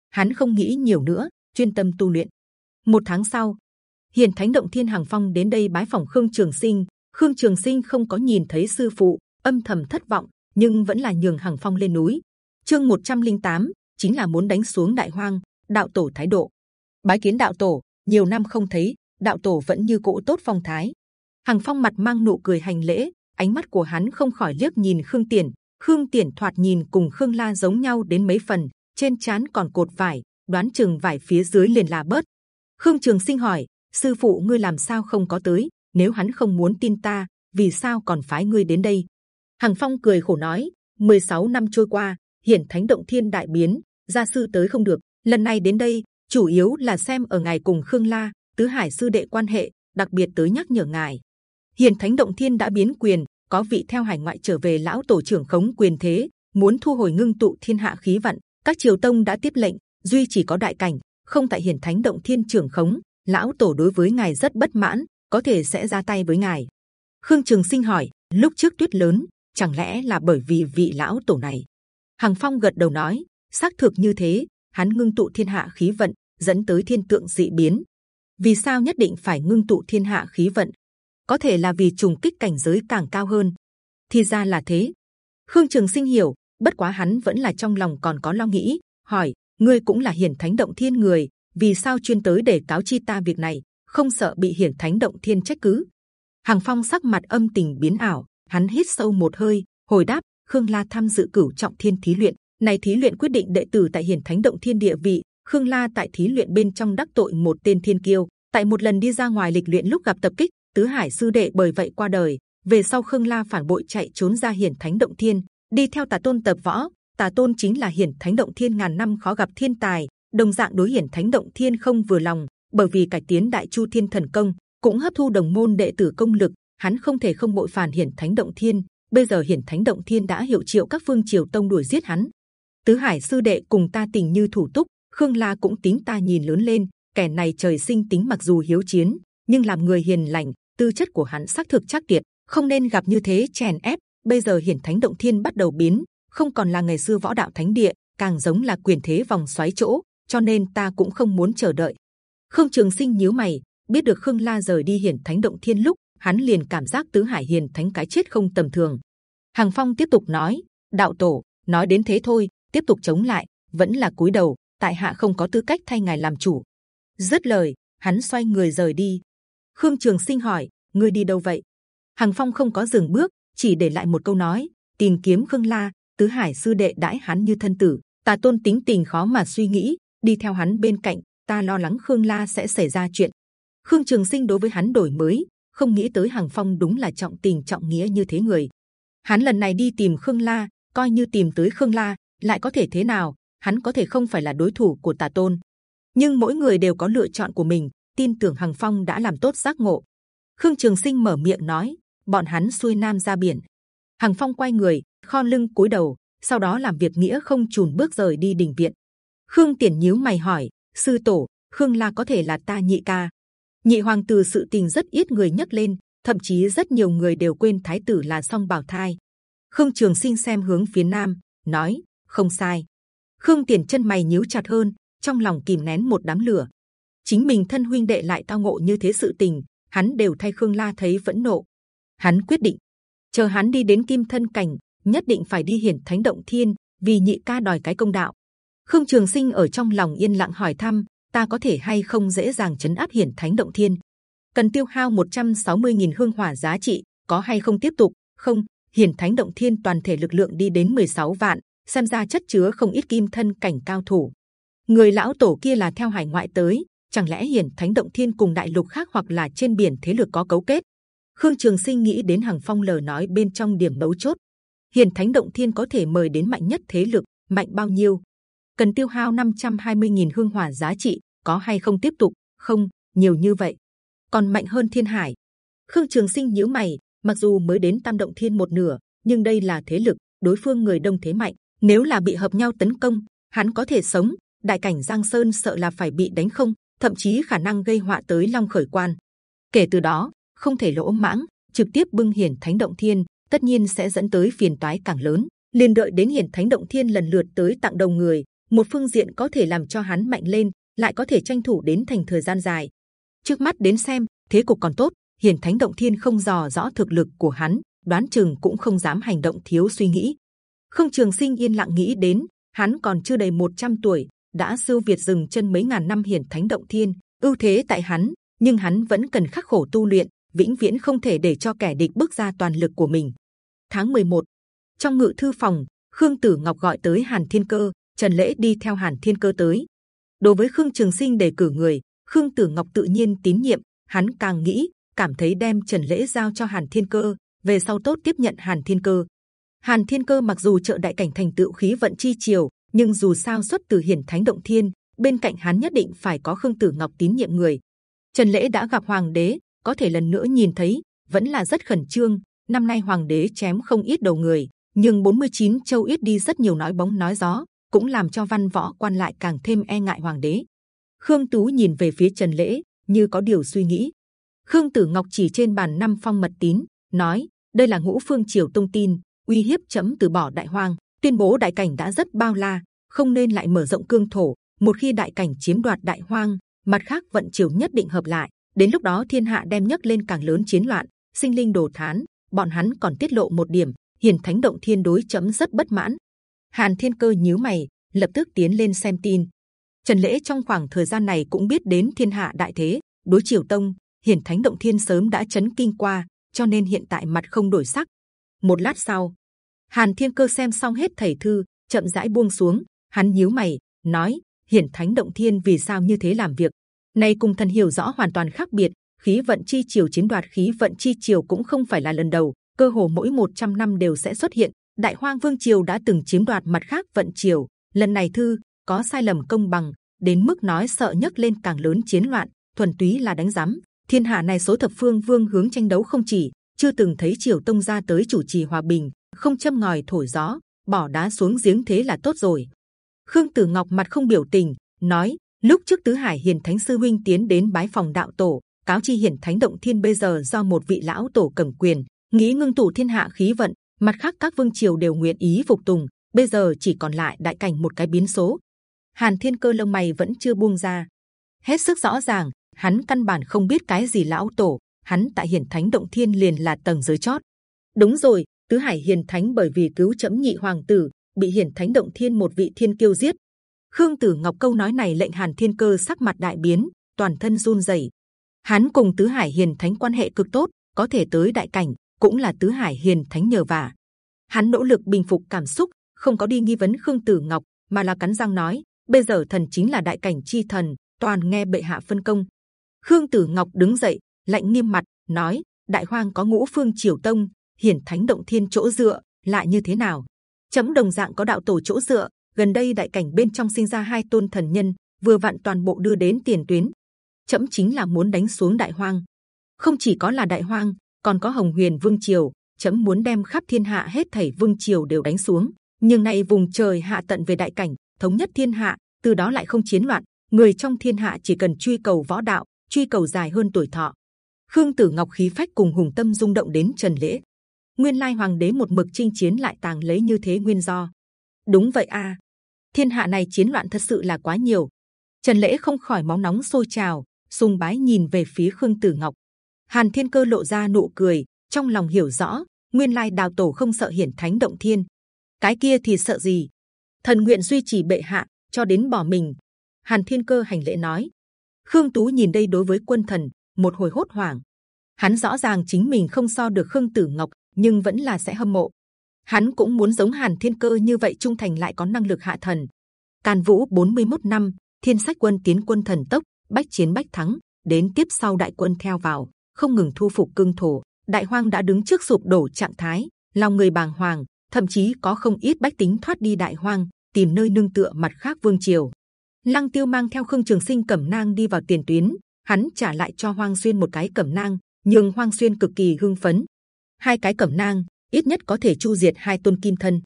Hắn không nghĩ nhiều nữa, chuyên tâm tu luyện. Một tháng sau, hiền thánh động thiên hàng phong đến đây bái phỏng khương trường sinh. Khương trường sinh không có nhìn thấy sư phụ, âm thầm thất vọng nhưng vẫn là nhường Hằng phong lên núi. Chương 108 chính là muốn đánh xuống đại hoang, đạo tổ thái độ. Bái kiến đạo tổ, nhiều năm không thấy, đạo tổ vẫn như cũ tốt phong thái. Hằng phong mặt mang nụ cười hành lễ, ánh mắt của hắn không khỏi liếc nhìn khương tiền khương tiền thoạt nhìn cùng khương la giống nhau đến mấy phần, trên chán còn cột vải, đoán chừng vải phía dưới liền là bớt. Khương trường sinh hỏi, sư phụ ngươi làm sao không có tới? Nếu hắn không muốn tin ta, vì sao còn phái ngươi đến đây? Hằng phong cười khổ nói 16 năm trôi qua hiển thánh động thiên đại biến gia sư tới không được lần này đến đây chủ yếu là xem ở ngài cùng khương la tứ hải sư đệ quan hệ đặc biệt tới nhắc nhở ngài hiền thánh động thiên đã biến quyền có vị theo hải ngoại trở về lão tổ trưởng khống quyền thế muốn thu hồi ngưng tụ thiên hạ khí vận. Các triều tông đã tiếp lệnh, duy chỉ có đại cảnh không tại hiển thánh động thiên trưởng khống. Lão tổ đối với ngài rất bất mãn, có thể sẽ ra tay với ngài. Khương Trường Sinh hỏi, lúc trước tuyết lớn, chẳng lẽ là bởi vì vị lão tổ này? Hằng Phong gật đầu nói, xác thực như thế. Hắn ngưng tụ thiên hạ khí vận, dẫn tới thiên tượng dị biến. Vì sao nhất định phải ngưng tụ thiên hạ khí vận? Có thể là vì trùng kích cảnh giới càng cao hơn. Thì ra là thế. Khương Trường Sinh hiểu, bất quá hắn vẫn là trong lòng còn có lo nghĩ, hỏi: ngươi cũng là hiển thánh động thiên người, vì sao chuyên tới để cáo chi ta việc này? Không sợ bị hiển thánh động thiên trách cứ? Hằng Phong sắc mặt âm tình biến ảo, hắn hít sâu một hơi, hồi đáp: Khương La tham dự cửu trọng thiên thí luyện, này thí luyện quyết định đệ tử tại hiển thánh động thiên địa vị. Khương La tại thí luyện bên trong đắc tội một tên thiên kiêu, tại một lần đi ra ngoài lịch luyện lúc gặp tập kích, tứ hải sư đệ bởi vậy qua đời. Về sau Khương La phản bội chạy trốn ra hiển thánh động thiên, đi theo tà tôn tập võ. Tà tôn chính là hiển thánh động thiên ngàn năm khó gặp thiên tài, đồng dạng đối hiển thánh động thiên không vừa lòng, bởi vì cải tiến đại chu thiên thần công cũng hấp thu đồng môn đệ tử công lực, hắn không thể không bội phản hiển thánh động thiên. Bây giờ hiển thánh động thiên đã hiệu triệu các phương triều tông đuổi giết hắn. Tứ hải sư đệ cùng ta tình như thủ túc, khương la cũng tính ta nhìn lớn lên. Kẻ này trời sinh tính mặc dù hiếu chiến, nhưng làm người hiền lành, tư chất của hắn xác thực chắc tuyệt, không nên gặp như thế chèn ép. Bây giờ hiển thánh động thiên bắt đầu biến, không còn là ngày xưa võ đạo thánh địa, càng giống là quyền thế vòng xoáy chỗ, cho nên ta cũng không muốn chờ đợi. Khương Trường Sinh nhíu mày, biết được Khương La rời đi hiển thánh động thiên lúc, hắn liền cảm giác tứ hải hiền thánh cái chết không tầm thường. Hằng Phong tiếp tục nói, đạo tổ nói đến thế thôi, tiếp tục chống lại vẫn là cúi đầu. Tại hạ không có tư cách thay ngài làm chủ. Dứt lời, hắn xoay người rời đi. Khương Trường Sinh hỏi, ngươi đi đâu vậy? Hằng Phong không có dừng bước, chỉ để lại một câu nói, tìm kiếm Khương La. Tứ Hải sư đệ đãi hắn như thân tử, ta tôn tính tình khó mà suy nghĩ, đi theo hắn bên cạnh, ta lo lắng Khương La sẽ xảy ra chuyện. Khương Trường Sinh đối với hắn đổi mới, không nghĩ tới hàng Phong đúng là trọng tình trọng nghĩa như thế người. Hắn lần này đi tìm Khương La, coi như tìm tới Khương La, lại có thể thế nào? Hắn có thể không phải là đối thủ của Tà Tôn, nhưng mỗi người đều có lựa chọn của mình. Tin tưởng hàng Phong đã làm tốt giác ngộ. Khương Trường Sinh mở miệng nói, bọn hắn xuôi nam ra biển. hàng Phong quay người, khom lưng cúi đầu, sau đó làm việc nghĩa không chùn bước rời đi đình viện. Khương Tiền nhíu mày hỏi, sư tổ, Khương La có thể là ta nhị ca? Nhị hoàng tử sự tình rất ít người nhắc lên, thậm chí rất nhiều người đều quên thái tử là song bảo thai. Khương Trường Sinh xem hướng phía nam, nói không sai. Khương Tiền chân mày nhíu chặt hơn, trong lòng kìm nén một đám lửa. Chính mình thân huynh đệ lại tao ngộ như thế sự tình, hắn đều thay Khương La thấy vẫn nộ. Hắn quyết định, chờ hắn đi đến Kim Thân cảnh, nhất định phải đi hiển Thánh Động Thiên, vì nhị ca đòi cái công đạo. Khương Trường Sinh ở trong lòng yên lặng hỏi thăm, ta có thể hay không dễ dàng chấn áp hiển Thánh Động Thiên? Cần tiêu hao 160.000 hương hỏa giá trị, có hay không tiếp tục? Không, hiển Thánh Động Thiên toàn thể lực lượng đi đến 16 vạn, xem ra chất chứa không ít kim thân cảnh cao thủ. Người lão tổ kia là theo hải ngoại tới, chẳng lẽ hiển thánh động thiên cùng đại lục khác hoặc là trên biển thế lực có cấu kết? Khương Trường Sinh nghĩ đến hàng phong lờ nói bên trong điểm đấu chốt. Hiển thánh động thiên có thể mời đến mạnh nhất thế lực, mạnh bao nhiêu? Cần tiêu hao 520.000 hương hỏa giá trị, có hay không tiếp tục? Không, nhiều như vậy, còn mạnh hơn thiên hải. Khương Trường Sinh nhíu mày, mặc dù mới đến tam động thiên một nửa, nhưng đây là thế lực, đối phương người đông thế mạnh, nếu là bị hợp nhau tấn công, hắn có thể sống. Đại cảnh Giang Sơn sợ là phải bị đánh không, thậm chí khả năng gây họa tới Long Khởi Quan. Kể từ đó, không thể lỗ mãng, trực tiếp bưng hiển Thánh Động Thiên, tất nhiên sẽ dẫn tới phiền toái càng lớn. liền đợi đến hiển Thánh Động Thiên lần lượt tới tặng đầu người, một phương diện có thể làm cho hắn mạnh lên, lại có thể tranh thủ đến thành thời gian dài. Trước mắt đến xem, thế cục còn tốt. Hiển Thánh Động Thiên không dò rõ thực lực của hắn, đoán chừng cũng không dám hành động thiếu suy nghĩ. Khương Trường Sinh yên lặng nghĩ đến, hắn còn chưa đầy 100 tuổi, đã siêu việt dừng chân mấy ngàn năm hiển thánh động thiên, ưu thế tại hắn, nhưng hắn vẫn cần khắc khổ tu luyện, vĩnh viễn không thể để cho kẻ địch bước ra toàn lực của mình. Tháng 11 trong ngự thư phòng, Khương Tử Ngọc gọi tới Hàn Thiên Cơ, Trần Lễ đi theo Hàn Thiên Cơ tới. Đối với Khương Trường Sinh đề cử người, Khương Tử Ngọc tự nhiên tín nhiệm, hắn càng nghĩ cảm thấy đem Trần Lễ giao cho Hàn Thiên Cơ, về sau tốt tiếp nhận Hàn Thiên Cơ. Hàn Thiên Cơ mặc dù trợ đại cảnh thành tựu khí vận chi triều, nhưng dù sao xuất từ hiển thánh động thiên, bên cạnh hắn nhất định phải có Khương Tử Ngọc tín nhiệm người. Trần Lễ đã gặp Hoàng đế, có thể lần nữa nhìn thấy, vẫn là rất khẩn trương. Năm nay Hoàng đế chém không ít đầu người, nhưng 49 châu ít đi rất nhiều nói bóng nói gió, cũng làm cho văn võ quan lại càng thêm e ngại hoàng đế. Khương Tú nhìn về phía Trần Lễ, như có điều suy nghĩ. Khương Tử Ngọc chỉ trên bàn năm phong mật tín, nói: đây là ngũ phương triều tung tin, uy hiếp chấm từ bỏ đại hoang, tuyên bố đại cảnh đã rất bao la, không nên lại mở rộng cương thổ. Một khi đại cảnh chiếm đoạt đại hoang, mặt khác vận triều nhất định hợp lại. Đến lúc đó thiên hạ đem nhấc lên càng lớn chiến loạn, sinh linh đồ thán. Bọn hắn còn tiết lộ một điểm, hiền thánh động thiên đối chấm rất bất mãn. Hàn Thiên Cơ nhíu mày, lập tức tiến lên xem tin. Trần Lễ trong khoảng thời gian này cũng biết đến thiên hạ đại thế, đối triều tông, hiển thánh động thiên sớm đã chấn kinh qua, cho nên hiện tại mặt không đổi sắc. Một lát sau, Hàn Thiên Cơ xem xong hết thầy thư, chậm rãi buông xuống, hắn nhíu mày, nói: Hiển Thánh Động Thiên vì sao như thế làm việc? Này cùng thần hiểu rõ hoàn toàn khác biệt. Khí vận chi triều chiến đoạt khí vận chi triều cũng không phải là lần đầu, cơ hồ mỗi 100 năm đều sẽ xuất hiện. Đại Hoang Vương triều đã từng chiếm đoạt mặt khác vận triều, lần này thư có sai lầm công bằng, đến mức nói sợ nhấc lên càng lớn chiến loạn, thuần túy là đánh giám. Thiên hạ này số thập phương vương hướng tranh đấu không chỉ, chưa từng thấy triều tông ra tới chủ trì hòa bình, không châm ngòi thổi gió, bỏ đá xuống giếng thế là tốt rồi. Khương Tử Ngọc mặt không biểu tình, nói: lúc trước tứ hải hiền thánh sư huynh tiến đến bái phòng đạo tổ, cáo chi hiển thánh động thiên bây giờ do một vị lão tổ cầm quyền, nghĩ ngưng tụ thiên hạ khí vận, mặt khác các vương triều đều nguyện ý phục tùng. Bây giờ chỉ còn lại đại cảnh một cái biến số. Hàn Thiên Cơ lông mày vẫn chưa buông ra, hết sức rõ ràng, hắn căn bản không biết cái gì lão tổ, hắn tại hiển thánh động thiên liền là tầng dưới chót. Đúng rồi, tứ hải hiền thánh bởi vì cứu chấm nhị hoàng tử bị hiển thánh động thiên một vị thiên kiêu giết. Khương Tử Ngọc câu nói này lệnh Hàn Thiên Cơ sắc mặt đại biến, toàn thân run rẩy. Hắn cùng tứ hải hiền thánh quan hệ cực tốt, có thể tới đại cảnh cũng là tứ hải hiền thánh nhờ vả. Hắn nỗ lực bình phục cảm xúc, không có đi nghi vấn Khương Tử Ngọc, mà là cắn răng nói: bây giờ thần chính là đại cảnh chi thần, toàn nghe bệ hạ phân công. Khương Tử Ngọc đứng dậy, lạnh nghiêm mặt nói: Đại Hoang có ngũ phương triều tông, hiển thánh động thiên chỗ dựa, lại như thế nào? Chấm đồng dạng có đạo tổ chỗ dựa. Gần đây đại cảnh bên trong sinh ra hai tôn thần nhân, vừa vặn toàn bộ đưa đến tiền tuyến. Chấm chính là muốn đánh xuống Đại Hoang. Không chỉ có là Đại Hoang, còn có Hồng Huyền Vương triều. Chấm muốn đem khắp thiên hạ hết thảy vương triều đều đánh xuống. Nhưng nay vùng trời hạ tận về đại cảnh, thống nhất thiên hạ, từ đó lại không chiến loạn, người trong thiên hạ chỉ cần truy cầu võ đạo, truy cầu dài hơn tuổi thọ. Khương Tử Ngọc khí phách cùng hùng tâm rung động đến Trần Lễ. Nguyên lai hoàng đế một mực chinh chiến lại tàng lấy như thế nguyên do. Đúng vậy a, thiên hạ này chiến loạn thật sự là quá nhiều. Trần Lễ không khỏi máu nóng sôi trào, sùng bái nhìn về phía Khương Tử Ngọc. Hàn Thiên Cơ lộ ra nụ cười, trong lòng hiểu rõ, nguyên lai đào tổ không sợ hiển thánh động thiên, cái kia thì sợ gì? Thần nguyện duy trì bệ hạ cho đến bỏ mình, Hàn Thiên Cơ hành lễ nói. Khương Tú nhìn đây đối với quân thần một hồi hốt hoảng. Hắn rõ ràng chính mình không so được Khương Tử Ngọc, nhưng vẫn là sẽ hâm mộ. Hắn cũng muốn giống Hàn Thiên Cơ như vậy trung thành lại có năng lực hạ thần. Càn Vũ 41 năm, Thiên Sách Quân tiến quân thần tốc, bách chiến bách thắng. Đến tiếp sau đại quân theo vào, không ngừng thu phục cương thổ. Đại Hoang đã đứng trước sụp đổ trạng thái, lòng người bàng hoàng, thậm chí có không ít bách tính thoát đi Đại Hoang, tìm nơi nương tựa mặt khác vương triều. Lăng Tiêu mang theo Khương Trường Sinh cẩm nang đi vào tiền tuyến, hắn trả lại cho Hoang Xuyên một cái cẩm nang, nhưng Hoang Xuyên cực kỳ hưng phấn. Hai cái cẩm nang ít nhất có thể chu diệt hai tôn kim thân.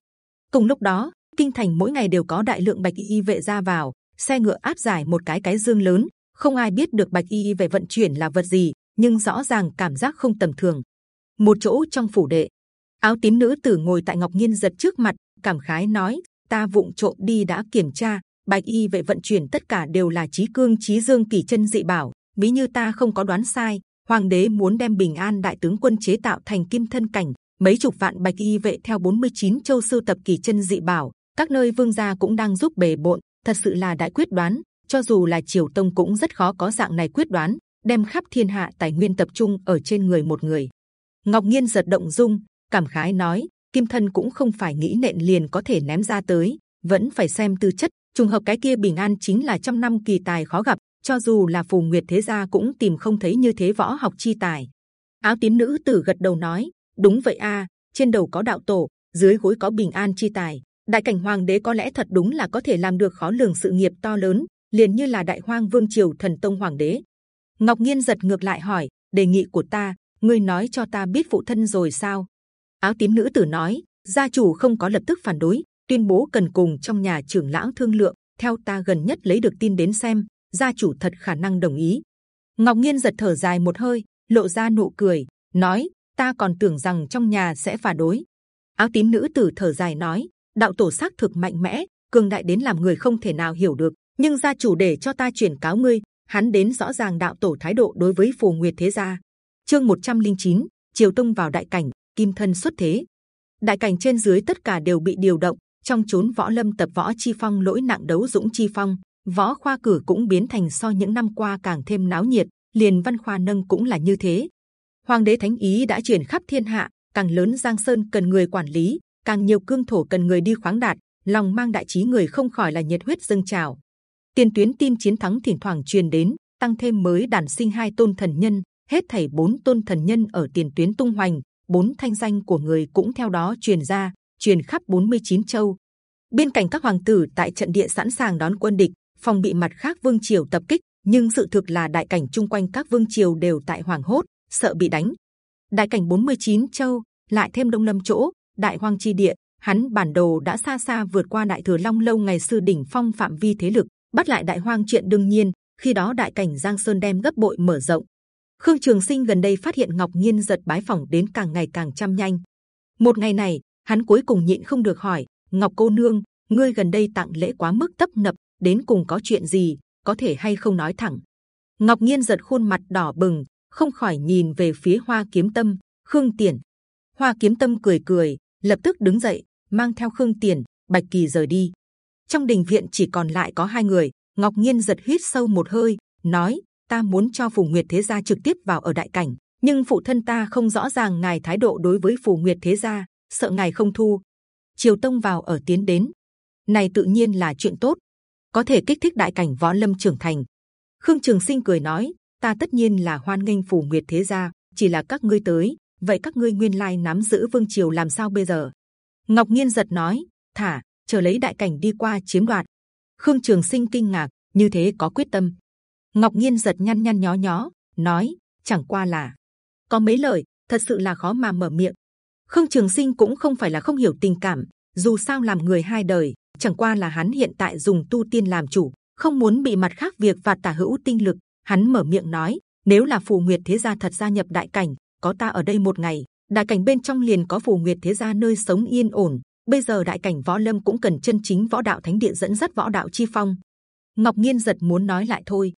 Cùng lúc đó, kinh thành mỗi ngày đều có đại lượng bạch y vệ ra vào, xe ngựa áp giải một cái cái dương lớn, không ai biết được bạch y về vận chuyển là vật gì, nhưng rõ ràng cảm giác không tầm thường. Một chỗ trong phủ đệ, áo tím nữ tử ngồi tại ngọc nhiên giật trước mặt, cảm khái nói: ta vụng trộm đi đã kiểm tra, bạch y vệ vận chuyển tất cả đều là trí cương trí dương kỳ chân dị bảo ví như ta không có đoán sai hoàng đế muốn đem bình an đại tướng quân chế tạo thành kim thân cảnh mấy chục vạn bạch y vệ theo 49 châu sưu tập kỳ chân dị bảo các nơi vương gia cũng đang giúp bề bộn thật sự là đại quyết đoán cho dù là triều tông cũng rất khó có dạng này quyết đoán đem khắp thiên hạ tài nguyên tập trung ở trên người một người. Ngọc nhiên giật động dung cảm khái nói, kim thân cũng không phải nghĩ nện liền có thể ném ra tới, vẫn phải xem tư chất. Trùng hợp cái kia bình an chính là trăm năm kỳ tài khó gặp, cho dù là phù nguyệt thế gia cũng tìm không thấy như thế võ học chi tài. Áo tím nữ tử gật đầu nói, đúng vậy a, trên đầu có đạo tổ, dưới gối có bình an chi tài. Đại cảnh hoàng đế có lẽ thật đúng là có thể làm được khó lường sự nghiệp to lớn, liền như là đại hoang vương triều thần tông hoàng đế ngọc nhiên giật ngược lại hỏi đề nghị của ta ngươi nói cho ta biết phụ thân rồi sao áo tím nữ tử nói Gia chủ không có lập tức phản đối, tuyên bố cần cùng trong nhà trưởng lão thương lượng. Theo ta gần nhất lấy được tin đến xem, gia chủ thật khả năng đồng ý. Ngọc Nhiên giật thở dài một hơi, lộ ra nụ cười, nói: ta còn tưởng rằng trong nhà sẽ phản đối. Áo tím nữ tử thở dài nói: đạo tổ xác thực mạnh mẽ, cường đại đến làm người không thể nào hiểu được. Nhưng gia chủ để cho ta chuyển cáo ngươi, hắn đến rõ ràng đạo tổ thái độ đối với phù nguyệt thế gia. Chương 109, triều tông vào đại cảnh, kim thân xuất thế. Đại cảnh trên dưới tất cả đều bị điều động. Trong chốn võ lâm tập võ chi phong lỗi nặng đấu dũng chi phong, võ khoa cử cũng biến thành so những năm qua càng thêm náo nhiệt. liền văn khoa nâng cũng là như thế. Hoàng đế thánh ý đã truyền khắp thiên hạ, càng lớn giang sơn cần người quản lý, càng nhiều cương thổ cần người đi khoáng đạt. lòng mang đại trí người không khỏi là nhiệt huyết dâng trào. Tiền tuyến tin chiến thắng thỉnh thoảng truyền đến, tăng thêm mới đản sinh hai tôn thần nhân, hết thảy bốn tôn thần nhân ở tiền tuyến tung hoành, bốn thanh danh của người cũng theo đó truyền ra, truyền khắp 49 châu. Bên cạnh các hoàng tử tại trận địa sẵn sàng đón quân địch, phòng bị mặt khác vương triều tập kích, nhưng sự thực là đại cảnh chung quanh các vương triều đều tại hoàng hốt, sợ bị đánh. Đại cảnh 49 châu lại thêm đông lâm chỗ, đại hoang chi địa, hắn bản đồ đã xa xa vượt qua đại thừa long lâu ngày xưa đỉnh phong phạm vi thế lực, bắt lại đại hoang chuyện đương nhiên. Khi đó đại cảnh giang sơn đem gấp bội mở rộng, Khương Trường Sinh gần đây phát hiện Ngọc Nhiên giật bái phỏng đến càng ngày càng chăm nhanh. Một ngày này, hắn cuối cùng nhịn không được hỏi Ngọc cô nương, ngươi gần đây tặng lễ quá mức tấp nập, đến cùng có chuyện gì, có thể hay không nói thẳng? Ngọc Nhiên giật khuôn mặt đỏ bừng, không khỏi nhìn về phía Hoa Kiếm Tâm, Khương Tiền. Hoa Kiếm Tâm cười cười, lập tức đứng dậy, mang theo Khương Tiền, Bạch Kỳ rời đi. Trong đình viện chỉ còn lại có hai người. Ngọc Nhiên giật hít sâu một hơi, nói: ta muốn cho phù nguyệt thế gia trực tiếp vào ở đại cảnh nhưng phụ thân ta không rõ ràng ngài thái độ đối với phù nguyệt thế gia sợ ngài không thu. Triều tông vào ở tiến đến. Này tự nhiên là chuyện tốt. Có thể kích thích đại cảnh võ lâm trưởng thành. Khương trường sinh cười nói ta tất nhiên là hoan nghênh phù nguyệt thế gia chỉ là các ngươi tới vậy các ngươi nguyên lai nắm giữ vương triều làm sao bây giờ? Ngọc nhiên giật nói thả chờ lấy đại cảnh đi qua chiếm đoạt khương trường sinh kinh ngạc như thế có quyết tâm Ngọc Nhiên giật nhăn nhăn nhó nhó, nói chẳng qua là có mấy lời thật sự là khó mà mở miệng. Khương Trường Sinh cũng không phải là không hiểu tình cảm, dù sao làm người hai đời, chẳng qua là hắn hiện tại dùng tu tiên làm chủ, không muốn bị mặt khác việc và tả hữu tinh lực. Hắn mở miệng nói, nếu là phù nguyệt thế gia thật gia nhập đại cảnh, có ta ở đây một ngày, đại cảnh bên trong liền có phù nguyệt thế gia nơi sống yên ổn. Bây giờ đại cảnh võ lâm cũng cần chân chính võ đạo thánh địa dẫn dắt võ đạo chi phong. Ngọc nghiên giật muốn nói lại thôi,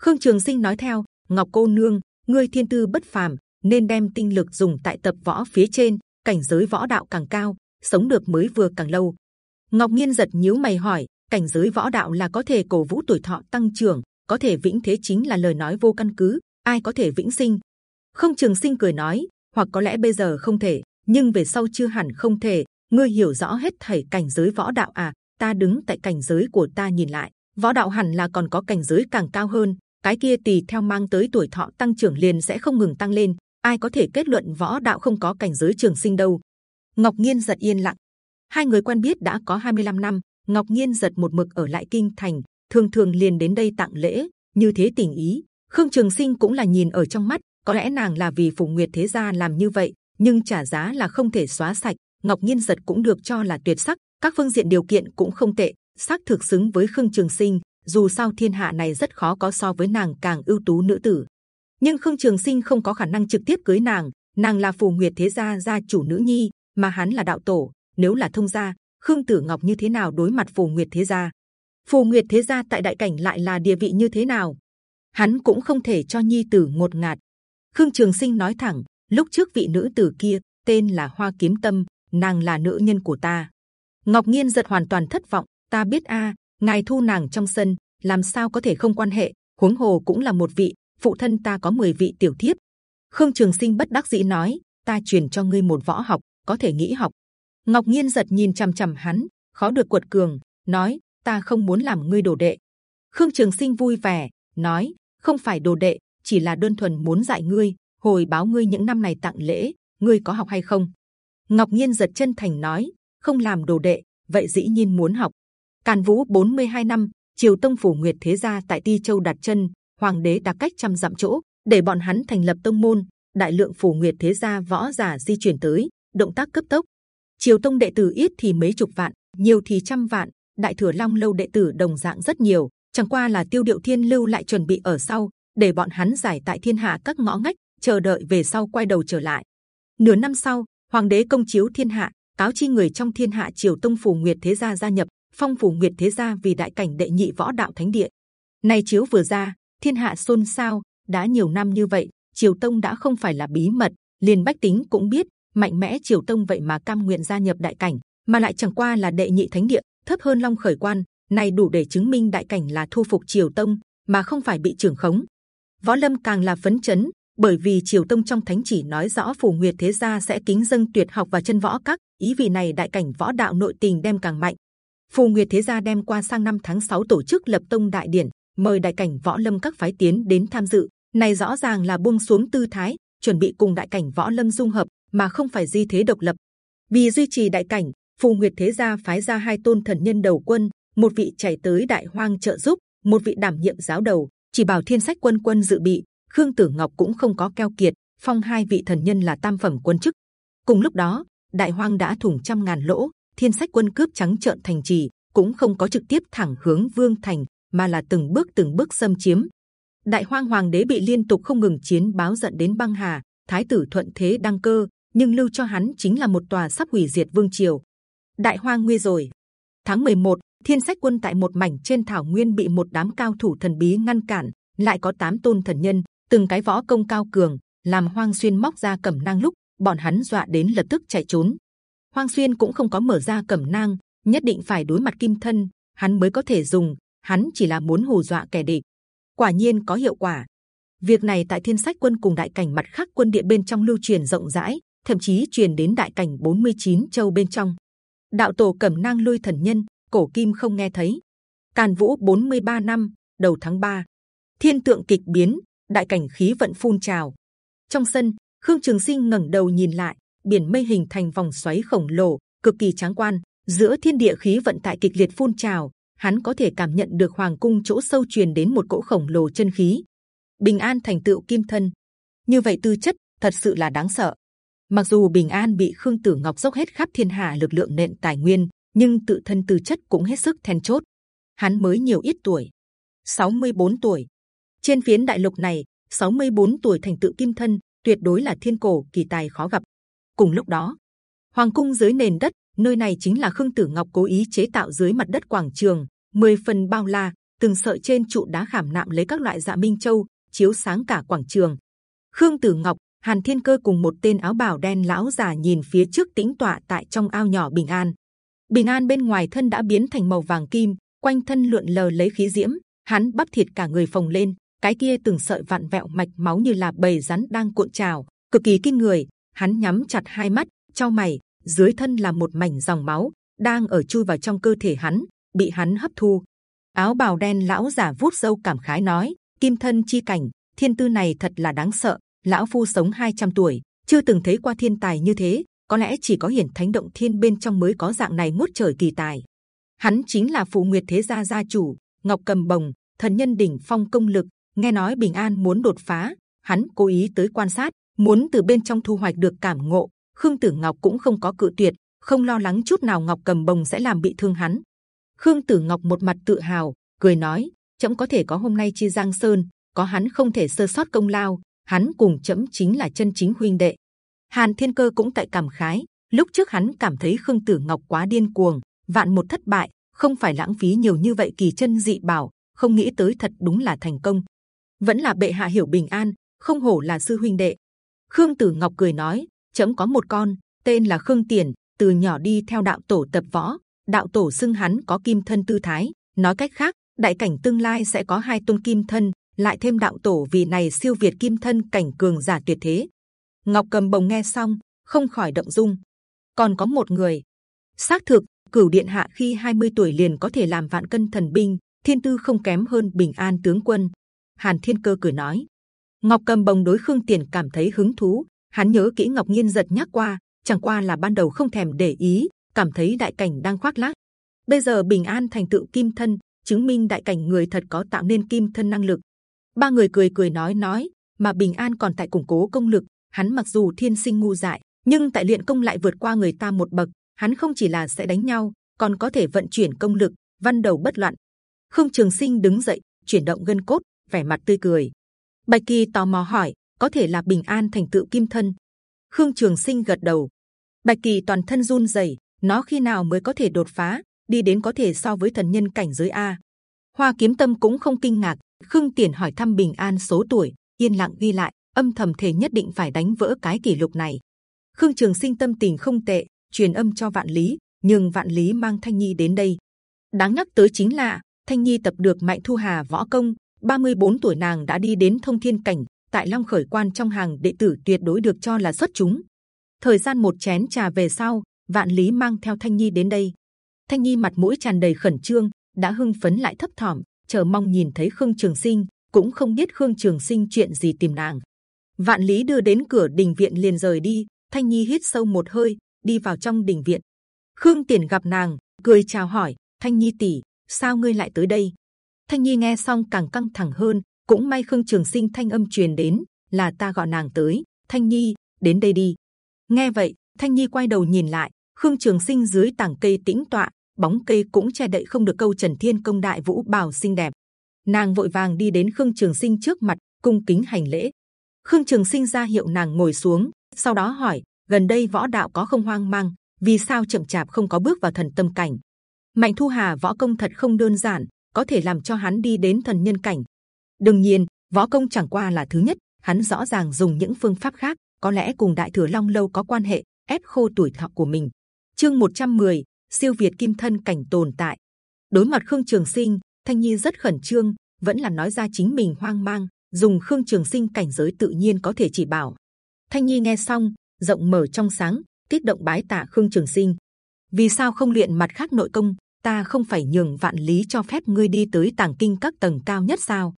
Khương Trường Sinh nói theo Ngọc cô nương, ngươi thiên tư bất phàm, nên đem tinh lực dùng tại tập võ phía trên, cảnh giới võ đạo càng cao, sống được mới vừa càng lâu. Ngọc nghiên giật nhíu mày hỏi, cảnh giới võ đạo là có thể cổ vũ tuổi thọ tăng trưởng, có thể vĩnh thế chính là lời nói vô căn cứ, ai có thể vĩnh sinh? Không Trường Sinh cười nói, hoặc có lẽ bây giờ không thể, nhưng về sau chưa hẳn không thể. Ngươi hiểu rõ hết thảy cảnh giới võ đạo à? Ta đứng tại cảnh giới của ta nhìn lại, võ đạo hẳn là còn có cảnh giới càng cao hơn, cái kia tùy theo mang tới tuổi thọ tăng trưởng liền sẽ không ngừng tăng lên. Ai có thể kết luận võ đạo không có cảnh giới trường sinh đâu? Ngọc Nhiên giật yên lặng. Hai người quen biết đã có 25 năm. Ngọc Nhiên giật một mực ở lại kinh thành, thường thường liền đến đây tặng lễ, như thế tình ý. Khương Trường Sinh cũng là nhìn ở trong mắt. Có lẽ nàng là vì Phùng Nguyệt thế gia làm như vậy, nhưng trả giá là không thể xóa sạch. Ngọc Nhiên giật cũng được cho là tuyệt sắc, các phương diện điều kiện cũng không tệ, xác thực xứng với Khương Trường Sinh dù sao thiên hạ này rất khó có so với nàng càng ưu tú nữ tử. Nhưng khương trường sinh không có khả năng trực tiếp cưới nàng nàng là phù nguyệt thế gia gia chủ nữ nhi mà hắn là đạo tổ. Nếu là thông gia khương tử ngọc như thế nào đối mặt phù nguyệt thế gia? Phù nguyệt thế gia tại đại cảnh lại là địa vị như thế nào? Hắn cũng không thể cho nhi tử ngột ngạt. Khương trường sinh nói thẳng lúc trước vị nữ tử kia tên là hoa kiếm tâm nàng là nữ nhân của ta. Ngọc nhiên giật hoàn toàn thất vọng. Ta biết a, ngài thu nàng trong sân, làm sao có thể không quan hệ? Huống hồ cũng là một vị, phụ thân ta có 10 vị tiểu thiếp. Khương trường sinh bất đắc dĩ nói, ta truyền cho ngươi một võ học, có thể nghĩ học. Ngọc nhiên giật nhìn c h ầ m c h ầ m hắn, khó được cuột cường, nói, ta không muốn làm ngươi đồ đệ. Khương trường sinh vui vẻ, nói, không phải đồ đệ, chỉ là đơn thuần muốn dạy ngươi, hồi báo ngươi những năm này tặng lễ, ngươi có học hay không? Ngọc nhiên giật chân thành nói không làm đồ đệ vậy dĩ nhiên muốn học Càn Vũ 42 năm, Triều Tông phủ Nguyệt Thế gia tại Ti Châu đặt chân, Hoàng đế đặt cách trăm dặm chỗ, để bọn hắn thành lập tông môn. Đại lượng phủ Nguyệt Thế gia võ giả di chuyển tới, động tác cấp tốc. triều tông đệ tử ít thì mấy chục vạn nhiều thì trăm vạn đại thừa long lâu đệ tử đồng dạng rất nhiều chẳng qua là tiêu điệu thiên lưu lại chuẩn bị ở sau để bọn hắn giải tại thiên hạ các ngõ ngách chờ đợi về sau quay đầu trở lại nửa năm sau hoàng đế công chiếu thiên hạ, cáo chi người trong thiên hạ triều tông phủ nguyệt thế gia gia nhập, phong phủ nguyệt thế gia vì đại cảnh đệ nhị võ đạo thánh địa. Này chiếu vừa ra, thiên hạ xôn xao, đã nhiều năm như vậy, triều tông đã không phải là bí mật, liền bách tính cũng biết, mạnh mẽ triều tông vậy mà cam nguyện gia nhập đại cảnh, mà lại chẳng qua là đệ nhị thánh địa, thấp hơn long khởi quan, này đủ để chứng minh đại cảnh là thu phục triều tông, mà không phải bị trưởng khống. Võ lâm càng là phấn chấn bởi vì triều tông trong thánh chỉ nói rõ phù nguyệt thế gia sẽ kính dâng tuyệt học và chân võ các, ý vị này đại cảnh võ đạo nội tình đem càng mạnh. Phù nguyệt thế gia đem qua sang năm tháng 6 tổ chức lập tông đại điển, mời đại cảnh võ lâm các phái tiến đến tham dự. Này rõ ràng là buông xuống tư thái, chuẩn bị cùng đại cảnh võ lâm dung hợp, mà không phải di thế độc lập. Vì duy trì đại cảnh phù nguyệt thế gia phái ra hai tôn thần nhân đầu quân, một vị chạy tới đại hoang trợ giúp, một vị đảm nhiệm giáo đầu, chỉ bảo thiên sách quân quân dự bị khương tử ngọc cũng không có keo kiệt phong hai vị thần nhân là tam phẩm quân chức. Cùng lúc đó đại hoang đã thủng trăm ngàn lỗ thiên sách quân cướp trắng trợn thành trì cũng không có trực tiếp thẳng hướng vương thành mà là từng bước từng bước xâm chiếm. Đại hoang hoàng đế bị liên tục không ngừng chiến báo giận đến băng hà thái tử thuận thế đăng cơ nhưng lưu cho hắn chính là một tòa sắp hủy diệt vương triều. Đại hoang nguy rồi. Tháng 11, thiên sách quân tại một mảnh trên thảo nguyên bị một đám cao thủ thần bí ngăn cản lại có tám tôn thần nhân từng cái võ công cao cường làm hoang xuyên móc ra cẩm nang lúc bọn hắn dọa đến lập tức chạy trốn. Hoang xuyên cũng không có mở ra cẩm nang nhất định phải đối mặt kim thân hắn mới có thể dùng hắn chỉ là muốn hù dọa kẻ địch. Quả nhiên có hiệu quả. Việc này tại thiên sách quân cùng đại cảnh mặt khác quân địa bên trong lưu truyền rộng rãi thậm chí truyền đến đại cảnh 49 châu bên trong. Đạo tổ cẩm nang lui thần nhân cổ kim không nghe thấy. Càn vũ 43 năm đầu tháng 3, thiên tượng kịch biến đại cảnh khí vận phun trào. Trong sân, khương trường sinh ngẩng đầu nhìn lại, biển mây hình thành vòng xoáy khổng lồ, cực kỳ tráng quan, giữa thiên địa khí vận tại kịch liệt phun trào, hắn có thể cảm nhận được hoàng cung chỗ sâu truyền đến một cỗ khổng lồ chân khí. Bình an thành tựu kim thân. Như vậy tư chất, thật sự là đáng sợ. Mặc dù bình an bị khương tử ngọc dốc hết khắp thiên hạ lực lượng nện tài nguyên, nhưng tự thân tư chất cũng hết sức then chốt. Hắn mới nhiều ít tuổi. 64 tuổi trên phiến đại lục này 64 tuổi thành tựu kim thân, tuyệt đối là thiên cổ, kỳ tài khó gặp. Cùng lúc đó, hoàng cung dưới nền đất, nơi này chính là khương tử ngọc cố ý chế tạo dưới mặt đất quảng trường 10 phần bao la, từng sợi trên trụ đá khảm nạm lấy các loại dạ minh châu, chiếu sáng cả quảng trường. Khương tử ngọc, hàn thiên cơ cùng một tên áo bào đen lão già nhìn phía trước tĩnh tọa tại trong ao nhỏ bình an. Bình an bên ngoài thân đã biến thành màu vàng kim, quanh thân lượn lờ lấy khí diễm, hắn bắp thịt cả người phồng lên cái kia từng sợi vặn vẹo mạch máu như là bầy rắn đang cuộn trào, cực kỳ kinh người. Hắn nhắm chặt hai mắt trao mày, dưới thân là một mảnh dòng máu, đang ở chui vào trong cơ thể hắn, bị hắn hấp thu. Áo bào đen lão giả vuốt râu cảm khái nói, kim thân chi cảnh, thiên tư này thật là đáng sợ. Lão phu sống 200 tuổi, chưa từng thấy qua thiên tài như thế. Có lẽ chỉ có hiển thánh động thiên bên trong mới có dạng này ngút trời kỳ tài. Hắn chính là phụ nguyệt thế gia gia chủ, ngọc cầm bồng, thần nhân đỉnh phong công lực nghe nói bình an muốn đột phá, hắn cố ý tới quan sát, muốn từ bên trong thu hoạch được cảm ngộ. Khương tử ngọc cũng không có cự tuyệt, không lo lắng chút nào ngọc cầm bồng sẽ làm bị thương hắn. Khương tử ngọc một mặt tự hào, cười nói chậm có thể có hôm nay chi giang sơn, có hắn không thể sơ sót công lao, hắn cùng chậm chính là chân chính huynh đệ. Hàn thiên cơ cũng tại cảm khái, lúc trước hắn cảm thấy khương tử ngọc quá điên cuồng, vạn một thất bại, không phải lãng phí nhiều như vậy kỳ chân dị bảo, không nghĩ tới thật đúng là thành công vẫn là bệ hạ hiểu bình an, không hổ là sư huynh đệ. Khương tử ngọc cười nói, chấm có một con, tên là khương tiền, từ nhỏ đi theo đạo tổ tập võ. Đạo tổ xưng hắn có kim thân tư thái. Nói cách khác, đại cảnh tương lai sẽ có hai tôn kim thân, lại thêm đạo tổ vì này siêu việt kim thân cảnh cường giả tuyệt thế. Ngọc cầm bồng nghe xong, không khỏi động dung. Còn có một người. Xác thực, cửu điện hạ khi 20 tuổi liền có thể làm vạn cân thần binh, thiên tư không kém hơn bình an tướng quân hàn thiên cơ cười nói. Ngọc cầm bồng đối khương tiền cảm thấy hứng thú. Hắn nhớ kỹ ngọc nhiên giật nhắc qua chẳng qua là ban đầu không thèm để ý cảm thấy đại cảnh đang khoác lác. Bây giờ bình an thành tựu kim thân chứng minh đại cảnh người thật có tạo nên kim thân năng lực. Ba người cười cười nói nói mà bình an còn tại củng cố công lực. Hắn mặc dù thiên sinh ngu dại nhưng tại luyện công lại vượt qua người ta một bậc. Hắn không chỉ là sẽ đánh nhau, còn có thể vận chuyển công lực, văn đầu bất loạn. Khương Trường Sinh đứng dậy, chuyển động gân cốt, vẻ mặt tươi cười. Bạch Kỳ tò mò hỏi, có thể là bình an thành tựu kim thân? Khương Trường Sinh gật đầu. Bạch Kỳ toàn thân run rẩy, nó khi nào mới có thể đột phá, đi đến có thể so với thần nhân cảnh giới a? Hoa Kiếm Tâm cũng không kinh ngạc. Khương Tiền hỏi thăm bình an số tuổi, yên lặng ghi lại, âm thầm thể nhất định phải đánh vỡ cái kỷ lục này. Khương Trường Sinh tâm tình không tệ, truyền âm cho Vạn Lý, nhưng Vạn Lý mang Thanh Nhi đến đây. Đáng nhắc tới chính là Thanh Nhi tập được Mạnh Thu Hà võ công, 34 tuổi nàng đã đi đến thông thiên cảnh, tại Long Khởi Quan trong hàng đệ tử tuyệt đối được cho là xuất chúng. Thời gian một chén trà về sau, Vạn Lý mang theo Thanh Nhi đến đây. Thanh Nhi mặt mũi tràn đầy khẩn trương, đã hưng phấn lại thấp thỏm, chờ mong nhìn thấy Khương Trường Sinh, cũng không biết Khương Trường Sinh chuyện gì tìm nàng. Vạn Lý đưa đến cửa đình viện liền rời đi. Thanh Nhi hít sâu một hơi, đi vào trong đình viện. Khương Tiền gặp nàng, cười chào hỏi, Thanh Nhi tỷ, sao ngươi lại tới đây? Thanh Nhi nghe xong càng căng thẳng hơn. Cũng may Khương Trường Sinh thanh âm truyền đến, là ta gọi nàng tới. Thanh Nhi, đến đây đi. Nghe vậy, Thanh Nhi quay đầu nhìn lại, Khương Trường Sinh dưới tảng cây tĩnh tọa, bóng cây cũng che đậy không được câu Trần Thiên Công Đại Vũ bào xinh đẹp. Nàng vội vàng đi đến Khương Trường Sinh trước mặt, cung kính hành lễ. Khương Trường Sinh ra hiệu nàng ngồi xuống, sau đó hỏi: gần đây võ đạo có không hoang mang? Vì sao chậm chạp không có bước vào thần tâm cảnh? Mạnh Thu Hà võ công thật không đơn giản, có thể làm cho hắn đi đến thần nhân cảnh. đương nhiên, võ công chẳng qua là thứ nhất, hắn rõ ràng dùng những phương pháp khác, có lẽ cùng Đại Thừa Long lâu có quan hệ, ép khô tuổi thọ của mình. Chương 110, siêu việt kim thân cảnh tồn tại. Đối mặt Khương Trường Sinh, Thanh Nhi rất khẩn trương, vẫn là nói ra chính mình hoang mang, dùng Khương Trường Sinh cảnh giới tự nhiên có thể chỉ bảo. Thanh Nhi nghe xong, rộng mở trong sáng, kích động bái tạ Khương Trường Sinh. Vì sao không luyện mặt khác nội công? Ta không phải nhường vạn lý cho phép ngươi đi tới tàng kinh các tầng cao nhất sao?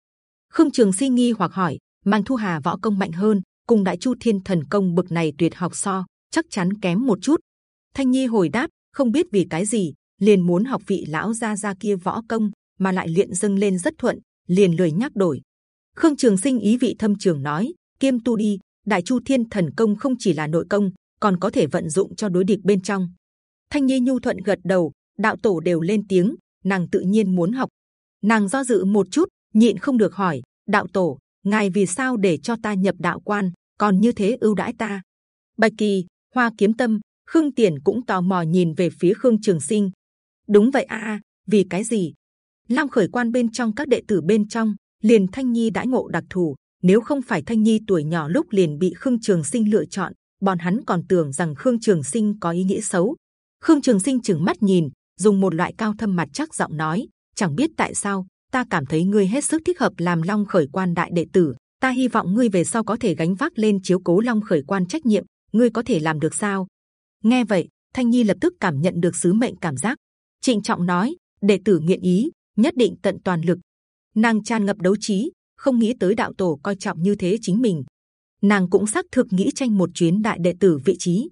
Khương Trường Sinh nghi hoặc hỏi. Mang Thu Hà võ công mạnh hơn, cùng Đại Chu Thiên Thần công bậc này tuyệt học so, chắc chắn kém một chút. Thanh Nhi hồi đáp, không biết vì cái gì, liền muốn học vị lão gia gia kia võ công, mà lại luyện dâng lên rất thuận, liền lười nhắc đổi. Khương Trường Sinh ý vị thâm trường nói, kiêm tu đi, Đại Chu Thiên Thần công không chỉ là nội công, còn có thể vận dụng cho đối địch bên trong. Thanh Nhi nhu thuận gật đầu, đạo tổ đều lên tiếng, nàng tự nhiên muốn học. Nàng do dự một chút, nhịn không được hỏi, đạo tổ, ngài vì sao để cho ta nhập đạo quan, còn như thế ưu đãi ta? Bạch kỳ, hoa kiếm tâm, khương tiền cũng tò mò nhìn về phía khương trường sinh. đúng vậy a, vì cái gì? Long khởi quan bên trong các đệ tử bên trong, liền thanh nhi đãi ngộ đặc thù. Nếu không phải thanh nhi tuổi nhỏ lúc liền bị khương trường sinh lựa chọn, bọn hắn còn tưởng rằng khương trường sinh có ý nghĩa xấu. khương trường sinh chừng mắt nhìn, dùng một loại cao thâm mặt chắc giọng nói, chẳng biết tại sao ta cảm thấy ngươi hết sức thích hợp làm long khởi quan đại đệ tử. Ta hy vọng ngươi về sau có thể gánh vác lên chiếu cố long khởi quan trách nhiệm. Ngươi có thể làm được sao? Nghe vậy, Thanh Nhi lập tức cảm nhận được sứ mệnh cảm giác. Trịnh trọng nói, đệ tử nguyện ý, nhất định tận toàn lực. Nàng tràn ngập đấu trí, không nghĩ tới đạo tổ coi trọng như thế chính mình. Nàng cũng xác thực nghĩ tranh một chuyến đại đệ tử vị trí.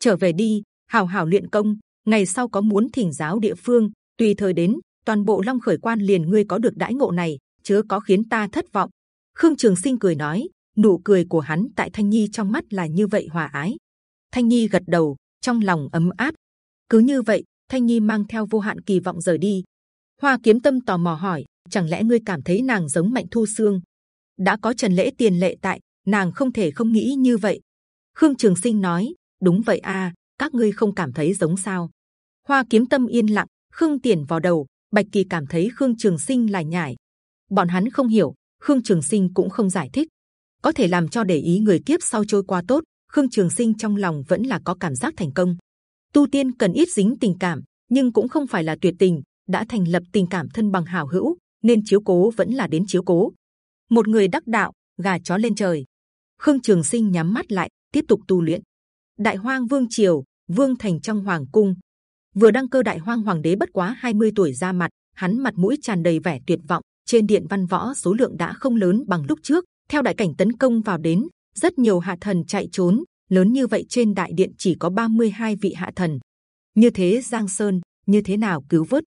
Trở về đi, hào hào luyện công. Ngày sau có muốn thỉnh giáo địa phương, tùy thời đến. Toàn bộ Long khởi quan liền ngươi có được đãi ngộ này, chớ có khiến ta thất vọng. Khương Trường Sinh cười nói, nụ cười của hắn tại Thanh Nhi trong mắt là như vậy hòa ái. Thanh Nhi gật đầu, trong lòng ấm áp. Cứ như vậy, Thanh Nhi mang theo vô hạn kỳ vọng rời đi. Hoa Kiếm Tâm tò mò hỏi, chẳng lẽ ngươi cảm thấy nàng giống Mạnh Thu xương đã có Trần Lễ tiền lệ tại, nàng không thể không nghĩ như vậy. Khương Trường Sinh nói, đúng vậy a, các ngươi không cảm thấy giống sao? Hoa Kiếm Tâm yên lặng, Khương Tiền vào đầu, Bạch Kỳ cảm thấy Khương Trường Sinh là nhải. Bọn hắn không hiểu, Khương Trường Sinh cũng không giải thích, có thể làm cho để ý người kiếp sau trôi qua tốt. Khương Trường Sinh trong lòng vẫn là có cảm giác thành công. Tu tiên cần ít dính tình cảm, nhưng cũng không phải là tuyệt tình. đã thành lập tình cảm thân bằng hảo hữu, nên chiếu cố vẫn là đến chiếu cố. Một người đắc đạo, gà chó lên trời. Khương Trường Sinh nhắm mắt lại, tiếp tục tu luyện. Đại Hoang Vương triều, Vương thành trong hoàng cung, vừa đăng cơ Đại Hoang Hoàng đế bất quá 20 tuổi ra mặt, hắn mặt mũi tràn đầy vẻ tuyệt vọng. Trên điện văn võ số lượng đã không lớn bằng lúc trước. Theo đại cảnh tấn công vào đến, rất nhiều hạ thần chạy trốn lớn như vậy trên đại điện chỉ có 32 vị hạ thần như thế giang sơn như thế nào cứu vớt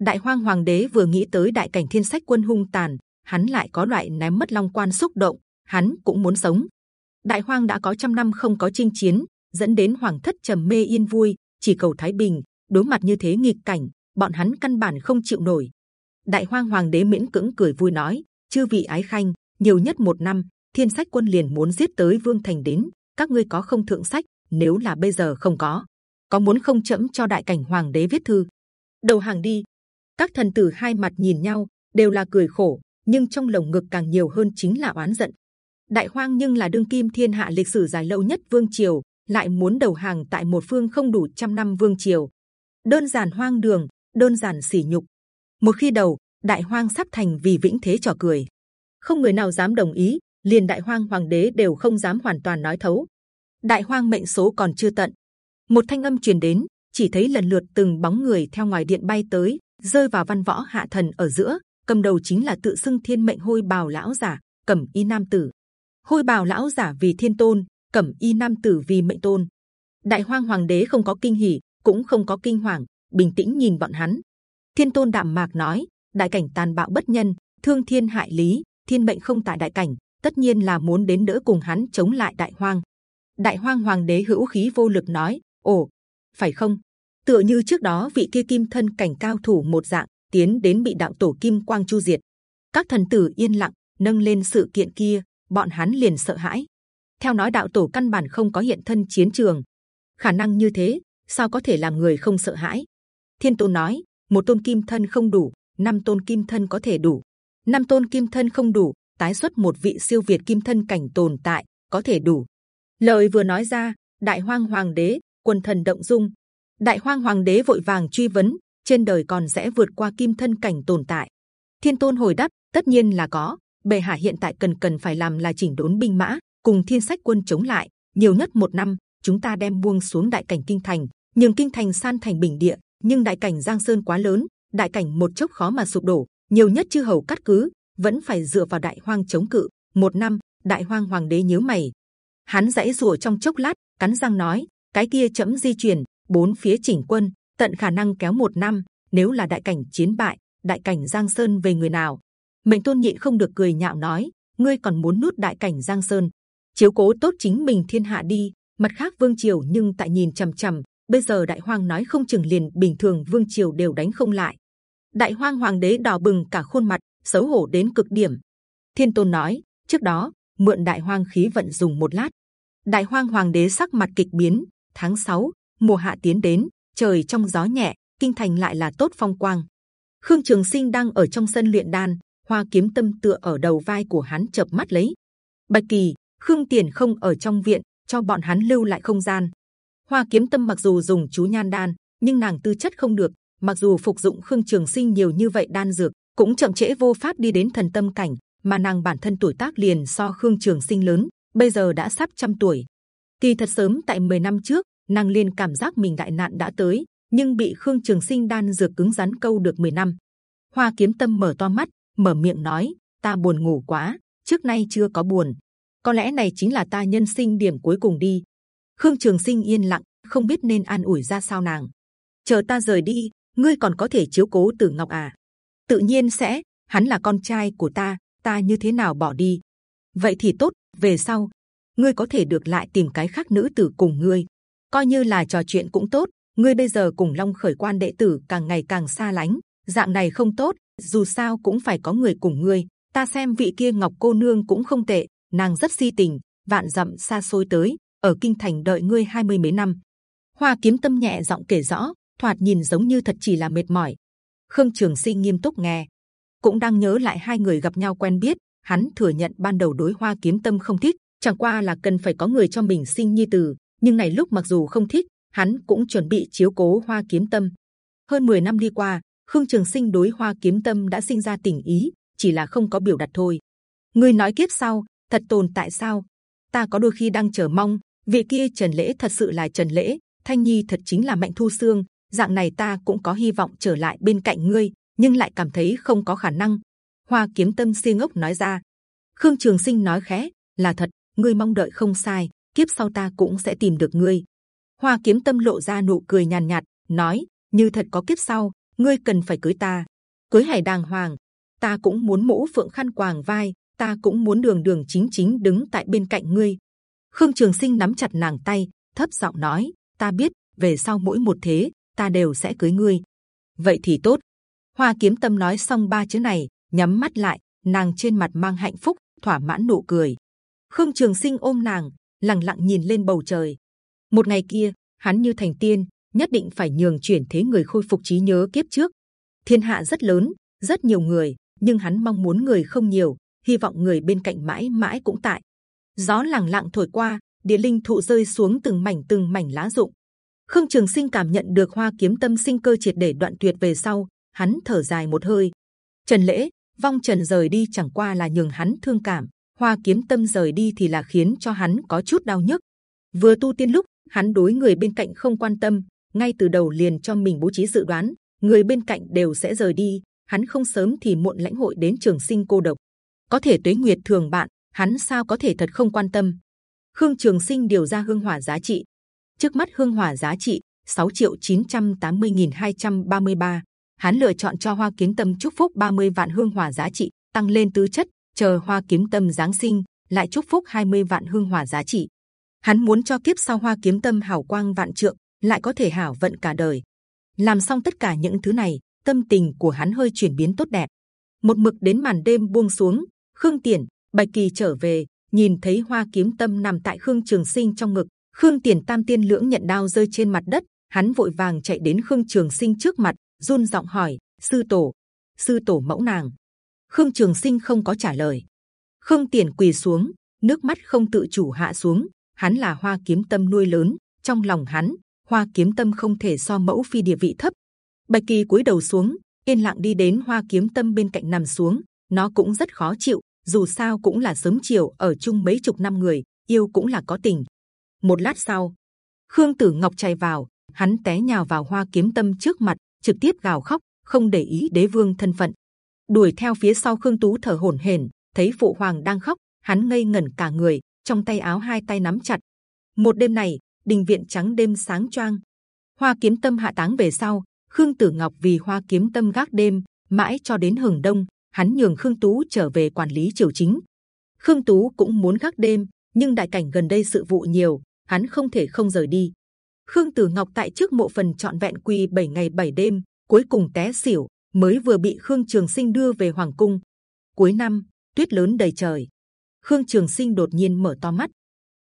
đại hoang hoàng đế vừa nghĩ tới đại cảnh thiên sách quân hung tàn hắn lại có loại ném mất long quan xúc động hắn cũng muốn sống đại hoang đã có trăm năm không có chinh chiến dẫn đến hoàng thất trầm mê yên vui chỉ cầu thái bình. Đối mặt như thế nghịch cảnh, bọn hắn căn bản không chịu nổi. Đại Hoang Hoàng đế miễn cưỡng cười vui nói: chư vị ái khanh, nhiều nhất một năm, thiên sách quân liền muốn giết tới vương thành đến. Các ngươi có không thượng sách? Nếu là bây giờ không có, có muốn không chậm cho đại cảnh hoàng đế viết thư đầu hàng đi các thần tử hai mặt nhìn nhau đều là cười khổ nhưng trong lồng ngực càng nhiều hơn chính là oán giận đại hoang nhưng là đương kim thiên hạ lịch sử dài lâu nhất vương triều lại muốn đầu hàng tại một phương không đủ trăm năm vương triều đơn giản hoang đường, đơn giản sỉ nhục. Một khi đầu, đại hoang sắp thành vì vĩnh thế trò cười. Không người nào dám đồng ý, liền đại hoang hoàng đế đều không dám hoàn toàn nói thấu. Đại hoang mệnh số còn chưa tận. Một thanh âm truyền đến, chỉ thấy lần lượt từng bóng người theo ngoài điện bay tới, rơi vào văn võ hạ thần ở giữa, cầm đầu chính là tự xưng thiên mệnh hôi bào lão giả, cẩm y nam tử. Hôi bào lão giả vì thiên tôn, cẩm y nam tử vì mệnh tôn. Đại hoang hoàng đế không có kinh hỉ cũng không có kinh hoàng, bình tĩnh nhìn bọn hắn. Thiên tôn đạm mạc nói, đại cảnh tàn bạo bất nhân, thương thiên hại lý, thiên mệnh không tại đại cảnh, tất nhiên là muốn đến đỡ cùng hắn chống lại đại hoang. Đại hoang hoàng đế hữu khí vô lực nói, ồ, phải không? Tựa như trước đó vị kia kim thân cảnh cao thủ một dạng, tiến đến bị đạo tổ kim quang chu diệt. Các thần tử yên lặng, nâng lên sự kiện kia, bọn hắn liền sợ hãi. Theo nói đạo tổ căn bản không có hiện thân chiến trường. Khả năng như thế sao có thể làm người không sợ hãi? Thiên tôn nói, một tôn kim thân không đủ, năm tôn kim thân có thể đủ. Năm tôn kim thân không đủ, tái xuất một vị siêu việt kim thân cảnh tồn tại, có thể đủ. Lời vừa nói ra, đại hoang hoàng đế, quần thần động dung. Đại hoang hoàng đế vội vàng truy vấn, trên đời còn sẽ vượt qua kim thân cảnh tồn tại. Thiên tôn hồi đáp, tất nhiên là có. Bề hạ hiện tại cần cần phải làm là chỉnh đốn binh mã, cùng thiên sách quân chống lại. Nhiều nhất một năm, chúng ta đem buông xuống đại cảnh kinh thành nhưng kinh thành san thành bình địa, nhưng đại cảnh giang sơn quá lớn, đại cảnh một chốc khó mà sụp đổ, nhiều nhất chư hầu cắt cứ, vẫn phải dựa vào đại hoang chống cự. Một năm, đại hoang hoàng đế nhớ mày. Hắn dãy rủa trong chốc lát, cắn răng nói, cái kia chậm di chuyển, bốn phía chỉnh quân, tận khả năng kéo một năm, nếu là đại cảnh chiến bại, đại cảnh giang sơn về người nào? Mệnh tôn nhịn không được cười nhạo nói, ngươi còn muốn nuốt đại cảnh giang sơn. Chiếu cố tốt chính mình thiên hạ đi, mặt khác vương triều nhưng tại nhìn c h ầ m c h ầ m bây giờ đại hoàng nói không chừng liền bình thường vương triều đều đánh không lại. Đại hoàng hoàng đế đỏ bừng cả khuôn mặt xấu hổ đến cực điểm. Thiên tôn nói trước đó mượn đại hoàng khí vận dùng một lát. Đại hoàng hoàng đế sắc mặt kịch biến tháng 6, mùa hạ tiến đến trời trong gió nhẹ kinh thành lại là tốt phong quang. Khương trường sinh đang ở trong sân luyện đan hoa kiếm tâm tựa ở đầu vai của hắn chập mắt lấy. Bạch kỳ khương tiền không ở trong viện cho bọn hắn lưu lại không gian hoa kiếm tâm mặc dù dùng chú nhan đan nhưng nàng tư chất không được mặc dù phục dụng khương trường sinh nhiều như vậy đan dược cũng chậm trễ vô pháp đi đến thần tâm cảnh mà nàng bản thân tuổi tác liền so khương trường sinh lớn bây giờ đã sắp trăm tuổi Kỳ thật sớm tại 10 năm trước, nàng liền cảm giác mình đại nạn đã tới, nhưng bị Khương Trường Sinh đan dược cứng rắn câu được 10 năm. Hoa Kiếm Tâm mở to mắt, mở miệng nói: Ta buồn ngủ quá, trước nay chưa có buồn. Có lẽ này chính là ta nhân sinh điểm cuối cùng đi. Khương Trường Sinh yên lặng, không biết nên an ủi ra sao nàng. Chờ ta rời đi, ngươi còn có thể chiếu cố Tử Ngọc à? Tự nhiên sẽ. Hắn là con trai của ta, ta như thế nào bỏ đi? Vậy thì tốt. Về sau ngươi có thể được lại tìm cái khác nữ tử cùng ngươi, coi như là trò chuyện cũng tốt. Ngươi bây giờ cùng Long khởi quan đệ tử càng ngày càng xa lánh, dạng này không tốt. Dù sao cũng phải có người cùng ngươi. Ta xem vị kia Ngọc cô nương cũng không tệ, nàng rất si tình, vạn dặm xa xôi tới, ở kinh thành đợi ngươi hai mươi mấy năm. Hoa kiếm tâm nhẹ giọng kể rõ, thoạt nhìn giống như thật chỉ là mệt mỏi. Khương Trường Sinh nghiêm túc nghe, cũng đang nhớ lại hai người gặp nhau quen biết. Hắn thừa nhận ban đầu đối Hoa kiếm tâm không thích, chẳng qua là cần phải có người cho mình sinh nhi tử nhưng này lúc mặc dù không thích hắn cũng chuẩn bị chiếu cố hoa kiếm tâm hơn 10 năm đi qua khương trường sinh đối hoa kiếm tâm đã sinh ra tình ý chỉ là không có biểu đạt thôi Ngươi nói kiếp sau thật tồn tại sao ta có đôi khi đang chờ mong vị kia trần lễ thật sự là trần lễ thanh nhi thật chính là mạnh thu xương dạng này ta cũng có hy vọng trở lại bên cạnh ngươi nhưng lại cảm thấy không có khả năng. Hoa kiếm tâm si ngốc nói ra. Khương trường sinh nói khẽ là thật ngươi mong đợi không sai kiếp sau ta cũng sẽ tìm được ngươi. Hoa kiếm tâm lộ ra nụ cười nhàn nhạt, nói như thật có kiếp sau ngươi cần phải cưới ta. Cưới hải đàng hoàng ta cũng muốn mũ phượng khăn quàng vai ta cũng muốn đường đường chính chính đứng tại bên cạnh ngươi khương trường sinh nắm chặt nàng tay thấp giọng nói ta biết về sau mỗi một thế ta đều sẽ cưới ngươi. Vậy thì tốt. Hoa Kiếm Tâm nói xong ba chữ này, nhắm mắt lại, nàng trên mặt mang hạnh phúc, thỏa mãn nụ cười. Khương Trường Sinh ôm nàng, lặng lặng nhìn lên bầu trời. Một ngày kia, hắn như thành tiên, nhất định phải nhường chuyển thế người khôi phục trí nhớ kiếp trước. Thiên hạ rất lớn, rất nhiều người, nhưng hắn mong muốn người không nhiều, hy vọng người bên cạnh mãi mãi cũng tại. Gió lẳng lặng thổi qua, địa linh thụ rơi xuống từng mảnh từng mảnh lá rụng. Khương Trường Sinh cảm nhận được hoa kiếm tâm sinh cơ triệt để đoạn tuyệt về sau, hắn thở dài một hơi. Trần lễ, vong trần rời đi chẳng qua là nhường hắn thương cảm, hoa kiếm tâm rời đi thì là khiến cho hắn có chút đau nhức. Vừa tu tiên lúc hắn đối người bên cạnh không quan tâm, ngay từ đầu liền cho mình bố trí dự đoán, người bên cạnh đều sẽ rời đi, hắn không sớm thì muộn lãnh hội đến trường sinh cô độc. Có thể tuế nguyệt thường bạn, hắn sao có thể thật không quan tâm? Khương Trường Sinh điều ra hương hỏa giá trị. Trước mắt hương hỏa giá trị 6 triệu 980.233. Hắn lựa chọn cho Hoa Kiếm Tâm chúc phúc 30 vạn hương hỏa giá trị, tăng lên tứ chất. Chờ Hoa Kiếm Tâm giáng sinh, lại chúc phúc 20 vạn hương hỏa giá trị. Hắn muốn cho kiếp sau Hoa Kiếm Tâm hảo quang vạn trượng, lại có thể hảo vận cả đời. Làm xong tất cả những thứ này, tâm tình của hắn hơi chuyển biến tốt đẹp. Một mực đến màn đêm buông xuống, Khương Tiền, Bạch Kỳ trở về, nhìn thấy Hoa Kiếm Tâm nằm tại Khương Trường Sinh trong ngực, Khương Tiền Tam Tiên lưỡng nhận đao rơi trên mặt đất, hắn vội vàng chạy đến Khương Trường Sinh trước mặt, run giọng hỏi: sư tổ, sư tổ mẫu nàng. Khương Trường Sinh không có trả lời. Khương Tiền quỳ xuống, nước mắt không tự chủ hạ xuống. Hắn là Hoa Kiếm Tâm nuôi lớn, trong lòng hắn, Hoa Kiếm Tâm không thể so mẫu phi địa vị thấp. Bạch Kỳ cúi đầu xuống, yên lặng đi đến Hoa Kiếm Tâm bên cạnh nằm xuống. Nó cũng rất khó chịu, dù sao cũng là sớm chiều ở chung mấy chục năm người, yêu cũng là có tình. Một lát sau, Khương Tử Ngọc chạy vào, hắn té nhào vào Hoa Kiếm Tâm trước mặt, trực tiếp gào khóc, không để ý đế vương thân phận. đuổi theo phía sau Khương Tú thở hổn hển, thấy phụ hoàng đang khóc, hắn ngây ngẩn cả người, trong tay áo hai tay nắm chặt. Một đêm này, đình viện trắng đêm sáng choang. Hoa kiếm tâm hạ táng về sau, Khương Tử Ngọc vì Hoa kiếm tâm gác đêm, mãi cho đến hừng đông, hắn nhường Khương Tú trở về quản lý triều chính. Khương Tú cũng muốn gác đêm, nhưng đại cảnh gần đây sự vụ nhiều, hắn không thể không rời đi. Khương Tử Ngọc tại trước mộ phần trọn vẹn quỳ 7 ngày 7 đêm, cuối cùng té xỉu, mới vừa bị Khương Trường Sinh đưa về hoàng cung. Cuối năm, tuyết lớn đầy trời. Khương Trường Sinh đột nhiên mở to mắt.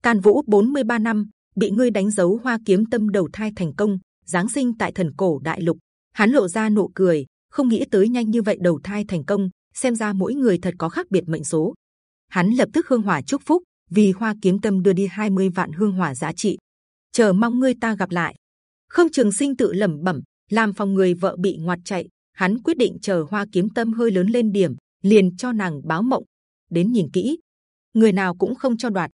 Càn Vũ 43 năm bị ngươi đánh dấu hoa kiếm tâm đầu thai thành công, giáng sinh tại thần cổ đại lục. Hắn lộ ra nụ cười, không nghĩ tới nhanh như vậy đầu thai thành công, xem ra mỗi người thật có khác biệt mệnh số. Hắn lập tức hương hỏa chúc phúc, vì hoa kiếm tâm đưa đi 20 vạn hương hỏa giá trị. chờ mong ngươi ta gặp lại. Khương Trường Sinh tự lẩm bẩm, làm phòng người vợ bị ngoặt chạy, hắn quyết định chờ hoa kiếm tâm hơi lớn lên điểm, liền cho nàng báo mộng. Đến nhìn kỹ, người nào cũng không cho đoạt,